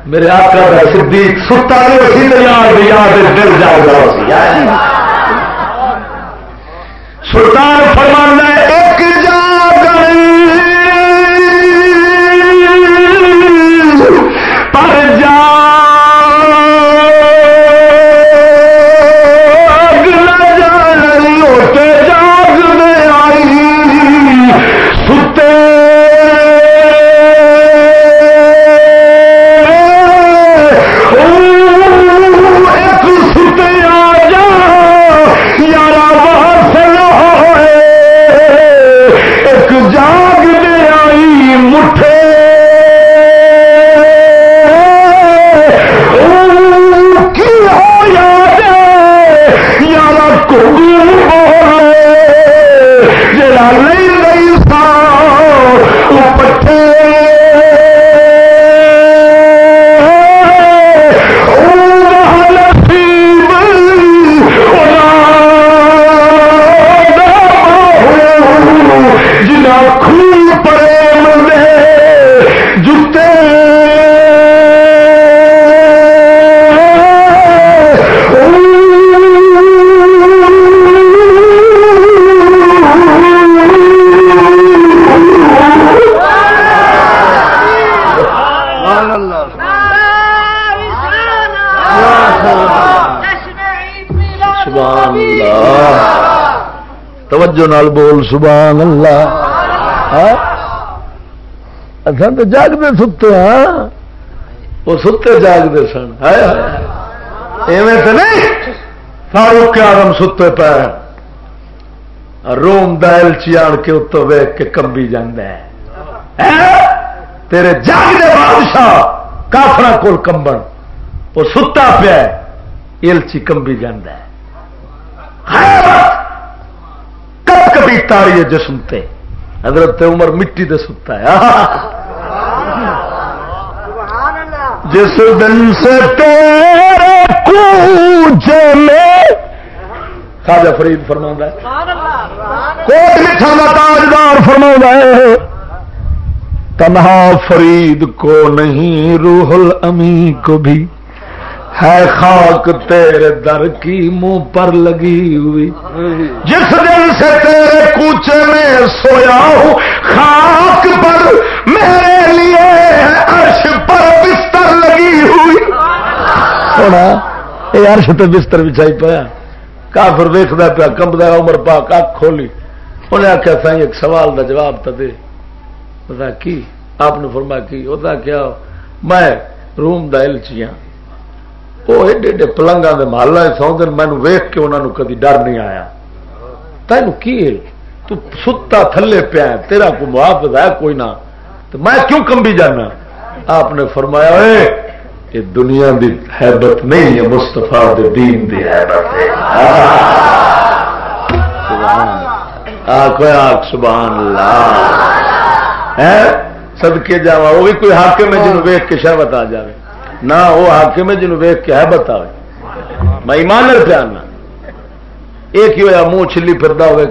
میرے آقا دا صدیق ستا یار یار دل جاگ سلطان سبحان توجہ نال بول، سبحان اللہ۔ ہاں؟ اصل تو جاگتے ستے ہاں؟ وہ ستے جاگتے سن۔ ایویں تو نہیں؟ فاروق آدم ستے پہ روم دائل چیان کے اتو ویک کے کمبی جانا ہے ہاں؟ تیرے جاگتے بادشاہ کافر کول کمبن۔ وہ ستا پیا ایلچی کمبی جانا ہے کب کبھی تاری ہے جسم تے۔ حضرت عمر مٹی دے ستا ہے۔ جس دن سے تیرے کوچے میں خواجہ فرید فرما ہے۔ کوٹ مٹھا کا تاجدار فرما ہے۔ تنہا فرید کو نہیں، روح الامی کو بھی۔ ہے خاک تیرے در کی منہ پر لگی ہوئی۔ جس دن سے تیرے کوچے میں سویا ہوں، خاک پر میرے لیے عرش پر بستر لگی ہوئی۔ سونا یہ عرش تو بستر بچائی پایا کافر ویکد پیا، کمبدا عمر پاک اک کھولی۔ انہیں آخیا سائی ایک سوال دا جواب تو دے۔ پتا کی؟ آپ نے فرمایا کی؟ وہ کیا میں روم دا الچی ہاں۔ وہ ایڈے ایڈے پلنگا کے محلہ سوندے مینو ویخ کے انہوں نے کدی ڈر نہیں آیا۔ تین کی تو ستا تھلے پیا تیرا کوئی محافظ ہے، کوئی نہ۔ تو میں کیوں کمبی جانا؟ آپ نے فرمایا، اے، یہ دنیا دی حیبت نہیں ہے مستفا دین دی حیبت ہے۔ سبحان اللہ۔ سدکے جا وہ بھی کوئی حاکم ہے جنوب ویخ کے شہبت آ جائے نہ، وہ حاکم ہے جنوب ویخ کے ہے بتا میں ایمان پیارنا یہ ہوا منہ چلی پھر ہوئے،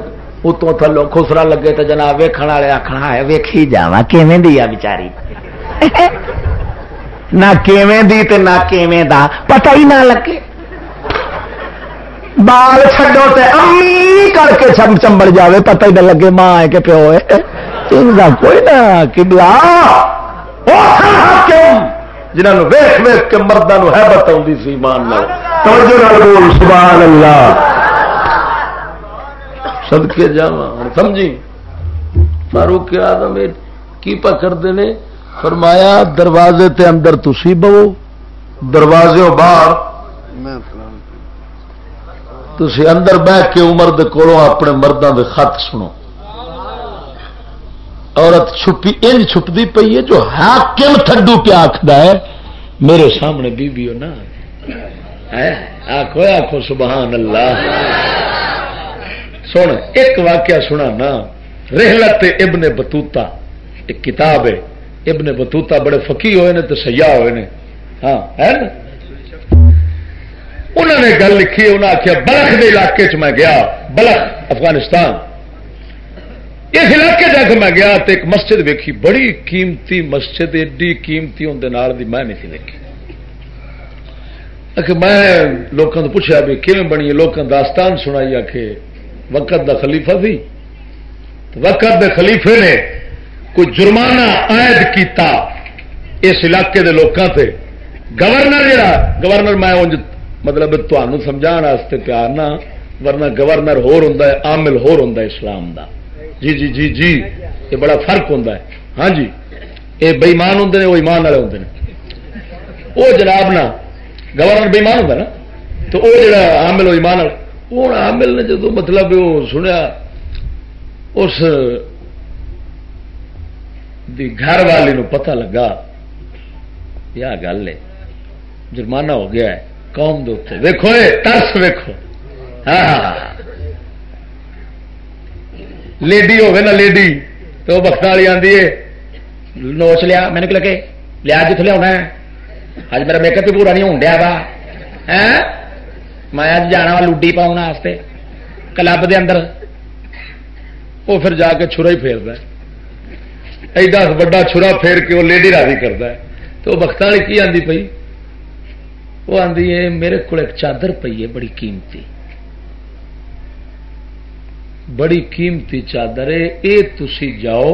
اتوں تھلو خسرا لگے تو جناب ویکن والے آخنا ہے ویکھی جا کیویں دی آ بچاری نہ کیویں دی تے نہ کیویں دا، پتہ ہی نہ لگے۔ بال چھڈو تے امی کر کے چم چمبڑ جاوے، پتہ ہی نہ لگے ماں ہے کہ پیو ہے۔ کوئی نہ کبلا جنہوں ویخ ویخ کے مردوں حیبت آتی سی مان بول، سبحان اللہ۔ سدکے جا سمجھی؟ فاروق آدم کی پا کرتے ہیں فرمایا، دروازے تے اندر تسی بو دروازے باہر۔ تسی اندر بہ کے عمر دے کولوں اپنے مردوں دے خط سنو۔ عورت چھپی ان چھپتی پی ہے، جو حاکم تھڈو پیا آخد ہے، میرے سامنے بی نا آخو آخو سبحان اللہ۔ سن، ایک واقعہ سنا نا رحلت ابن بتوتا ایک کتاب ہے۔ ابن بتوتا بڑے فقی ہوئے نے تو سیاح ہوئے نے۔ ہاں ہے نا؟ انہوں نے گل لکھی انہیں آخیا بلخ کے علاقے چ میں گیا۔ بلخ، افغانستان۔ اس علاقے جا کے میں گیا تو ایک مسجد ویکھی۔ بڑی قیمتی مسجد، ایڈی قیمتی اندر دی میں نہیں دیکھی آخر میں لوگوں کو پوچھا بھی کیون بنی لوگوں داستان سنائی آ کے وقت دا خلیفہ سی وقت دے خلیفے نے کوئی جرمانہ عائد کیتا اس علاقے دے لوگوں سے گورنر جڑا، گورنر میں مطلب تمہوں سمجھا پیار نہ، ورنہ گورنر ہور ہوں عامل ہور ہوں اسلام دا۔ جی جی جی جی یہ بڑا فرق ہوتا ہے۔ ہاں جی یہ بےمان ہوں وہ ایمان والے ہوں وہ جناب نا گورنر بےمان ہوتا نا۔ تو وہ جڑا حامل وہ ایمان والا وہ حامل نے جدو مطلب وہ سنیا اس دی گھر والی نو پتہ لگا یا گل ہے جرمانہ ہو گیا ہے قوم دے ویکو ترس ویکو ہاں لیڈی ہوگی نا لیڈی تو بخت والی آدھی ہے نوچ لیا میں نے لگے لیا جتوں لیا اج میرا میک اپ بھی پورا نہیں ہو ڈیا وا میں اج جانا لوڈی پاؤن واسطے کلب دے اندر وہ پھر جا کے چھرا ہی پھیرتا ایڈا وا چھرا پھیر کے وہ لیڈی راضی کرتا ہے تو بخت والی کی آدھی پی وہ آدھی ہے میرے کو ایک چادر پی ہے بڑی قیمتی بڑی قیمتی چادر ہے یہ تھی جاؤ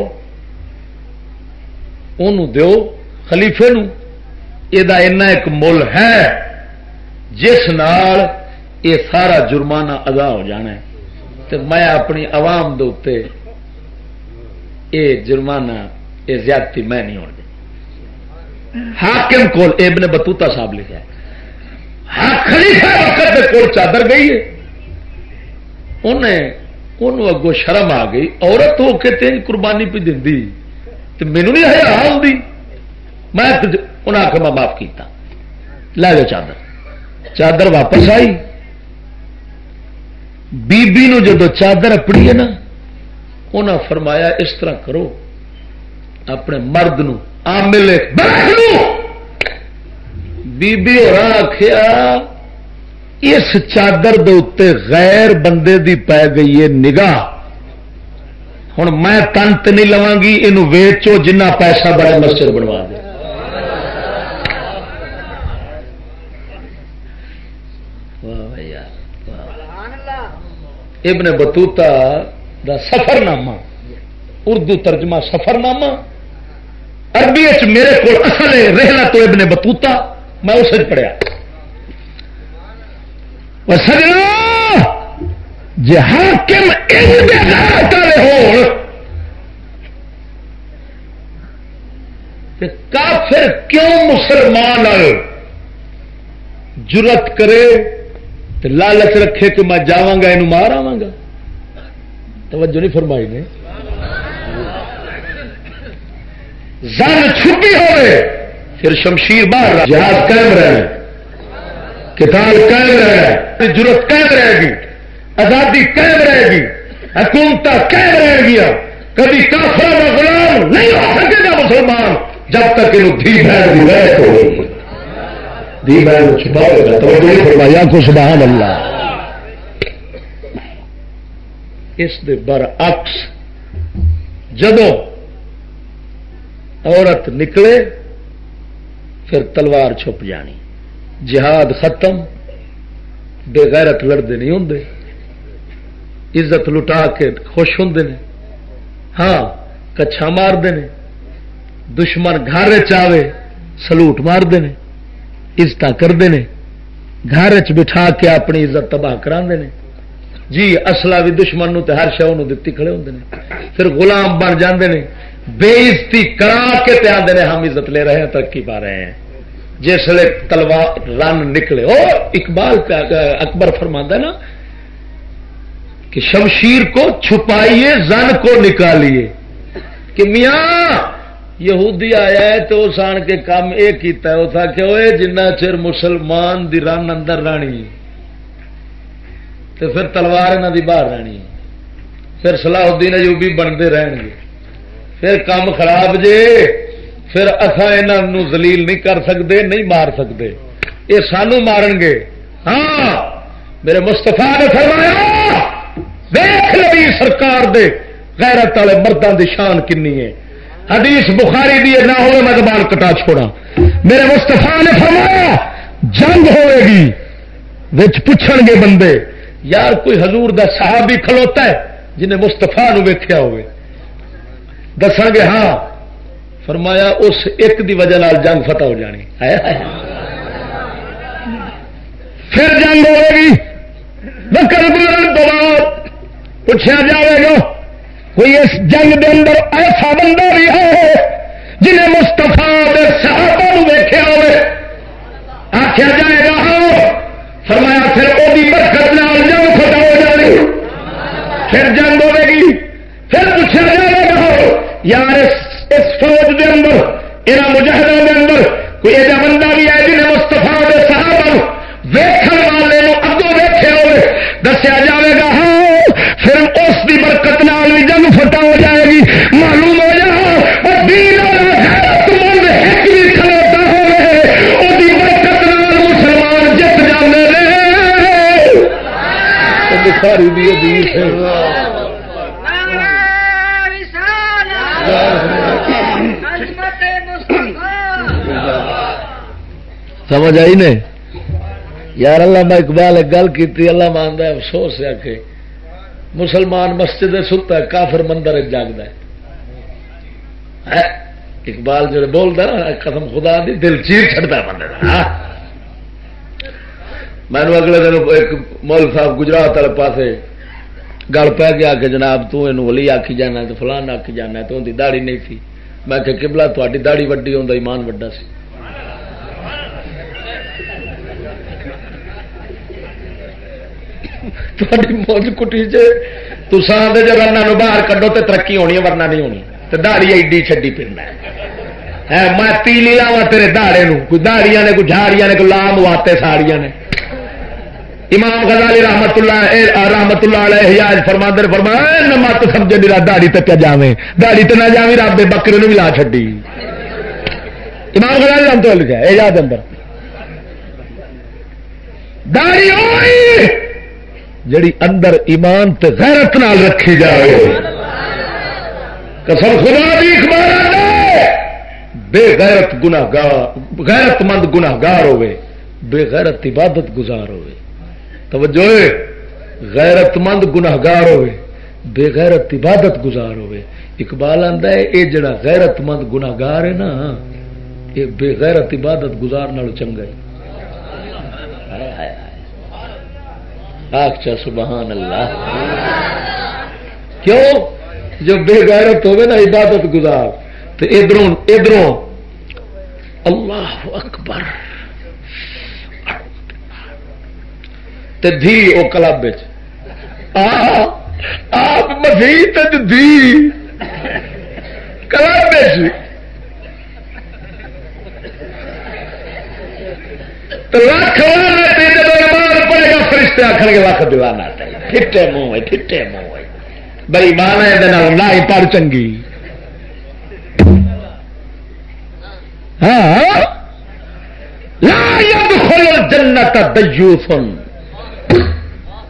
ان دو خلیفے نو یہ ایک مل ہے جس نال یہ سارا جرمانہ ادا ہو جانا ہے۔ تو میں اپنی عوام دے یہ جرمانہ، یہ زیادتی میں نہیں ہونے حاکم کول ابن بتوتا صاحب لکھا ہاں خلیفہ وقت کول چادر گئی ہے۔ انہیں انہوں اگوں شرم آ گئی۔ عورت ہو کے تین قربانی پہ دینی تو مینو نہیں ہے آ میں انہیں آخر میں معاف کیتا۔ لے لو چادر۔ چادر واپس آئی۔ بی بی نو جدو چادر اپنی ہے نا انہیں فرمایا اس طرح کرو، اپنے مرد نو آملے بی بی اور آخیا اس چادر دے غیر بندے دی پی گئی ہے نگاہ۔ ہوں میں تنت نہیں لوا گی یہ ویچو، جنہ پیسہ بڑا مسجد بنوا دے۔ ابن بتوتا دا سفر نامہ اردو ترجمہ سفر نامہ عربی میرے کو اصل رہنا تو ابن بتوتا میں اسے پڑھیا۔ سجنا جی حاکم ہو کافر کیوں مسلمان آئے؟ جرت کرے تو لالچ رکھے کہ میں جاگا یہ مار آوا گا۔ توجہ نہیں فرمائی نے۔ زن چھپی ہوئے، پھر شمشیر باہر جہاز قائم رہے۔ کتاب قائم رہے۔ ضرورت قائم رہے گی۔ آزادی قائم رہے گی۔ حکومت قائم رہے گیا۔ کبھی کافر غلام نہیں ہو سکے گا مسلمان، جب تک یہ دھی بہن کی رہت ہو دی بہن گا فرمایا کو سبحان اللہ۔ اس دے برعکس جدو عورت نکلے، پھر تلوار چھپ جانی۔ جہاد ختم، بے غیرت لڑتے نہیں ہوں عزت لٹا کے خوش ہوں ہاں کچھا مارتے ہیں دشمن گھر چاہے سلوٹ مارتے ہیں عزت کرتے ہیں۔ گھر چ بٹھا کے اپنی عزت تباہ کرا جی اصلا بھی دشمن نو ہر شہ دتی کھڑے ہوں پھر غلام بن جاندے نے بے عزتی کرا کے آدھے ہم عزت لے رہے ہیں، ترقی پا رہے ہیں۔ جسے تلوار رن نکلے، او اقبال اکبر فرما نا کہ شمشیر کو چھپائیے، زن کو نکالیے۔ کہ میاں یہودی آیا ہے تو اس آن کے کام یہ کیتا ہے وہ تھا کہ وہ جنہ چر مسلمان دی رن اندر رانی تو پھر تلوار انہوں دی باہر رانی پھر سلاح الدین ایوبی بنتے رہن گے پھر کام خراب جے، پھر اصا یہ زلیل نہیں کر سکتے نہیں مار سکتے یہ سانو مارن گے ہاں میرے مستفا نے فرمایا، دیکھ لبی سرکار دے، غیرت والے مردوں کی شان کنی ہے۔ حدیث بخاری دی نہ ہو میں زبان کٹا چھوڑا میرے مستفا نے فرمایا، جنگ ہوئے گی، وچ پوچھن گے بندے، یار کوئی حضور دا صحابی کھلوتا ہے جنہیں مستفا نو ویکیا ہوئے۔ دس گے ہاں۔ فرمایا، اس ایک دی وجہ نال جنگ فتح ہو جانی۔ پھر جنگ ہوے گی۔ نقل گزرن پوچھا جائے گا۔ کوئی اس جنگ دے اندر ایسا بندہ بھی ہے جنہیں مستفا صحابہ ویخیا ہوئے۔ آخیا جائے گا ہاں۔ فرمایا پھر وہ برکت نال جنگ فتح ہو جانی۔ پھر جنگ ہوے گی۔ پھر پوچھا جائے گا ہاں۔ یار، اس فوج دے اندر یہاں مجاہدوں دے اندر کوئی ایسا بندہ بھی ہے جنہیں مستفا دے صاحب ویخن والے اگوں ویخے ہوئے۔ دسیا جائے گا ہاں۔ پھر اس کی برکت نال بھی جنگ فٹا ہو جائے گی۔ معلوم ہو جائے بھی حدیث ہے۔ سمجھ آئی نے؟ یار اللہ میں اقبال ایک گل کی اللہ مانتا ہے افسوس ہے کہ مسلمان مسجد ستا ہے، کافر مندر جاگتا ہے۔ اقبال جو بولتا نا، قسم خدا دی، دل چیر چڑتا ہے بندے میں اگلے دن ایک مول صاحب گجرات والے پاسے گل پہ گیا کہ جناب تلی آکی جانا تو فلان آکی جانا تو ان دہڑی نہیں تھی۔ میں کہ کبلا تاری دہڑی وڈی ہوں ایمان وڈا سی۔ موج کٹی چسان جب باہر کڈو تو ترقی ہونی ہے ورنہ نہیں ہونی تو دہڑی ایڈی چڈی پھرنا میں تیلی لاوا تیرے دہڑے کوئی دہڑیاں نے کوئی جھاڑیاں نے کوئی لام واتے ساڑیاں نے امام غزالی رحمت اللہ رحمت اللہ علیہ حجاج فرما در فرما مت سمجھے میرا دہڑی تک جاوے دہڑی تو نہ جاوی رب بکرے بھی لا چڈی امام غزالی رحمت اللہ لکھا ہے یاد اندر داڑی جڑی اندر ایمان تے غیرت نال رکھی جائے قسم خدا بھی اخبار بے غیرت گناگار غیرت مند گناگار ہوے بے غیرت عبادت گزار ہوے توجہ غیرت مند گناگار ہوے بے غیرت عبادت گزار ہوے اقبال آتا ہے یہ جڑا غیرت مند گناگار ہے نا یہ بے غیرت عبادت گزار نال چنگا ہے۔ آخچا سبحان اللہ۔ کیوں؟ جو بے غیرت ہوگی نا عبادت گزار، تو ادھر ادھر اللہ اکبر۔ تے دھی وہ کلب آپ مسیح دھی۔ کلب لکھ پڑے گا فرشتے آخر کے لکھ دلانا پھٹے منہ پھٹے منہ ہے بری مان ہے نہ ہی پڑ چنگی ہاں جنت دیوسن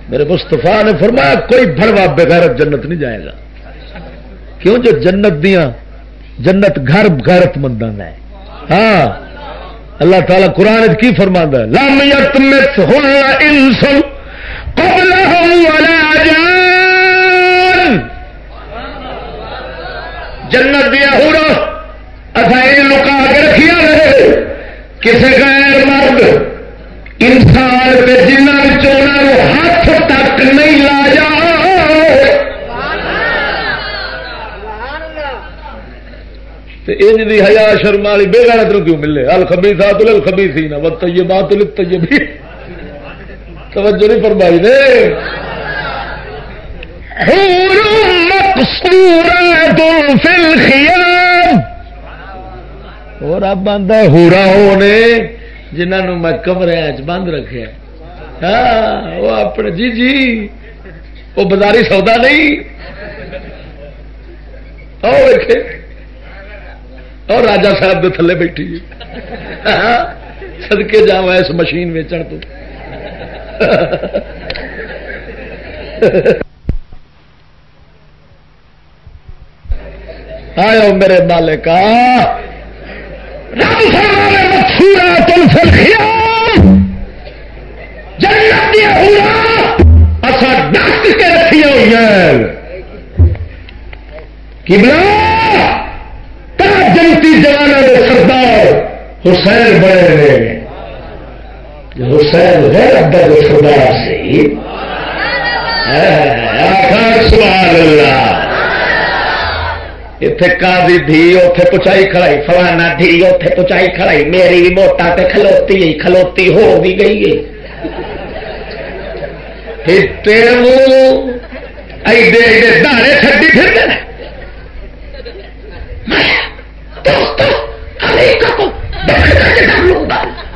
میرے مستفا نے فرمایا کوئی بڑوا بغیر جنت نہیں جائے گا کیوں جو جنت دیا جنت گھر غیرت مند ہے ہاں اللہ تعالیٰ قرآن کی فرما لم یتمت انسن جنت دیا ہورا اصا یہ لکا کے رکھیا رہے۔ کسی غیر مرد، انسان کے جنہوں ہاتھ تک نہیں لا جا۔ انج دی حیا شرم والی بے غیرت کیوں ملے؟ الخبی تھا تو الخبی تھی نا وہ یہ بات طیبی توجہ نہیں فرمائی نے۔ اور اب بند ہے، ہورا ہونے جنہوں میں کمرے بند رکھے ہاں وہ اپنے جی جی۔ وہ بازاری سودا نہیں۔ اور دیکھے اور راجا صاحب کے تھلے بیٹھی سدکے ہاں، جا اس مشین ویچن تو۔ آئے میرے مالک کے رکھی ہوئی جنتی جوان کے سردار حسین بڑے حسین ہے ادر سردار سے۔ اتے دھی اتے پچائی کھڑائی، فلانا دھی اتے پچائی کھڑائی، میری بھی موٹا تے کھلوتی کھلوتی ہو بھی گئی ہے۔ ایڈے ایڈے دانے چڈی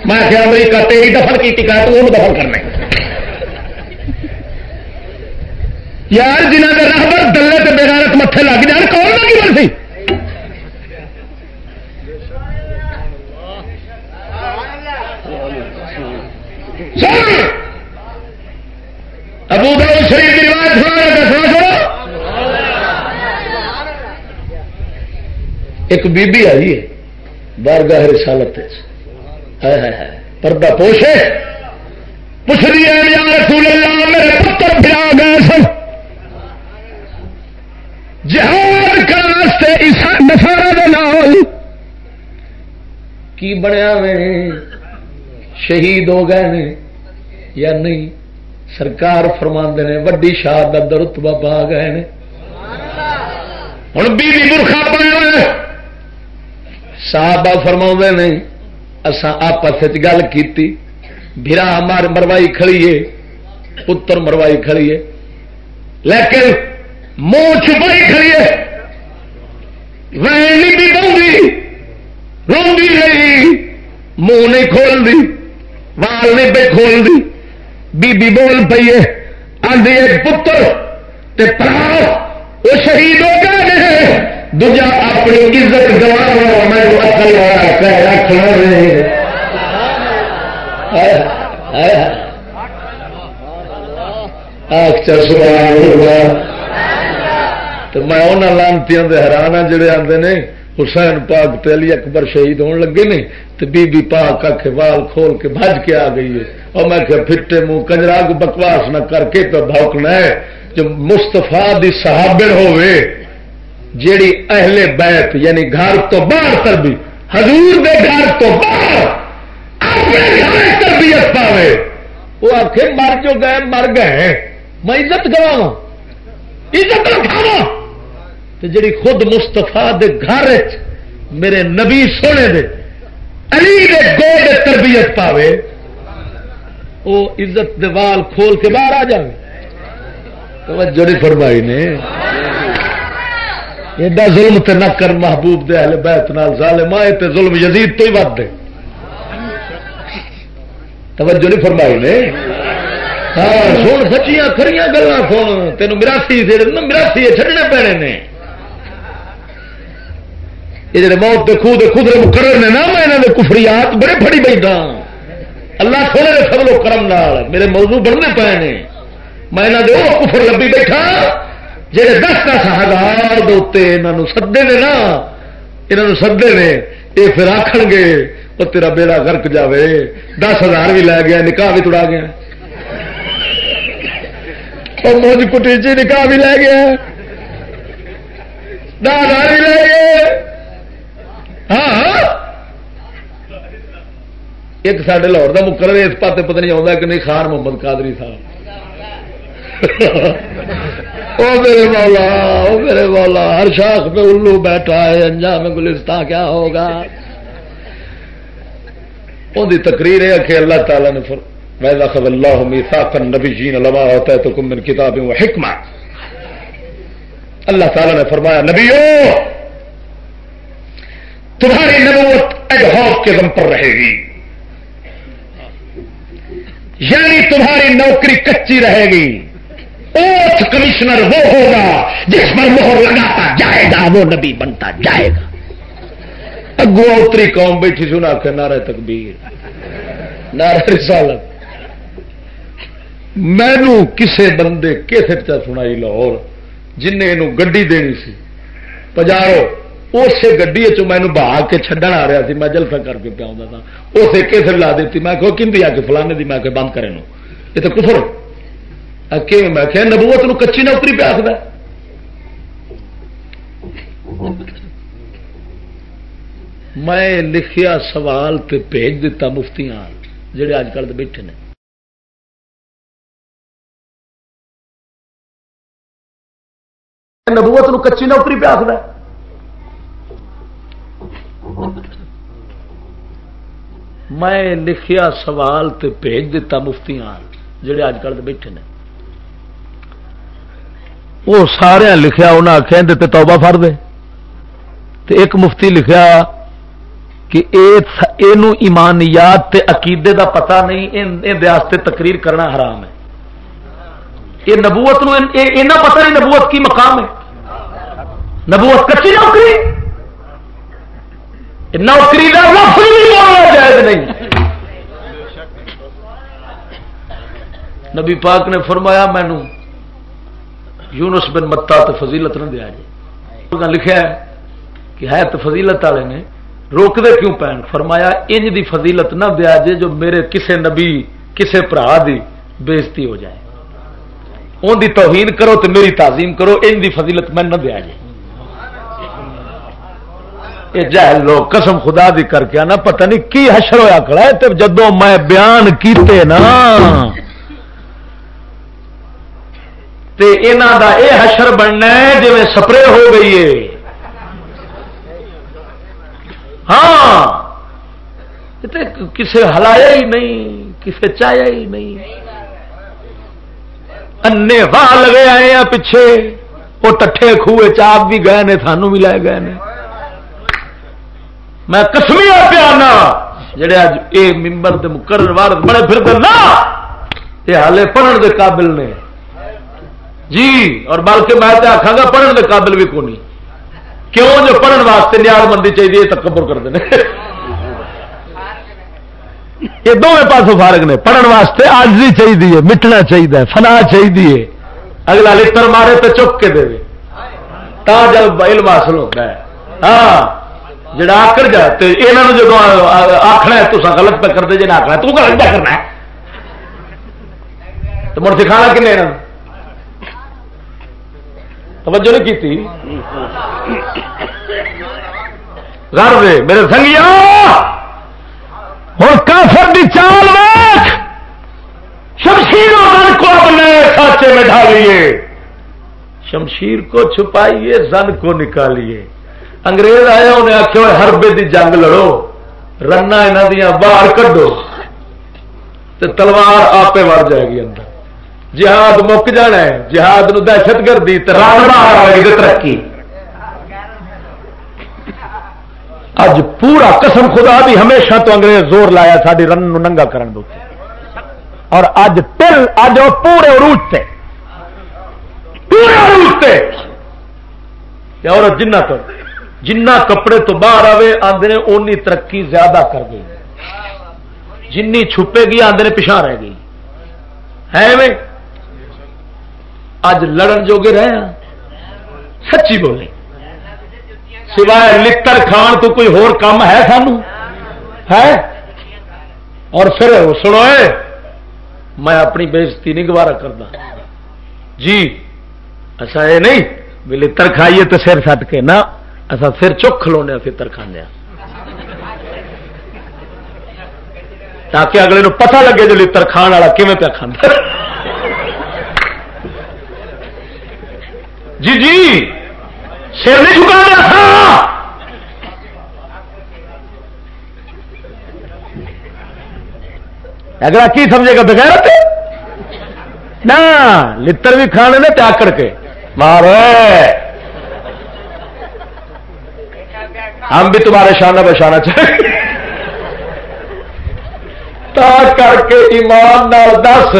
میں کیا امریکہ تیری دفن کی ٹکا تو وہ دفن کرنا یار جنہ کے راہبر دلے کے بےغیرت متے لگ جان، کون لگی مرسی ابو بڑے شریف کی روایت سنا سنا سنا۔ ایک بی بی آئی ہے۔ بارگاہ رسالت ہے۔ پردہ پوشے پوچھ رہی ہے یا رسول اللہ، میرے پتر پھرا گئے سن۔ جہاد کرنے نسارا دے نال کی بنیا میں شہید ہو گئے نے یا نہیں؟ سرکار فرما نے، وڈی شہادت رتبہ پا گئے ہیں ہوں بیوی برخا پایا صحابہ فرما نے اسان آپس گل کی برا مار مروائی کھڑیے پتر مروائی کھڑیے لیکن منہ چھپائی کھڑیے وین نہیں بھی بہت روی رہی منہ نہیں کھول دی وال نہیں پہ کھول دی بی بی بول پیے آدھی پتر، تے پرا وہ شہید ہو گئے دوجا اپنی عزت گوا میں اکل والا کہہ رکھنا میں انہوں لانتی حیران ہاں جڑے آتے نے، حسین پاک علی اکبر شہید ہون لگے نے تو بی بی پاک آ کے وال کھول کے بج کے آ گئی ہے۔ اور میں کہ پھٹے منہ کنجرا کو بکواس نہ کر کے تو بھوکنا ہے۔ جو مستفا دی صحابر ہوئے جیڑی اہل بیت یعنی گھر تو باہر تر بھی حضور دے گھر تو باہر، اپنے گھر تربیت پاوے۔ وہ آخ مر جو گئے، مر گئے۔ میں عزت گوا عزت رکھاوا جڑی خود مستفا دے گھر میرے نبی سونے دے، علی دے گو دے تربیت پاوے، وہ عزت دے وال کھول کے باہر آ جائے توجہ نہیں فرمائی نے۔ ایڈا ظلم تے نہ کر محبوب دے اہل بیت نال ظالم تے ظلم یزید تو ہی ود دے۔ توجہ نہیں فرمائی نے؟ ہاں سن سچیاں کھڑیاں گلا سن۔ تینوں مراسی مراسی چڑنے پینے نے۔ یہ جڑے موت کے خوہ خدرے مقرر نے نا، میں کفریات بڑے پڑی بیٹھا اللہ سونے نے سب لوگ کرم نال میرے موضوع بڑھنے پے نے۔ میں وہ کفر لبی بیٹھا جہے دس دس ہزار دوتے سدے نے نا یہاں سدے نے یہ پھر آخ گے وہ تیرا بیڑا گرک جاوے دس ہزار بھی لے گیا نکاح بھی تڑا گیا۔ اور موج کٹی جی نکاح بھی لے گیا۔ دس ہزار بھی لے گئے۔ ہاں, ہاں۔ ایک سارے لاہور کا مکر اس پاس پتہ نہیں آتا کہ نہیں خان محمد قادری صاحب۔ او میرے مولا، او میرے مولا، ہر شاخ پہ الو بیٹھا ہے، انجام گلستان کیا ہوگا؟ ان کی تقریر ہے کہ اللہ تعالیٰ نے فر ویزا خب اللہ میساق نبی جین لما ہوتا ہے تو کم من کتاب حکمہ اللہ تعالیٰ نے فرمایا، نبیو، تمہاری نبوت ایڈ کے دم پر رہے گی۔ یعنی تمہاری نوکری کچی رہے گی۔ اوتھ کمشنر وہ ہوگا جس پر مہر لگاتا جائے گا۔ وہ نبی بنتا جائے گا۔ اگو اتری قوم بیٹھی سنا کے نعرہ تکبیر نعرہ رسالت۔ مینو کسے بندے کیسے چا سنائی لاہور؟ جن گڈی دینی سی۔ پجارو اسی گڈی مینو بہا کے چڈن آ رہا سی میں جلسہ کر کے پیا اسے کیسر لا دیتی؟ میں کہ فلانے دی میں کہ بند کرے یہ تو کفر میں کہ نبوت نو کچی نوکری پہ آخر میں لکھیا سوال تے بھیج دیتا مفتیاں جڑے اج کل بیٹھے نے نبوت نو کچی نوکری پہ آخر میں لکھیا سوال تے بھیج دیتا مفتیاں جڑے اج کل بیٹھے نے وہ سارے لکھیا انہیں آخیا تے توبہ فر دے۔ تے ایک مفتی لکھیا کہ ایمانیات تے عقیدے دا پتہ نہیں یہ تقریر کرنا حرام ہے۔ یہ نبوت نو پتہ نہیں نبوت کی مقام ہے۔ نبوت کچی نوکری؟ نوکری کا لفظ بولنا جائز نہیں۔ نبی پاک نے فرمایا مینو یونس بن متا تو فضیلت نہ دیا جی لکھا ہے کہ ہے تو فضیلت والے نے روکتے کیوں پین؟ فرمایا، انج دی فضیلت نہ دیا جے جو میرے کسے نبی، کسے برا دی بےزتی ہو جائے۔ ان دی توہین کرو تو میری تعظیم کرو ان دی فضیلت میں نہ دیا جائے۔ یہ جہل لوگ، قسم خدا دی کر کے نا پتہ نہیں کی حشر ہوا کڑا ہے جدو میں بیان کیتے نا تے دا اے حشر بننا ہے جی سپرے ہو گئی ہے۔ ہاں۔ کسے ہلایا ہی نہیں، کسے چایا ہی نہیں۔ انے واہ لگے آئے ہیں پیچھے۔ وہ ٹھے خوہ چاپ بھی گئے نے سانو بھی لے گئے نے۔ میں کسمیا پیانا جڑے اج اے ممبر دے مقرر وارد بڑے پھر نا یہ ہالے پڑھن دے قابل نے۔ جی اور بلکہ میں تو آخا گا پڑھن دے قابل بھی کونی۔ کیوں؟ جو پڑھن واسطے نیاز مندی چاہیے تکبر کرتے ہیں یہ دونوں پاسوں فارغ نے۔ پڑھن واسطے آجری چاہیے، مٹنا چاہیے، فنا چاہیے۔ اگلا لڑ مارے تو چک کے دے تا جب علم حاصل ہوتا ہے۔ ہاں جڑا آکڑ جائے یہاں جب آخنا ہے تو غلط پہ کرتے جی آخنا تو غلط پہ کرنا ہے۔ تو مڑ سکھانا کن توجہ نہیں کی تھی گھر دے، میرے سنگیا ہوں کافر دی چال ویخ شمشیر زن کو اپنے سانچے میں ڈالیے شمشیر کو چھپائیے، زن کو نکالیے۔ انگریز آیا، انہیں آخیا ہربے دی جنگ لڑو۔ رنا یہاں دیا باہر کڈو۔ تلوار آپ وڑ جائے گی اندر۔ جہاد مک جانا ہے جہاد نو دہشت گردی ترقی اج پورا قسم خدا بھی ہمیشہ تو انگریز زور لایا ساری رن ننگا کرن دو اور اج تل اج وہ پورے عروج سے پورے عروج سے اور جنہ تو جنہ کپڑے تو باہر آئے آدھے اونی ترقی زیادہ کر گئی جنی چھپے گی آدھے پچھا رہ گئی۔ ہے میں اج لڑن جوگے رہے ہیں سچی بولی سوائے لکڑ کھان تو کوئی ہور کام ہے سانو؟ ہے؟ اور پھر سنو میں اپنی بےزتی نہیں گوارا کرتا جی اچھا یہ نہیں، بھی لڑ کھائیے تو سر سٹ کے۔ نہ اصا سر چک کھلونے فطر کھانے ہاں۔ تاکہ اگلے نو پتہ لگے جو لڑ کھان والا کھے پہ کھانا جی جی۔ سر نہیں چکا دیا اگر کی سمجھے گا؟ بغیر نہ لڑ بھی کھانے نے کر کے۔ مار ہم بھی تمہارے شانہ بشانا چاہیے تا کر کے ایمان نال دس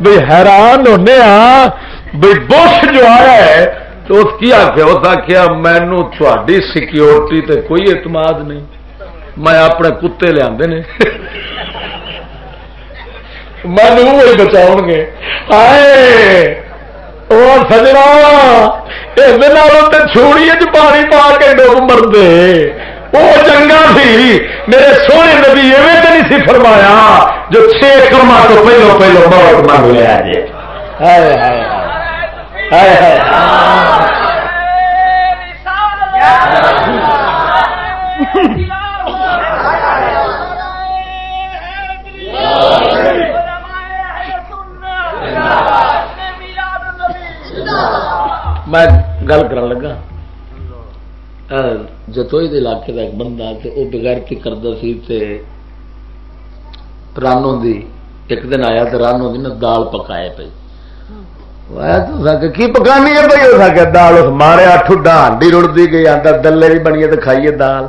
بھی حیران ہونے ہاں بھائی بش جو آیا ہے، تو اس کی آخیا اس آخیا مینو تھی سیکورٹی تے کوئی اعتماد نہیں۔ میں اپنے کتے لیا مینو وہی بچاؤ گے۔ اور سجنا یہ چھوڑی پانی پا کے ڈوب مرد وہ چنگا سی، میرے سونے نبی ایویں تو نہیں سی فرمایا جو چھ کما تو پہلو پہلو بہت منگ لیا جی ہائے ہائے۔ میں گل کر لگا۔ جتوئی علاقے کا ایک بندہ وہ بغیرتی کرتا سی رانو دی، ایک دن آیا تو رانو دی نا دال پکائے پی کی پکانی ہے بھائی ہو سکے دال اس مارے ٹھڈا ہانڈی رڑتی گئی آتا دلے بھی بنی تو کھائیے دال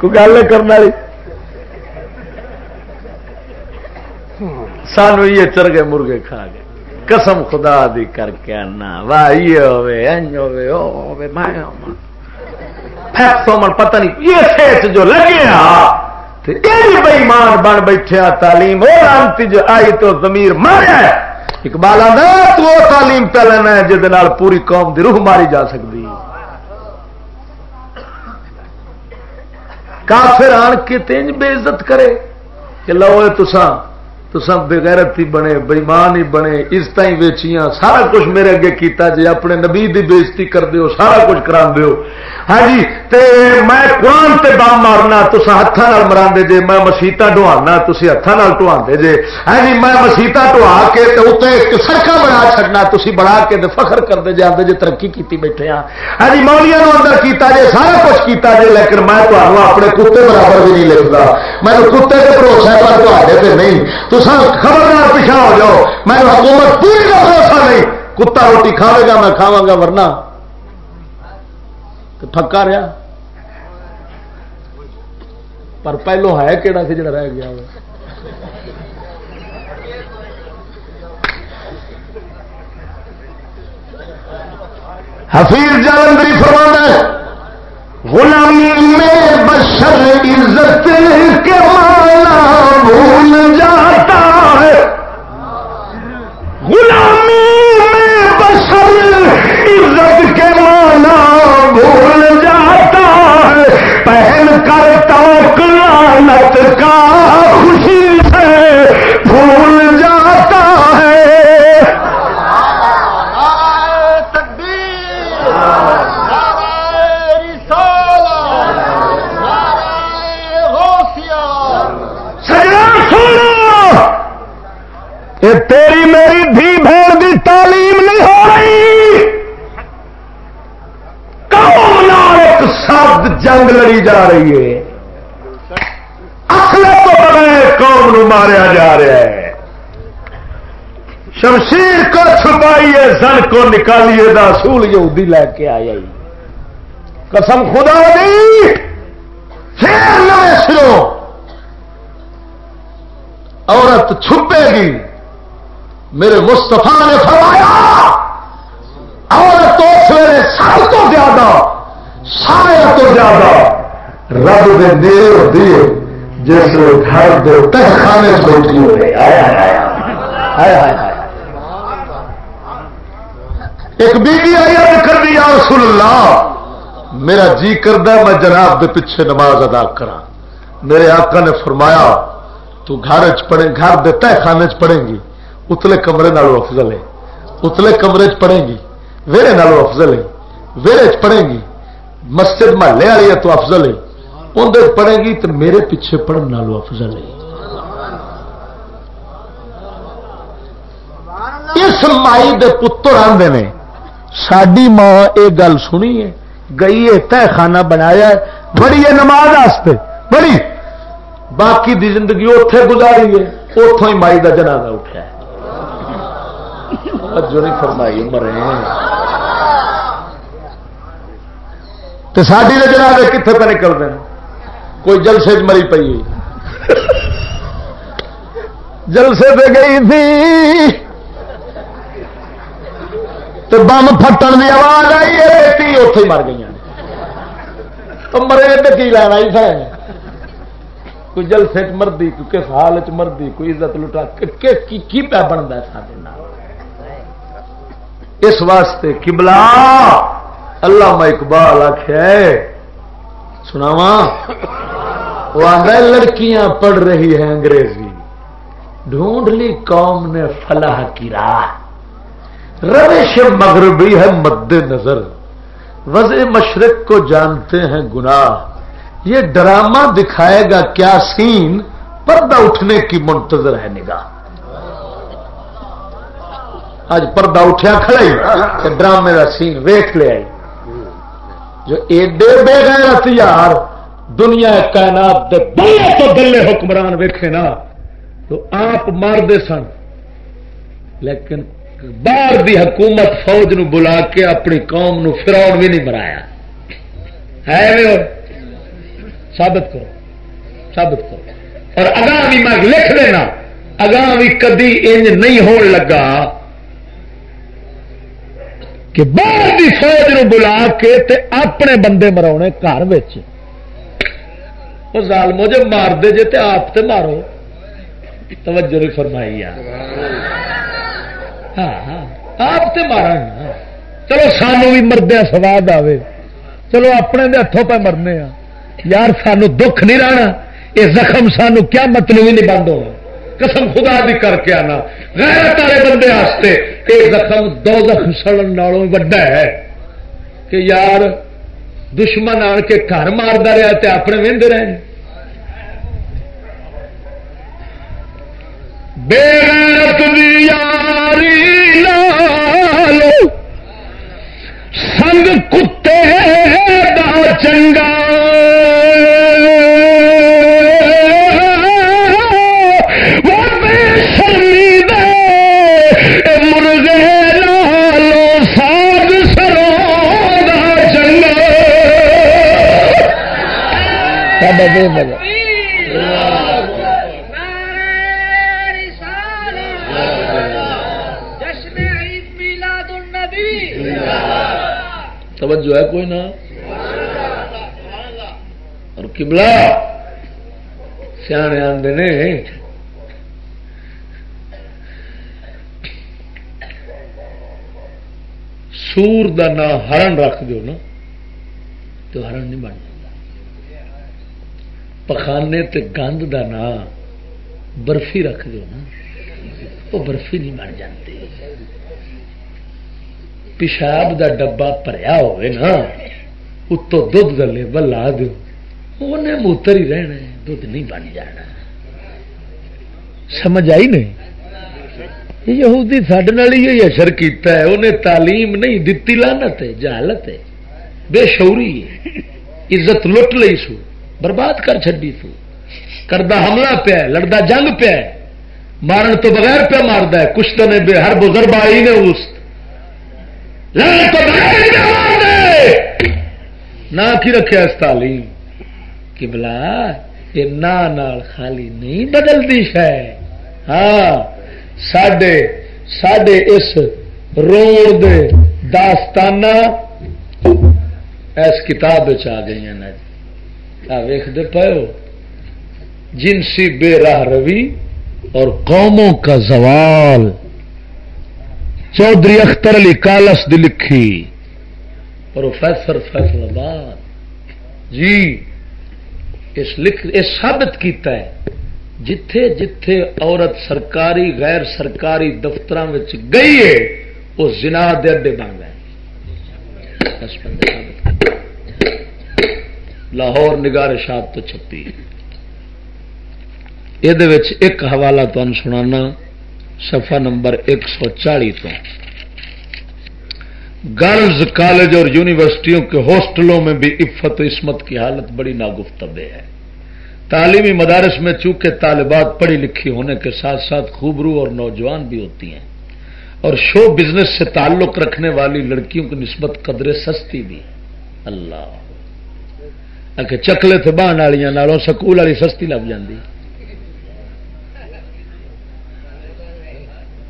کوئی گل کرنے والی سانو یہ چر گئے مرغے کھا گئے قسم خدا دی کر کے آنا واہ ہوے پتہ نہیں یہ جو لگے ہاں بےمان بن بیٹھے تعلیم؟ وہ لانتی جو آئی تو زمیر ماریا اقبال آدھا تو تعلیم پہ لینا ہے جہد پوری قوم دی روح ماری جا سکتی کافر آن کے تینج بے عزت کرے۔ کہ لو تسا تو سب بغیرت ہی بنے بےمان ہی بنے عزت ہی ویچیاں، سارا کچھ میرے اگے کیتا جی اپنے نبی دی بےزتی کر دیو، سارا کچھ کرا دیو۔ ہاں جی تے میں قرآن تے بام مارنا تو ہاتھوں مرا جے، میں مسیطا ڈوانا تھی ہاتھوں ٹوا جے۔ ہاں جی میں مسیطا ٹوا کے اتنے سڑک بنا چڑنا تھی بنا کے فخر کرتے جاتے جی ترقی کی بیٹھے ہاں۔ ہاں جی مولیاں اندر کیتا جے، سارا کچھ کیتا جے، لیکن میں تمہیں اپنے کتے برابر بھی نہیں لکھتا میں کتے کے بھروسہ پر تے نہیں۔ تو خبردار پیچھا ہو جاؤ میں حکومت پوری کا بھروسہ نہیں۔ کتا روٹی کھاوے گا، میں کھاوا گا، ورنہ پکا رہا۔ پر پہلو ہے کہڑا سی جڑا رہ گیا ہو حفیظ جالندری فرمانا غلامی میں بشر عزت کے مانا بھول جاتا ہے۔ غلامی عزت کے مانا بھول جاتا ہے۔ پہن کر تو لانت کا خوشی سے بھول جاتا ہے۔ یہ تیری بہن کی تعلیم نہیں ہو رہی قوم ایک سخت جنگ لڑی جا رہی ہے۔ اصل تو بغیر قوم نو ماریا جا رہا ہے۔ شمشیر کو چھپائیے، زن کو نکالیے، دا سول یہودی لے کے آیا ہی۔ قسم خدا دی پھر نئے سروں عورت چھپے گی۔ میرے مستفا نے فرمایا، عورت تو سویرے سال تو زیادہ سارے تو زیادہ۔ رب دے نیڑے ہوتی ہے جس گھر دے تہ خانے سے بیٹھی ہوئے ایک بیوی آئی کر دی یا رسول اللہ میرا جی کردہ میں جناب دے پیچھے نماز ادا کرا میرے آقا نے فرمایا تو گھر پڑے گھر دے تہ خانے چ پڑیں گی اتلے کمرے نالو افضل ہے۔ اتلے کمرے چ پڑھیں گی ویڑے نالو افضل ہے۔ ویڑے چ پڑھیں گی مسجد محلے والی ہے تو افضل ہے؟ اندر پڑھے گی تو میرے پیچھے پڑھنے نالو افضل ہے۔ اس مائی دے پتر آدھے نے ساری ماں یہ گل سنی ہے، گئی ہے، تہ خانہ بنایا ہے، بڑی ہے نماز واسطے، بڑی۔ باقی دی زندگی اتے گزاری ہے اتوں ہی مائی کا جنازہ اٹھا ہے۔ جو نہیں فرمائی مرے تو ساری نے جناب کتنے پہ نکلتے ہیں کوئی جلسے مری پی جلسے پہ گئی تھی۔ تو بم پھٹن کی آواز آئی ہے اتے ہی مر گئی تو مرے تو کی لینا ہی سر؟ کوئی جلسے چ مردی، کوئی کس حال چ مردی، کوئی عزت لٹا کی پیا بنتا سارے اس واسطے کبلا اللہ اقبال آخیا سناوا وہ لڑکیاں پڑھ رہی ہیں انگریزی۔ ڈھونڈ لی قوم نے فلاح کی راہ۔ روش مغربی ہے مد نظر وز مشرق کو جانتے ہیں گناہ۔ یہ ڈرامہ دکھائے گا کیا سین؟ پردہ اٹھنے کی منتظر ہے نگاہ۔ اج پردہ اٹھیا کھڑائی کہ ڈرامے کا سین ویخ لیا جو ایڈے بے غیرت یار دنیا کائنات دے بلے تو بلے حکمران ویکھے نا، تو آپ مارتے سن۔ لیکن باہر دی حکومت فوج نو بلا کے اپنی قوم نو فراؤن بھی نہیں مرایا ہے ثابت کرو۔ ثابت کرو۔ اور اگاں بھی میں لکھ دینا اگاں بھی کدی انج نہیں ہون لگا۔ کہ باہر کی فوج نو بلا کے تے اپنے بندے مرا گھر ظالمو جو مار دے، جے تے آپ تے مارو۔ توجہ نہیں فرمائی ہاں ہاں۔ آپ تے مارا چلو سانو بھی مردیا سواد آئے چلو اپنے دے ہاتھوں پہ مرنے ہاں۔ یار، سانو دکھ نہیں رہنا۔ یہ زخم سانو کیا مطلب ہی نہیں بند ہونا۔ قسم خدا بھی کر کے آنا۔ غیرت والے بندے واسطے یہ زخم دو زخم سڑن نالوں وڈا ہے۔ کہ یار، دشمن آن کے گھر مارتا رہا تے اپنے وہد رہے بے غیرت دی یاری لالو سنگ کتے دا چنگا۔ توجہ ہے کوئی نہ اور کبلا سیانے آدھے نے۔ سور دا نام ہرن رکھ دو نا، تو ہرن نہیں بن پخانے تے گند دا نام برفی رکھ دو نا، وہ برفی نہیں بن جاتی پیشاب دا ڈبا پریا ہوئے نا، اتو دھد دلے بلا دو۔ انہیں موتر ہی رہنا دھد نہیں بن جانا۔ سمجھ آئی نہیں؟ یہودی سڈے ہی اثر کیتا ہے۔ انہیں تعلیم نہیں دتی لانت ہے، جہالت ہے۔ بے شوری ہے۔ عزت لٹ لئی سو۔ برباد کر چڈی تو۔ کردہ حملہ پیا لڑتا جنگ پیا مارن تو بغیر پیا مارد ہے کچھ تو نے بے ہر بزرگ آئی نے اس۔ تو نہ کی رکھا اس تعلیم۔ کہ بلا یہ نال خالی نہیں بدلتی شہ ہاں سڈے سڈے اس روڑ دے داستانہ اس کتاب آ گئی نا جی ویختے پاؤ جنسی بے راہ روی اور قوموں کا زوال۔ چودھری اختر علی کالس دی لکھی۔ پروفیسر فیصل آباد۔ جی اس لکھ، اس ثابت کیتا ہے، جتھے جتھے عورت سرکاری، غیر سرکاری دفتر گئی ہے، وہ زنا دے اڈے بن گئے۔ لاہور نگار شاد تو چھپی یہ ایک حوالہ تمہیں سنانا سفا نمبر ایک سو چالی تو۔ گرلز کالج اور یونیورسٹیوں کے ہاسٹلوں میں بھی عفت و عصمت کی حالت بڑی ناگفتب ہے۔ تعلیمی مدارس میں چونکہ طالبات پڑھی لکھی ہونے کے ساتھ ساتھ خوبرو اور نوجوان بھی ہوتی ہیں، اور شو بزنس سے تعلق رکھنے والی لڑکیوں کی نسبت قدرے سستی بھی اللہ۔ چکلے تھے بہن والی سکول والی سستی لگ جاتی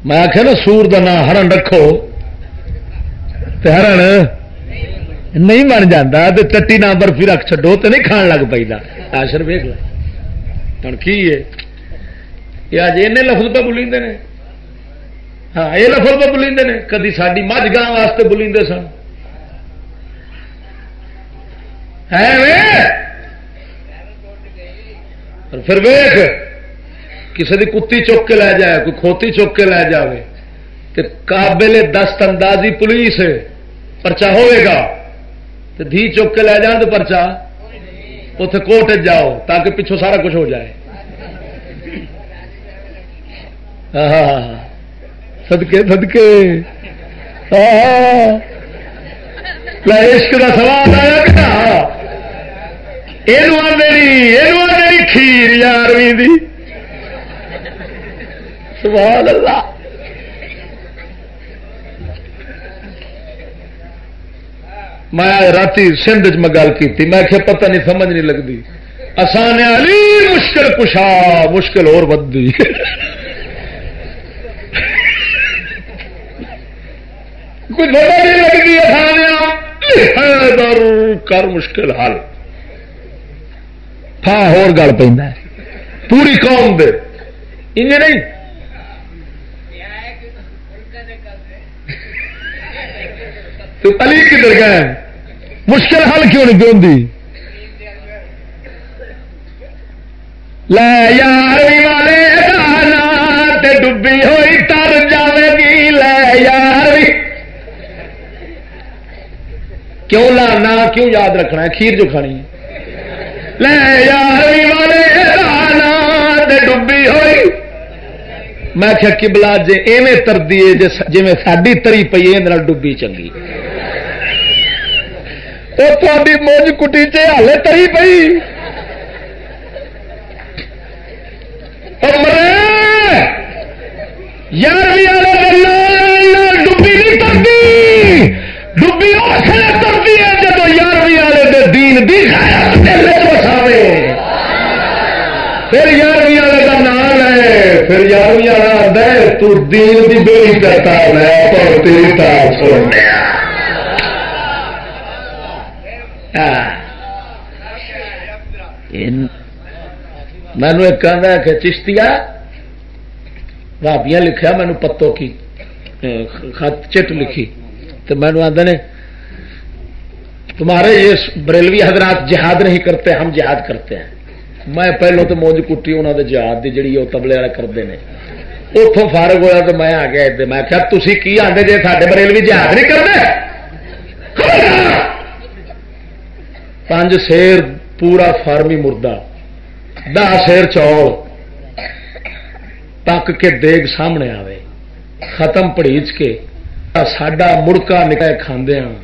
میں آخیا نا، سور کا نام ہرن رکھو ہرن نہیں بن جاتا تو چٹی نہ برفی رکھ چڈو تو نہیں کھان لگ پی آشر ویک ہوں کی ہے؟ یہ اج این لفظ پہ بولی ہاں یہ لفظ پہ بولی کدی ساری مجھ گاہ واسطے بولی سن۔ ہے پھر ویخ کسی کی کتی چک کے لے جائے، کوئی کھوتی چک کے لے جائے تو قابل دست اندازی پولیس پرچا ہوئے گا۔ تو دھی چک کے لے جان تو پرچا اتے کوٹ جاؤ، تاکہ پچھوں سارا کچھ ہو جائے۔ سدکے سدکے عشق کا سوال آیا کہ کھیر یارویں سوال اللہ میں رات سندھ میں گل کی میں کہ پتہ نہیں سمجھ نہیں لگتی آسان علی مشکل کشا مشکل اور بدھی کچھ نہیں لگتی آسان کر مشکل حل ہور گل پہ پوری قوم دے۔ ان نہیں۔ تو علی کدھر گئے؟ مشکل حل کیوں نہیں پہ لے یار والے دانا ڈبی ہوئی تر جائے گی لے یار کیوں لانا؟ کیوں یاد رکھنا ہے؟ کھیر جو کھانی ہے۔ لے یار والے ڈبی ہوئی میں کیا کبلا جی ایویں تردی ہے جی ساری تری پی یہ ڈبی چنگی وہ تاری موج کٹی چ چالے تری پی یار ڈبی نہیں ترتی ڈبی اس لیے ترتی ہے جب یارویں والے دے دین دی بساوے پھر یارویں والے کا نام ہے، پھر یارویں والا آتا ہے، تو دین دی بیڑی کرتا ہے تیری تار چھوڑ۔ مینو ایک کہنا کہ چشتیا رابیاں لکھا مینو پتوں کی، خط چٹ لکھی۔ تو مینو آدھے نے تمہارے یہ بریلوی حضرات جہاد نہیں کرتے، ہم جہاد کرتے ہیں۔ میں پہلو تو موج کٹی انہوں نے جہاد کی جڑی وہ تبلے والے کرتے ہیں۔ اتوں فارغ ہوا تو میں آ گیا میں کیا تھی کی آتے جی سارے بریلوی جہاد نہیں کرتے؟ پانچ شیر پورا فارمی مردہ، دہ شیر چول، پک کے دیگ سامنے آئے ختم پڑیچ کے ساڈا مڑکا نکا کھاندے ہاں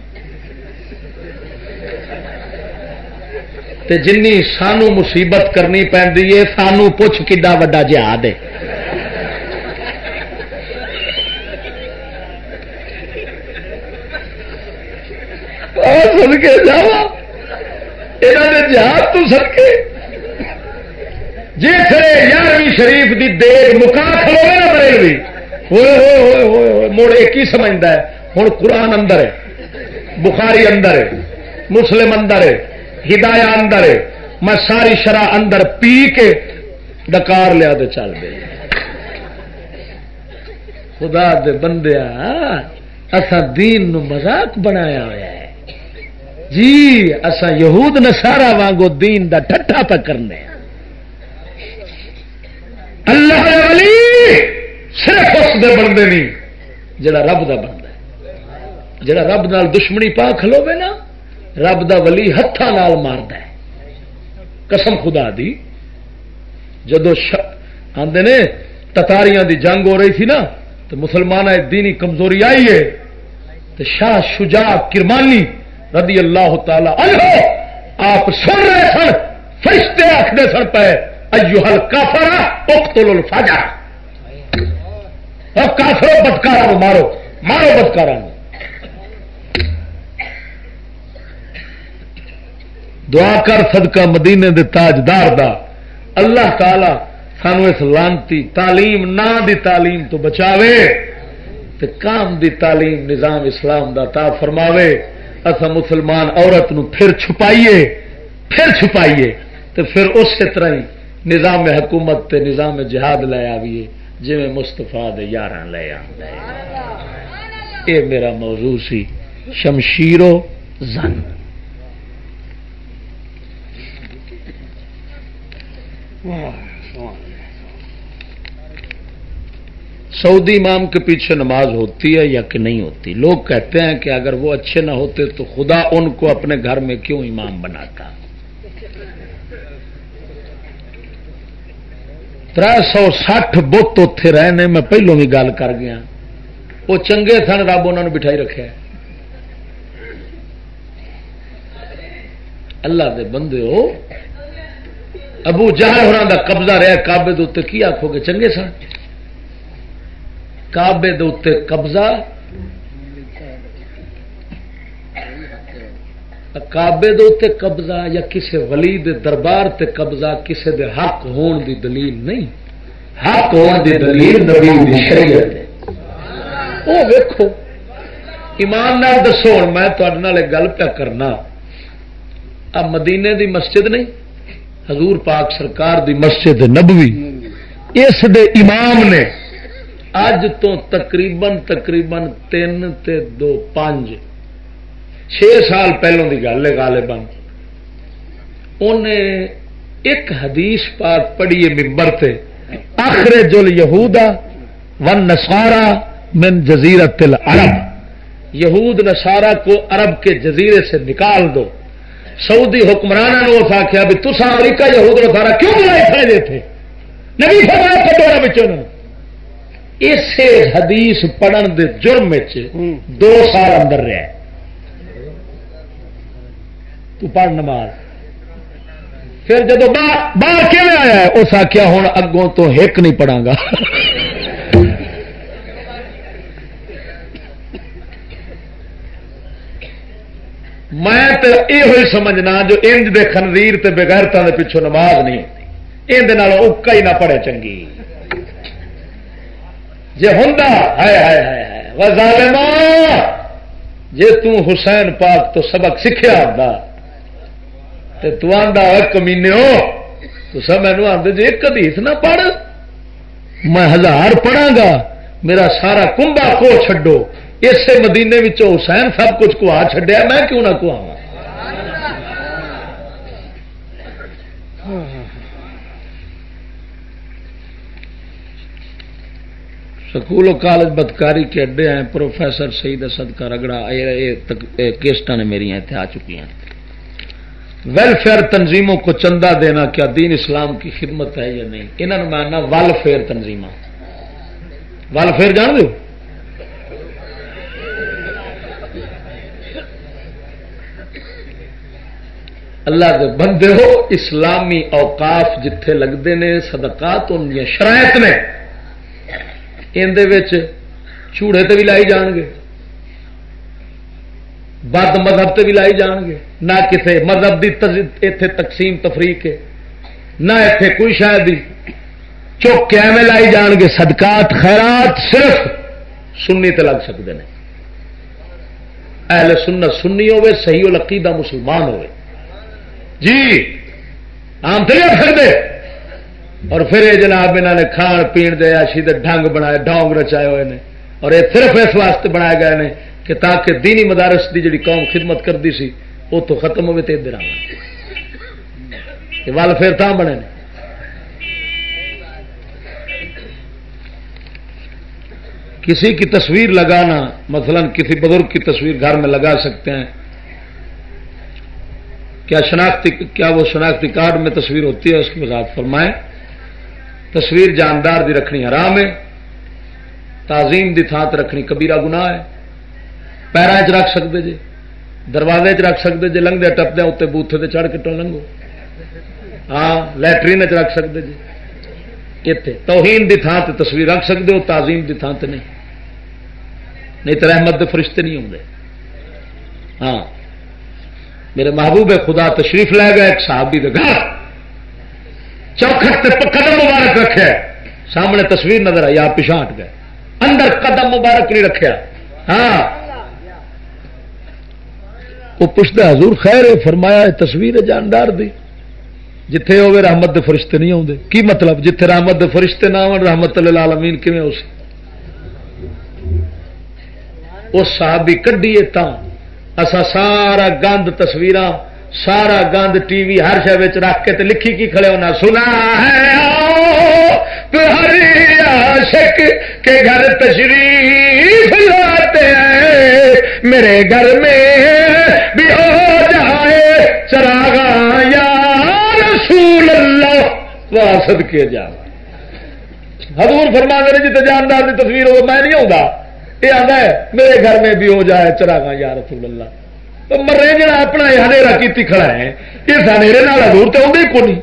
تے جنی سانو مصیبت کرنی پی سانو پوچھ کڈا وا جہاد ہے سن کے جا یہ جہاد تو سن کے جی پھر یارویں شریف دی دیر مکا کھلو نا بریلوی ہوئے ہوئے ہوئے ہوئے مڑ ایک ہی سمجھتا ہے۔ ہوں قرآن اندر ہے، بخاری اندر ہے، مسلم اندر ہے ہدایا اندر ہے۔ میں ساری شرح اندر پی کے ڈکار لیا تو چل دے۔ خدا دے بندیا اسا دین نو مذاق بنایا ہوا ہے۔ جی اسا یہود نسارا وانگو دین دا ٹھٹا پہ کرنے اللہ ولی! صرف اس دے بندے نہیں، جڑا رب دا بندہ ہے۔ جڑا رب نال دشمنی پا کھلو نا، رب دا ولی ہاتھوں مارد ہے۔ قسم خدا دی، جدو آدھے نے تتاریاں دی جنگ ہو رہی تھی نا، تو مسلمان دینی کمزوری آئی ہے۔ تو شاہ شجاع کرمانی رضی اللہ تعالی عنہ آپ سن رہے سن، فرشتے آخر سن پے، ایوہل کافرا اقتل الفجر۔ اور کافرو بدکارا مارو مارو بدکارا دعا کر صدقہ مدینے دے تاجدار دا۔ اللہ تعالی سانو اس لانتی تعلیم نہ دی تعلیم تو بچاوے تے کام دی تعلیم نظام اسلام دا تا فرماوے۔ اصا مسلمان عورت نو پھر چھپائیے پھر چھپائیے تو پھر اس طرح ہی نظام حکومت تے نظام جہاد لے آئیے جی مستفا یار لے یہ میرا موضوع سی شمشیرو زن۔ سعودی امام کے پیچھے نماز ہوتی ہے یا کہ نہیں ہوتی؟ لوگ کہتے ہیں کہ اگر وہ اچھے نہ ہوتے تو خدا ان کو اپنے گھر میں کیوں امام بناتا؟ تر سو سٹھ بت اتے رہے میں پہلوں بھی گل کر گیا۔ وہ چنگے سن، رب انہوں نے بٹھائی رکھے۔ اللہ دے بندے ہو۔ ابو جہاں ہونا دا قبضہ رہا کابے دے کی آخو گے؟ چنگے سن۔ کابے دے قبضہ کابے دے قبضہ یا کسی ولی دے دربار تے قبضہ کسی دے حق ہون دی دلیل نہیں۔ حق ہون دی دلیل نبی دی شریعت وہ ویکھو، ایمان نال دسو میں تھوڑے گل پیا کرنا۔ اب مدینے دی مسجد نہیں، حضور پاک سرکار دی مسجد نبوی۔ اس دے امام نے اج تو تقریباً تقریباً تین تے دو پانچ چھ سال پہلوں کی گل ہے گال انہیں ایک حدیث پاک پڑھی ممبر سے آخر جل یہودا ون نسارا من جزیرت العرب۔ یہود نسارا کو عرب کے جزیرے سے نکال دو۔ سعودی حکمران نے آخیا بھی تسا امریکہ یہود نسارا کیوں بلائے کھڑے تھے؟ نبی فرمایا کٹورا بچوں اسے حدیث پڑھن دے جرم دو سال اندر رہا تو پڑھ نماز۔ پھر جب باہر کیون آیا اس آخیا ہوں اگوں تو ہک نہیں پڑھا گا۔ میں تو یہ سمجھنا جو انج دے خنزیر تے بغیرتا دے پچھوں نماز نہیں اندر اکا ہی نہ پڑے چنگی۔ جی ہوں جی تسین پاک تو سبق سیکھا ہوں تو آدھا کمینے ہو، تو سب مینو آدھے جی ایک حدیث نہ پڑھ۔ میں ہزار پڑھا گا میرا سارا کمبا کو چھڈو۔ اسے مدینے حسین سب کچھ کوا چڈیا میں کیوں نہ کوا سکول و کالج بدکاری کے اڈے ہیں، پروفیسر سعید اسد کا رگڑا کیسٹ نے میری اتنے آ چکی ہیں۔ ویلفیئر تنظیموں کو چندہ دینا کیا دین اسلام کی خدمت ہے یا نہیں انہوں نے ماننا ویلفیئر تنظیم ویلفیئر جان دو اللہ کے بندے ہو، اسلامی اوقاف جتھے لگتے ہیں صدقات ان شرائط نے۔ اندر چوڑے تے بھی لائی جان گے۔ بد مذہب تے بھی لائی جان گے نہ کسی مذہب کی اتے تقسیم تفریق ہے نہ اتے کوئی شاید چوک میں لائی جان گے صدقات خیرات صرف سنی تے لگ سکتے ہیں اہل سنت سنی ہوے صحیح العقیدہ مسلمان ہوئے جی آم تو نہیں سکتے اور پھر یہ جناب انہوں نے کھان پین دے آشی دے ڈنگ بنائے ڈونگ رچائے ہوئے ہیں اور یہ صرف اس واسطے بنائے گئے ہیں کہ تاکہ دینی مدارس دی جڑی قوم خدمت کرتی سی، وہ تو ختم ہوئے تو ادھر ول پھر تھا بنے کسی کی تصویر لگانا، مثلا کسی بزرگ کی تصویر گھر میں لگا سکتے ہیں۔ کیا شناختی، کیا وہ شناختی کارڈ میں تصویر ہوتی ہے، اس کی وضاحت فرمائیں۔ تصویر جاندار دی رکھنی حرام ہے، تعظیم دی تھان رکھنی کبیرہ گناہ ہے۔ پیروں چ رکھ سکتے جی دروازے چ رکھ سکتے جی لنگتے ٹپدے اتنے بوتھے تے چڑھ کے لنگو ہاں لٹرین چ رکھ سکتے جی اتنے توہین دی تھان تے تصویر رکھ سکتے ہو تعظیم دی تھان تے نہیں نہیں تو رحمت دے فرشتے نہیں ہوں ہاں میرے محبوب خدا تشریف لے گئے ایک صحابی دے گھر چوکھٹ قدم مبارک رکھے سامنے تصویر نظر آئی آپ پچھا ہٹ گئے اندر قدم مبارک نہیں رکھا ہاں وہ پوچھتا حضور خیر ہے، فرمایا تصویر ہے جاندار دی۔ جتھے ہوے رحمت دے فرشتے نہیں آتے کی مطلب؟ جتھے رحمت دے فرشتے نہ آن رحمت العالمین کیویں اس اس صحابی کڈیے تا اسا سارا گند تصویر سارا گند ٹی وی ہر شہر رکھ کے تے لکھی کی کھڑے ہونا۔ سنا ہے ہری عاشق کے گھر تشریف لاتے ہیں۔ میرے گھر میں بھی ہو جائے چراغا یا رسول اللہ۔ واسد کے جا حضور فرما میرے جی جاندار کی تصویر ہو میں نہیں آؤں یہ آتا ہے، میرے گھر میں بھی ہو جائے چراغا یا رسول اللہ۔ تو مرے جا اپنا ہنیرا کی کھڑا ہے یہ سنیرے ہزور تو آدھے کو نہیں۔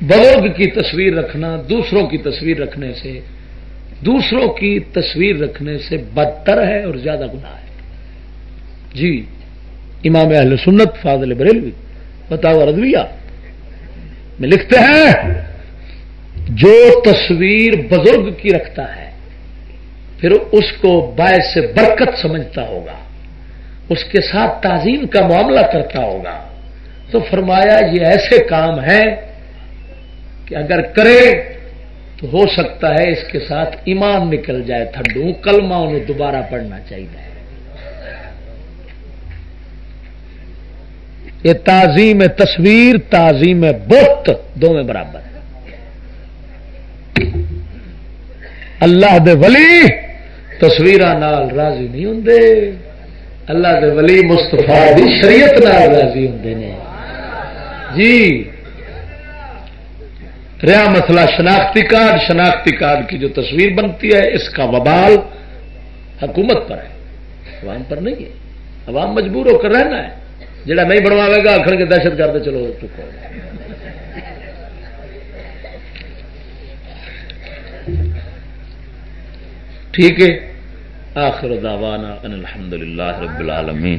بزرگ کی تصویر رکھنا، دوسروں کی تصویر رکھنے سے دوسروں کی تصویر رکھنے سے بدتر ہے اور زیادہ گناہ ہے۔ جی امام اہل سنت فاضل بریلوی بتاؤ ردویہ میں لکھتے ہیں، جو تصویر بزرگ کی رکھتا ہے، پھر اس کو باعث سے برکت سمجھتا ہوگا، اس کے ساتھ تعظیم کا معاملہ کرتا ہوگا۔ تو فرمایا، یہ ایسے کام ہیں کہ اگر کرے تو ہو سکتا ہے اس کے ساتھ ایمان نکل جائے تھڈو، کلمہ انہوں دوبارہ پڑھنا چاہیے۔ یہ تعظیم تصویر، تعظیم بت دونوں برابر۔ ہے اللہ دے ولی تصویر راضی نہیں ہوں اللہ دے ولی مستفا دی شریعت نال راضی ہوں نے۔ جی۔ رہا مسئلہ شناختی کارڈ شناختی کارڈ کی جو تصویر بنتی ہے، اس کا وبال حکومت پر ہے۔ عوام پر نہیں ہے۔ عوام مجبور ہو کر رہنا ہے۔ جڑا نہیں بنوا گا آخر کے دہشت گرد چلو چکو۔ ٹھیک ہے۔ آخر دعوانا ان الحمد للہ رب العالمین۔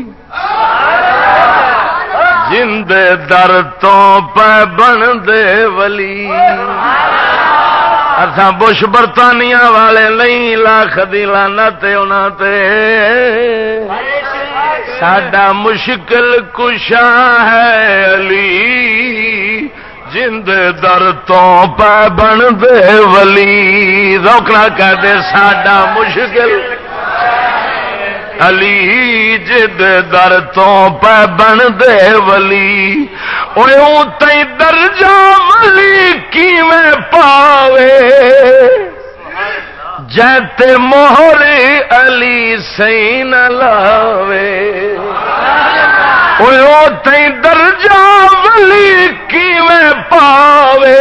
جند در تو پہ بن دے ولی۔ اصا بش برطانیہ والے نہیں، لاکھ دی لانا تے تے۔ ساڈا مشکل کشا ہے علی۔ جند در تو پہ بن دے ولی۔ روکنا کہہ دے، ساڈا مشکل علی جد در تو پہ بن دے ولی۔ تی درجہ ولی کی میں پاوے؟ جیتے موہر علی سی نہ لاوے تی درجہ ولی کیویں پاوے؟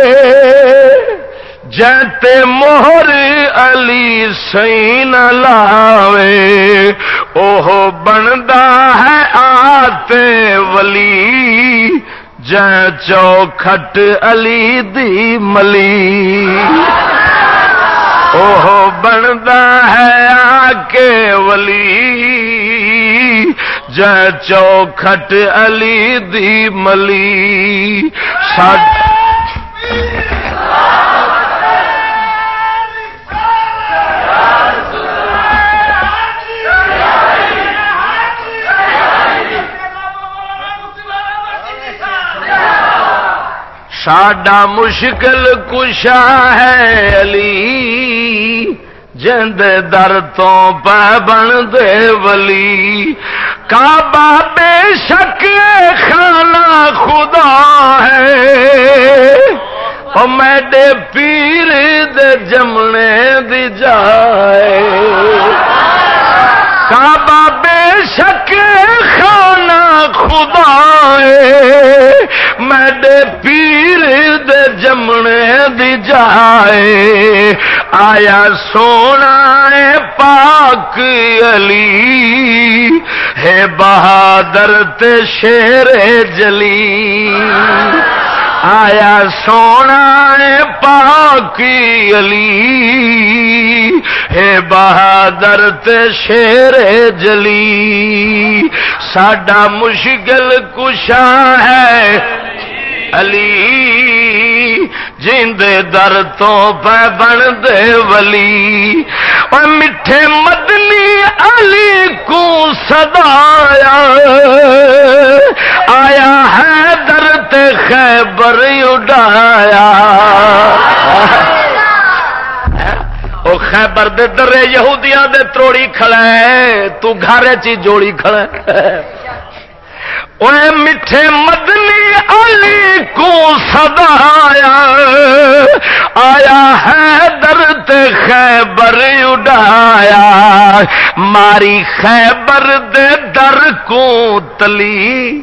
جیتے موہر علی سی نہ لاوے، اوہ بندا ہے آتے ولی۔ جے چوکھٹ علی دی ملی۔ اوہ بندا ہے آ کے ولی۔ جے چوکھٹ علی دی ملی۔ سٹ ساڈا مشکل کشا ہے علی۔ جند در تو پہ بن دے ولی۔ کعبہ بے شک خانہ خدا ہے۔ او میڈے پیر دے جمنے دی جائے۔ کعبہ بے شک خانہ خدا ہے۔ میڈے پیر دے جمنے دی جائے۔ آیا سونا ہے پاک علی۔ ہے بہادر تے شیر جلی۔ آیا سونا پاکی علی۔ ہے بہادر تے شیر جلی۔ ساڈا مشکل کشا ہے علی۔ جیند در تو پہ بن دے ولی۔ اور میٹھے مدنی علی کو سدایا آیا ہے در درد خیبر اڈایا وہ خیبر دے درے یہودیاں دے تروڑی کھڑے تو گھر چی جوڑی کھڑے میٹھے مدنی علی کو سدایا آیا۔ ہے درد خیبر اڈایا ماری خیبر دے در کو تلی۔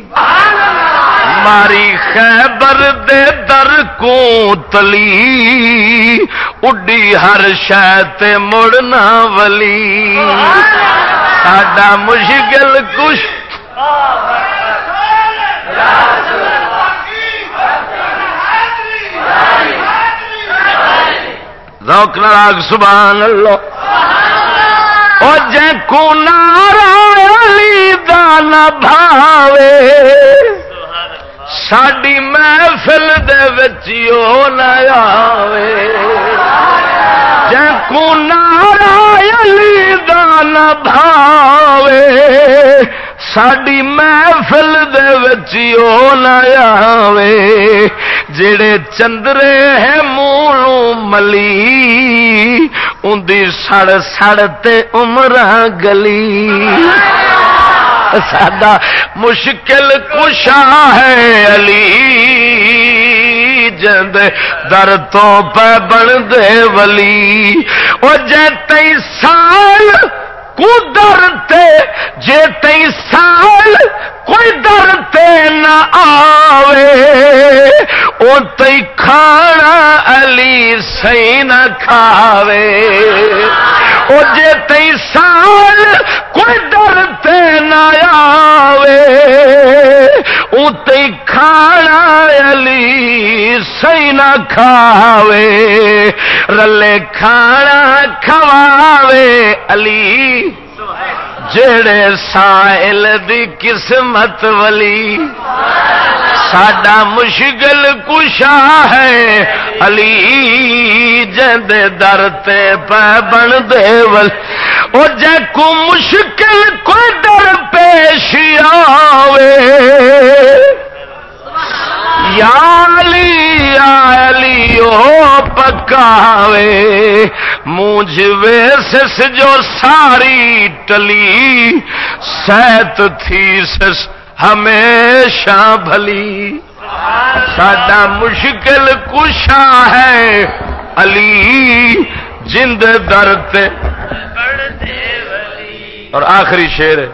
ماری خیبر دے در کو تلی اڈی ہر شہ مڑنا ولی۔ ساڈا مشکل کچھ روک ناگ سبحان اللہ۔ او جے کو نارالی دان بھاوے۔ ساڈی محفل دے وچیو نہ آوے۔ جے کو نارالی دان بھاوے۔ ساڈی محفل دے وچیو نہ آوے۔ جڑے چندرے ہے مولوں ملی اندی سڑ سڑ تے عمرہ گلی۔ سادہ مشکل کشا ہے علی جند در تو پہ بن دے ولی۔ او جے سال کو ڈرتے جے تئی سال کوئی ڈرتے نہ آوے۔ او تئی کھانا علی سی نہ کھاوے۔ او جے تئی سال کوئی ڈرتے نہ آوے، او تئی کھانا علی سی نہ کھاوے، رلے کھانا کھواوے علی۔ جڑے سائل دی قسمت ولی، ساڈا مشکل کشا ہے۔ علی جد در تے پہ بن دے ول او جے کو مشکل کوئی در پیش آوے۔ یا علی علی او پکاوے مونج ویسس جو ساری ٹلی، سیت تھی سس ہمیشہ بھلی۔ ساڈا مشکل کشا ہے علی، جند درتے اور آخری شیر ہے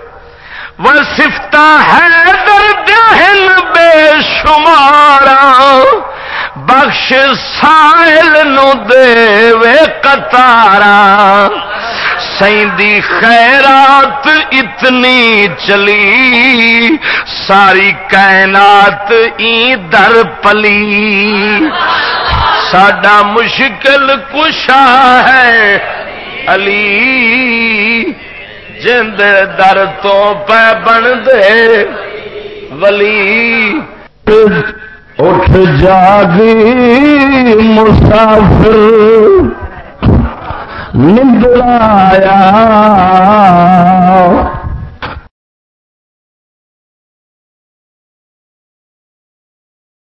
وہ سفتا ہے درد بے شمارا بخش سائل نو دے وے کتارا سیندی خیرات اتنی چلی، ساری کائنات ای در پلی۔ ساڈا مشکل کشا ہے علی۔ جند در تو پہ بن دے ولی۔ اٹھ جاگی مسافر۔ نندر